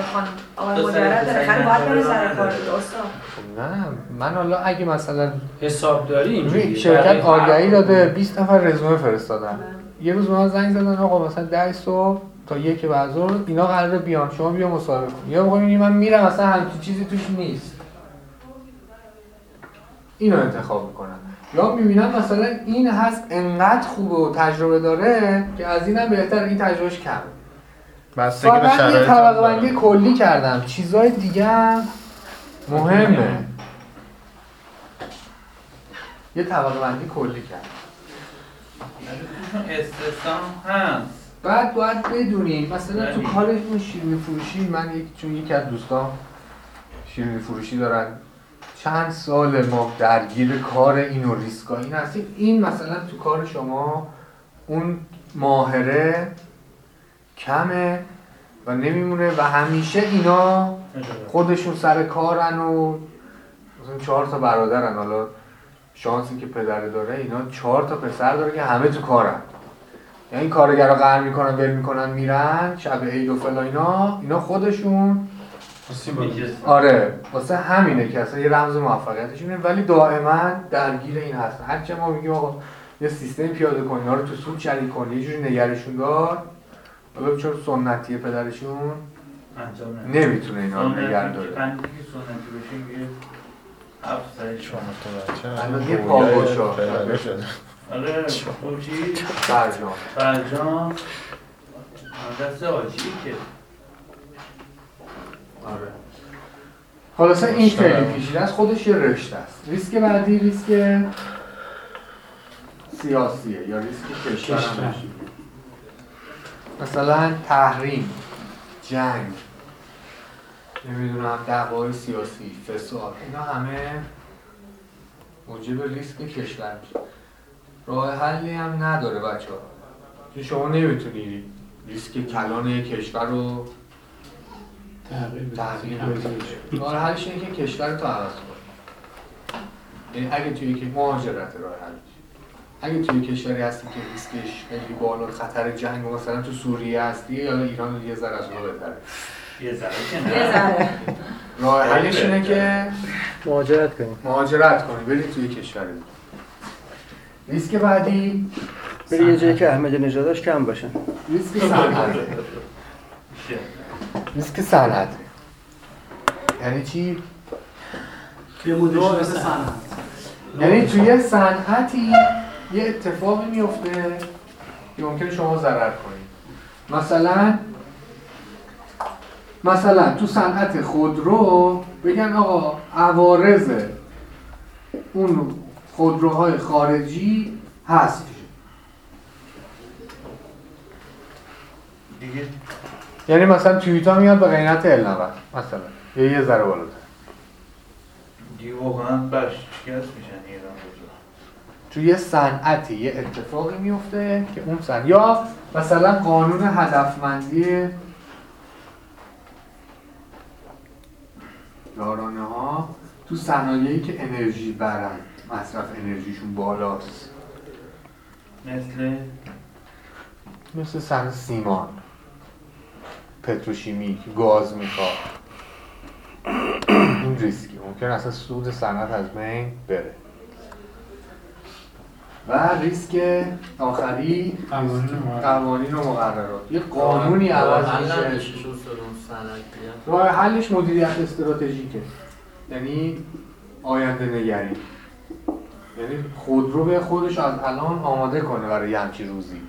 Speaker 3: خانم آقای مجرد
Speaker 5: پسر
Speaker 3: بالاخره باید سر. کار
Speaker 1: خب نه من حالا اگه مثلا
Speaker 11: حسابداری اینجوریه
Speaker 1: شرکت
Speaker 11: بقیه
Speaker 1: آگهی داده 20 نفر رزومه فرستادن. یه روز به من زنگ زدن آقا مثلا 10 صبح تا یک بعد ظهر اینا قراره بیان شما بیا مصاحبه کن. یا می‌بینی من میرم اصلا همچین چیزی توش نیست. اینو انتخاب می‌کنم یا می‌بینم مثلا این هست انقدر خوبه و تجربه داره که از اینم بهتر این تجربهش کم
Speaker 4: بستگی به شرایط
Speaker 1: طبقه بندی. کلی کردم. چیزای دیگه هم مهمه. یه طبقه بندی کلی کردم.
Speaker 5: توشون استثنام هست.
Speaker 1: بعد باید بدونیم مثلا تو
Speaker 5: بله.
Speaker 1: کارتون شیرینی فروشی من یک چون یکی از دوستان شیرینی فروشی دارن. چند سال ما درگیر کار این و ریسکا این هستیم. این مثلا تو کار شما اون ماهره کمه و نمیمونه و همیشه اینا خودشون سر کارن و مثلا چهار تا برادرن. حالا شانسی که پدره داره اینا چهار تا پسر داره که همه تو کارن. یعنی کارگرا قهر می‌کنن ول می‌کنن میرن شب عید و فلا اینا. اینا خودشون آره واسه همینه که اصلا یه رمز موفقیتشونه ولی دائما درگیر این هست هرچه ما میگیم آقا یه سیستم پیاده کن اینا رو تو سود شریک کن یه جوری نگرشون دار. حالا چون سنتیه پدرشون
Speaker 5: انجام نمیده.
Speaker 1: نمی‌تونه اینا رو نگه داره.
Speaker 5: سنتی سنتی بشه
Speaker 1: الان یه پاگوشا.
Speaker 5: آره خب چی؟
Speaker 1: فرجام.
Speaker 5: فرجام. دست آجی که.
Speaker 1: آره. خلاصه این. خیلی پیچیده است. خودش یه رشته است. ریسک بعدی ریسک سیاسیه یا ریسک کشور. مثلا تحریم جنگ نمی‌دونم دعوای سیاسی فساد اینا همه موجب ریسک کشور میشه. راه حلی هم نداره بچه ها شما نمی‌تونی ریسک کلان کشور رو
Speaker 11: تغییر بده.
Speaker 1: تغییر بدی. راه حلش اینه که کشور تو عوض کنی. یعنی اگه توی که مهاجرت راه حلش اگه توی کشوری هستی که ریسکش خیلی بالا خطر جنگ و مثلا تو سوریه هستی یا ایران یه ذره از اونها بهتره.
Speaker 7: یه ذره که نه.
Speaker 1: راه حلش اینه که
Speaker 2: مهاجرت کنیم.
Speaker 1: مهاجرت کنی بری توی کشور دیگه ریسک بعدی
Speaker 2: بری یه جایی که احمد نژادش کم باشه.
Speaker 1: ریسک صنعت ریسک صنعت یعنی چی؟ یعنی توی صنعتی یه اتفاقی میفته که ممکنه شما ضرر کنید. مثلا مثلا تو صنعت خودرو بگن آقا عوارض اون خودروهای خارجی هست.
Speaker 4: دیگه؟
Speaker 1: یعنی مثلا تویوتا میاد به قیمت ال 90 مثلا. یا یه ذره بالاتر.
Speaker 7: دیگه واقعا بش شکست
Speaker 1: توی صنعتی یه اتفاقی میفته که اون صنعت یا مثلا قانون هدفمندی یارانه ها تو صنایعی که انرژی برن مصرف انرژیشون بالاست.
Speaker 7: مثل؟
Speaker 1: مثل صنعت سیمان. پتروشیمیک گاز می‌خواد. این ریسکی. ممکن اصلا سود صنعت از بین بره. و ریسک آخری
Speaker 11: قوانین و مقررات.
Speaker 1: یه قانونی عوض میشه. راه حلش مدیریت استراتژیکه. یعنی آینده نگری. یعنی خودرو به خودش از الان آماده کنه برای یه همچین روزی.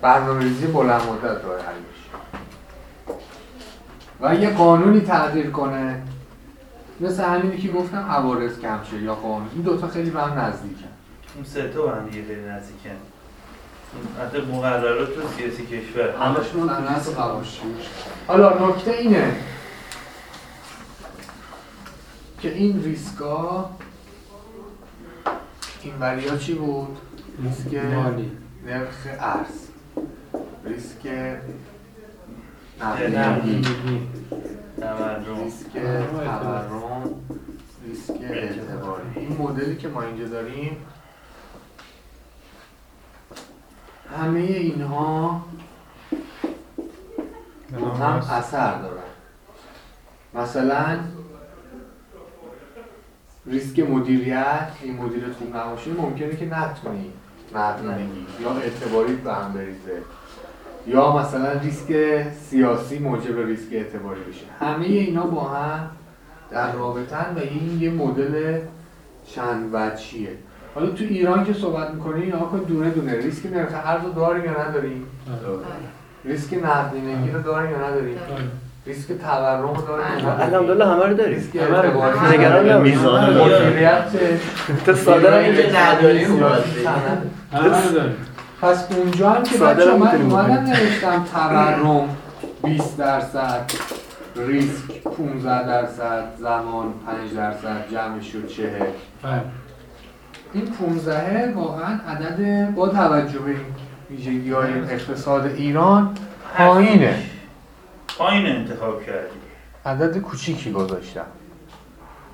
Speaker 1: برنامه ریزی بلند مدت راه حلش. و یه قانونی تغییر کنه. مثل همینی که گفتم عوارض کم شه یا قانون این دوتا خیلی به هم نزدیکن.
Speaker 7: اون سه تا با هم دیگه خیلی نزدیکن. حتی مقررات و سیاسی کشور.
Speaker 8: همشون هم
Speaker 1: صنعت
Speaker 8: تو.
Speaker 1: حالا نکته اینه که این ریسکا این وریا چی بود؟ ریسک
Speaker 11: مالی.
Speaker 1: نرخ ارز. ریسک
Speaker 7: تورم.
Speaker 1: ریسک تورم. ریسک اعتباری. این مدلی که ما اینجا داریم همه اینها هم اثر دارن. مثلا ریسک مدیریت این مدیریت خوب نباشه ممکنه که نتونی نقدینگی یا اعتباری به هم بریزه. یا مثلا ریسک سیاسی موجب ریسک اعتباری بشه. همه اینا با هم در رابطن و این یه مدل چند وجهیه حالا تو ایران که صحبت می‌کنی یا کن دونه دونه. ریسک نرخ ارز رو داریم یا نداریم؟ ریسک نقدینگی رو داریم یا نداریم؟ ریسک تورم رو داریم نداریم؟
Speaker 2: الحمدلله همه رو داریم.
Speaker 1: ریسک اعتباری
Speaker 2: نگران.
Speaker 4: میزان
Speaker 1: مدیریت
Speaker 2: تو ساده اینجا
Speaker 6: نداریم.
Speaker 11: همه رو داریم.
Speaker 1: پس اونجا هم که بچه من اومدم. نوشتم تورم 20 درصد ریسک 15 درصد زمان 5 درصد جمعش شد 40
Speaker 11: بله.
Speaker 1: این 15 واقعا عدد با توجه به این ویژگی های اقتصاد ایران پایینه
Speaker 7: پایین انتخاب کردی
Speaker 1: عدد کوچیکی گذاشتم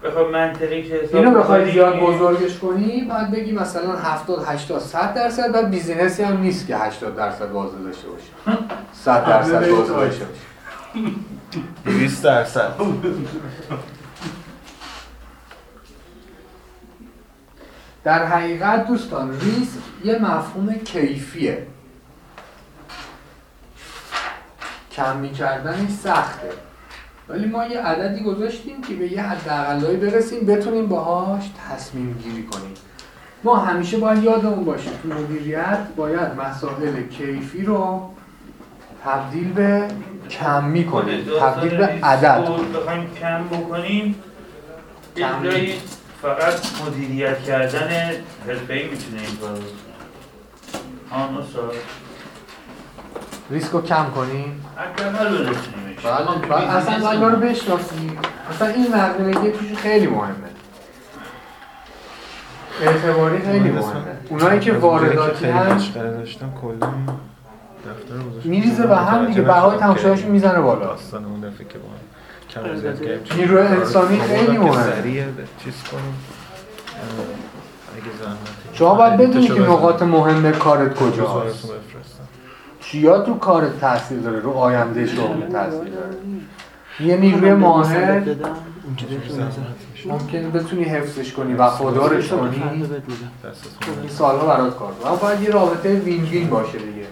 Speaker 7: بخوای منطقی که حساب
Speaker 1: اینو بخوای
Speaker 7: کنی،
Speaker 1: زیاد بزرگش کنی بعد بگی مثلا 70 80 100 درصد بعد بیزینسی هم نیست که 80 درصد بازده داشته باشه 100 درصد بازده داشته باشه
Speaker 4: 200 درصد.
Speaker 1: در حقیقت دوستان ریسک یه مفهوم کیفیه. کمی کردنش سخته. ولی ما یه عددی گذاشتیم که به یه حداقلایی برسیم بتونیم باهاش تصمیم گیری کنیم. ما همیشه باید یادمون باشه تو مدیریت باید مسائل کیفی رو تبدیل به کمی کنیم
Speaker 5: خود
Speaker 1: تبدیل به عدد.
Speaker 5: بخوایم کم بکنیم
Speaker 1: کم
Speaker 5: فقط مدیریت کردن حرفه‌ای می‌تونه این کارو آن
Speaker 1: ریسک رو کم کنیم.
Speaker 5: حداقل
Speaker 1: بله بعد اصلا باید ما رو بشناسیم اصلا این مقدمگی توش خیلی مهمه اعتباری خیلی مهمه اونایی که وارداتی هست
Speaker 4: داشتم کلا.
Speaker 1: میریزه به هم دیگه بهای تماشایشون می‌زنه بالا
Speaker 4: داستان اون دفعه که با هم.
Speaker 1: نیروی انسانی
Speaker 4: خب،
Speaker 1: خیلی مهمه.
Speaker 4: چیز کنیم
Speaker 1: شما باید بدونی
Speaker 4: بلیتشو
Speaker 1: که. نقاط مهم کارت کجاست
Speaker 4: براتون بفرستم.
Speaker 1: چیا تو کارت تاثیر داره؟ رو آینده شغل تاثیر داره. یه نیروی ماهر. ممکن بتونی حفظش کنی و خدارش کنی. این سالها برات کار کنه. اما باید یه رابطه وین وین باشه دیگه.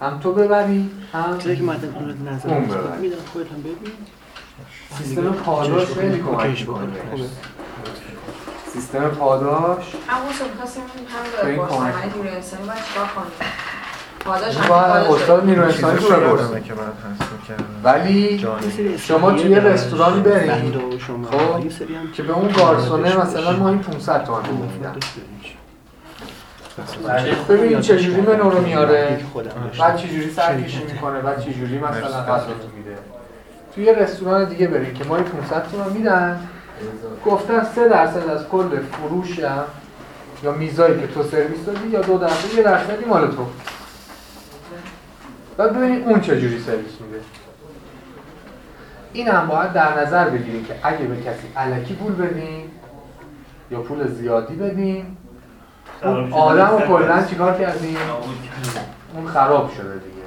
Speaker 1: هم تو ببری هم اون
Speaker 2: هست.
Speaker 1: ببر.
Speaker 2: می‌دونم خودت هم ببین.
Speaker 1: سیستم پاداش خیلی کمک می‌کنه.
Speaker 2: خوبه.
Speaker 1: سیستم پاداش.
Speaker 3: همون رو می‌خواستیم
Speaker 1: به
Speaker 3: هم
Speaker 1: این
Speaker 3: بپرسم
Speaker 1: کمک. استاد بپرسیم. ولی شما توی رستوران خب.
Speaker 2: یه سری هم
Speaker 1: که به اون گارسونه مثلا ما این 500 تومن بدون میدم ببین چجوری منو رو میاره
Speaker 2: خودم
Speaker 1: بعد چجوری سرکشی می‌کنه بعد چجوری مثلا غذاتون میده. توی یه رستوران دیگه برین که ما این 500 تومن میدن. گفتن 3 درصد از کل فروشم یا میزایی که تو سرویس دادی یا دو درصد یه درصدی مال تو. بعد ببینید اون چجوری سرویس میده. این هم باید در نظر بگیریم که اگه به کسی علکی پول بدیم یا پول زیادی بدیم اون آدم رو کلا چیکار کردیم؟ اون خراب شده دیگه.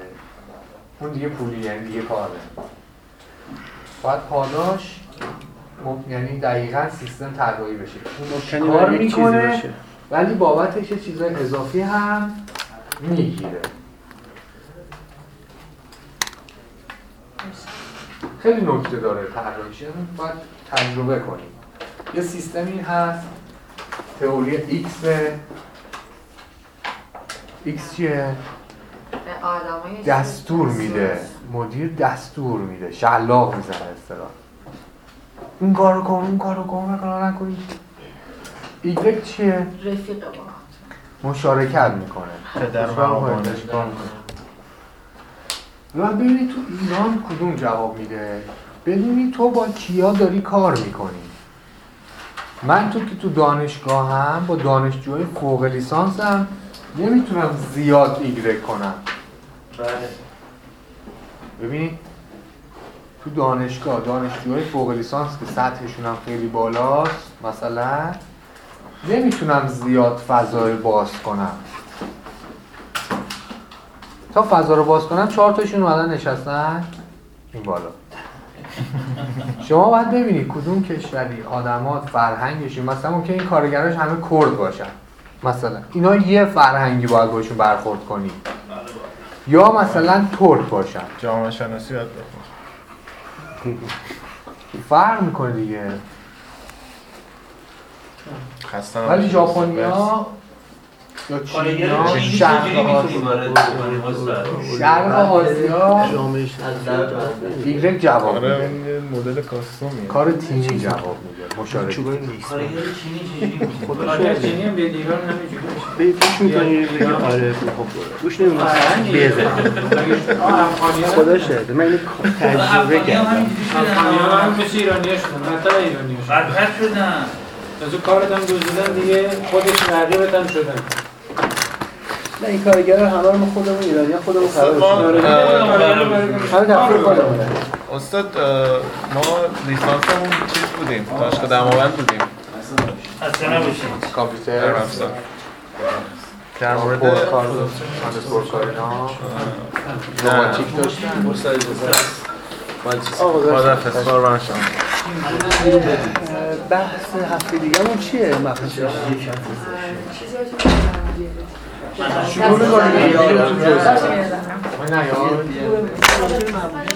Speaker 1: اون دیگه پولی یعنی دیگه کاره. باید پاداش یعنی دقیقا سیستم طراحی بشه. اون
Speaker 2: ممکنه
Speaker 1: کار می‌کنه. ولی بابتش یه چیزای اضافی هم می‌گیره. خیلی نکته داره طراحیش یعنی باید تجربه کنیم. یه سیستمی هست تئوری X X چیه؟ دستور میده. مدیر دستور میده. شلاق می‌زنه اصطلاح. این کارو کن اون کارو کن اون کارو نکنی ایگرگ چیه؟
Speaker 3: رفیق با
Speaker 1: مشارکت می‌کنه.
Speaker 4: پدر و
Speaker 1: چیکار
Speaker 4: مامان.
Speaker 1: کنه؟ چیکار می‌کنه؟ و ببینید تو ایران کدوم جواب میده؟ ببینید تو با کیا داری کار می‌کنی. من تو که تو دانشگاه هم با دانشجوهای فوق لیسانس هم نمی‌تونم زیاد ایگرگ کنم.
Speaker 5: بله.
Speaker 1: ببینید تو دانشگاه دانشجوهای فوق لیسانس که سطحشون هم خیلی بالاست مثلا نمی‌تونم زیاد فضا رو باز کنم. تا فضا رو باز کنم چهار تاشون اومدن نشستن. این بالا. شما باید ببینید کدوم کشوری آدمات فرهنگشون مثلا ممکن این کارگراش همه کرد باشن. مثلا اینا یه فرهنگی باید باشون برخورد کنی. یا مثلا ترک باشن.
Speaker 4: جامعه شناسی باید
Speaker 1: فرق می‌کنه دیگه. ولی. ژاپنیا یا
Speaker 5: کارگر
Speaker 1: چینیا
Speaker 5: چینی
Speaker 1: شرق آسیا؟
Speaker 2: جامعه
Speaker 6: از در جواب
Speaker 4: آره
Speaker 1: میده.
Speaker 4: مدل کاستومیه.
Speaker 1: کار تیمی جواب میده. مشارکت.
Speaker 2: چوبای نیست
Speaker 5: کارگر چینی
Speaker 11: هم
Speaker 2: به آره
Speaker 11: آه افغانی‌ها
Speaker 2: خدا شده من تجربه کردم.
Speaker 11: هم مثل ایرانی‌ها شدن بدتر ایرانی‌ها شدن
Speaker 5: بدتر شدن.
Speaker 11: از اون کارت هم دزدیدن دیگه خودش رقیبت هم شدن.
Speaker 2: نه این کارگرا همه رو ما خودمون ایرانی ها خودمون خودمونه
Speaker 4: استاد ما لیسانسمون چیز بودیم دانشگاه دماوند بودیم.
Speaker 5: اصلا نباشید.
Speaker 1: کامپیوتر.
Speaker 4: در افزار در مورد
Speaker 1: کار اینا. روباتیک داشتن.
Speaker 2: بحث هفته دیگه همون چیه مخصوص
Speaker 3: چیزی هاتون
Speaker 1: شروع می‌کنیم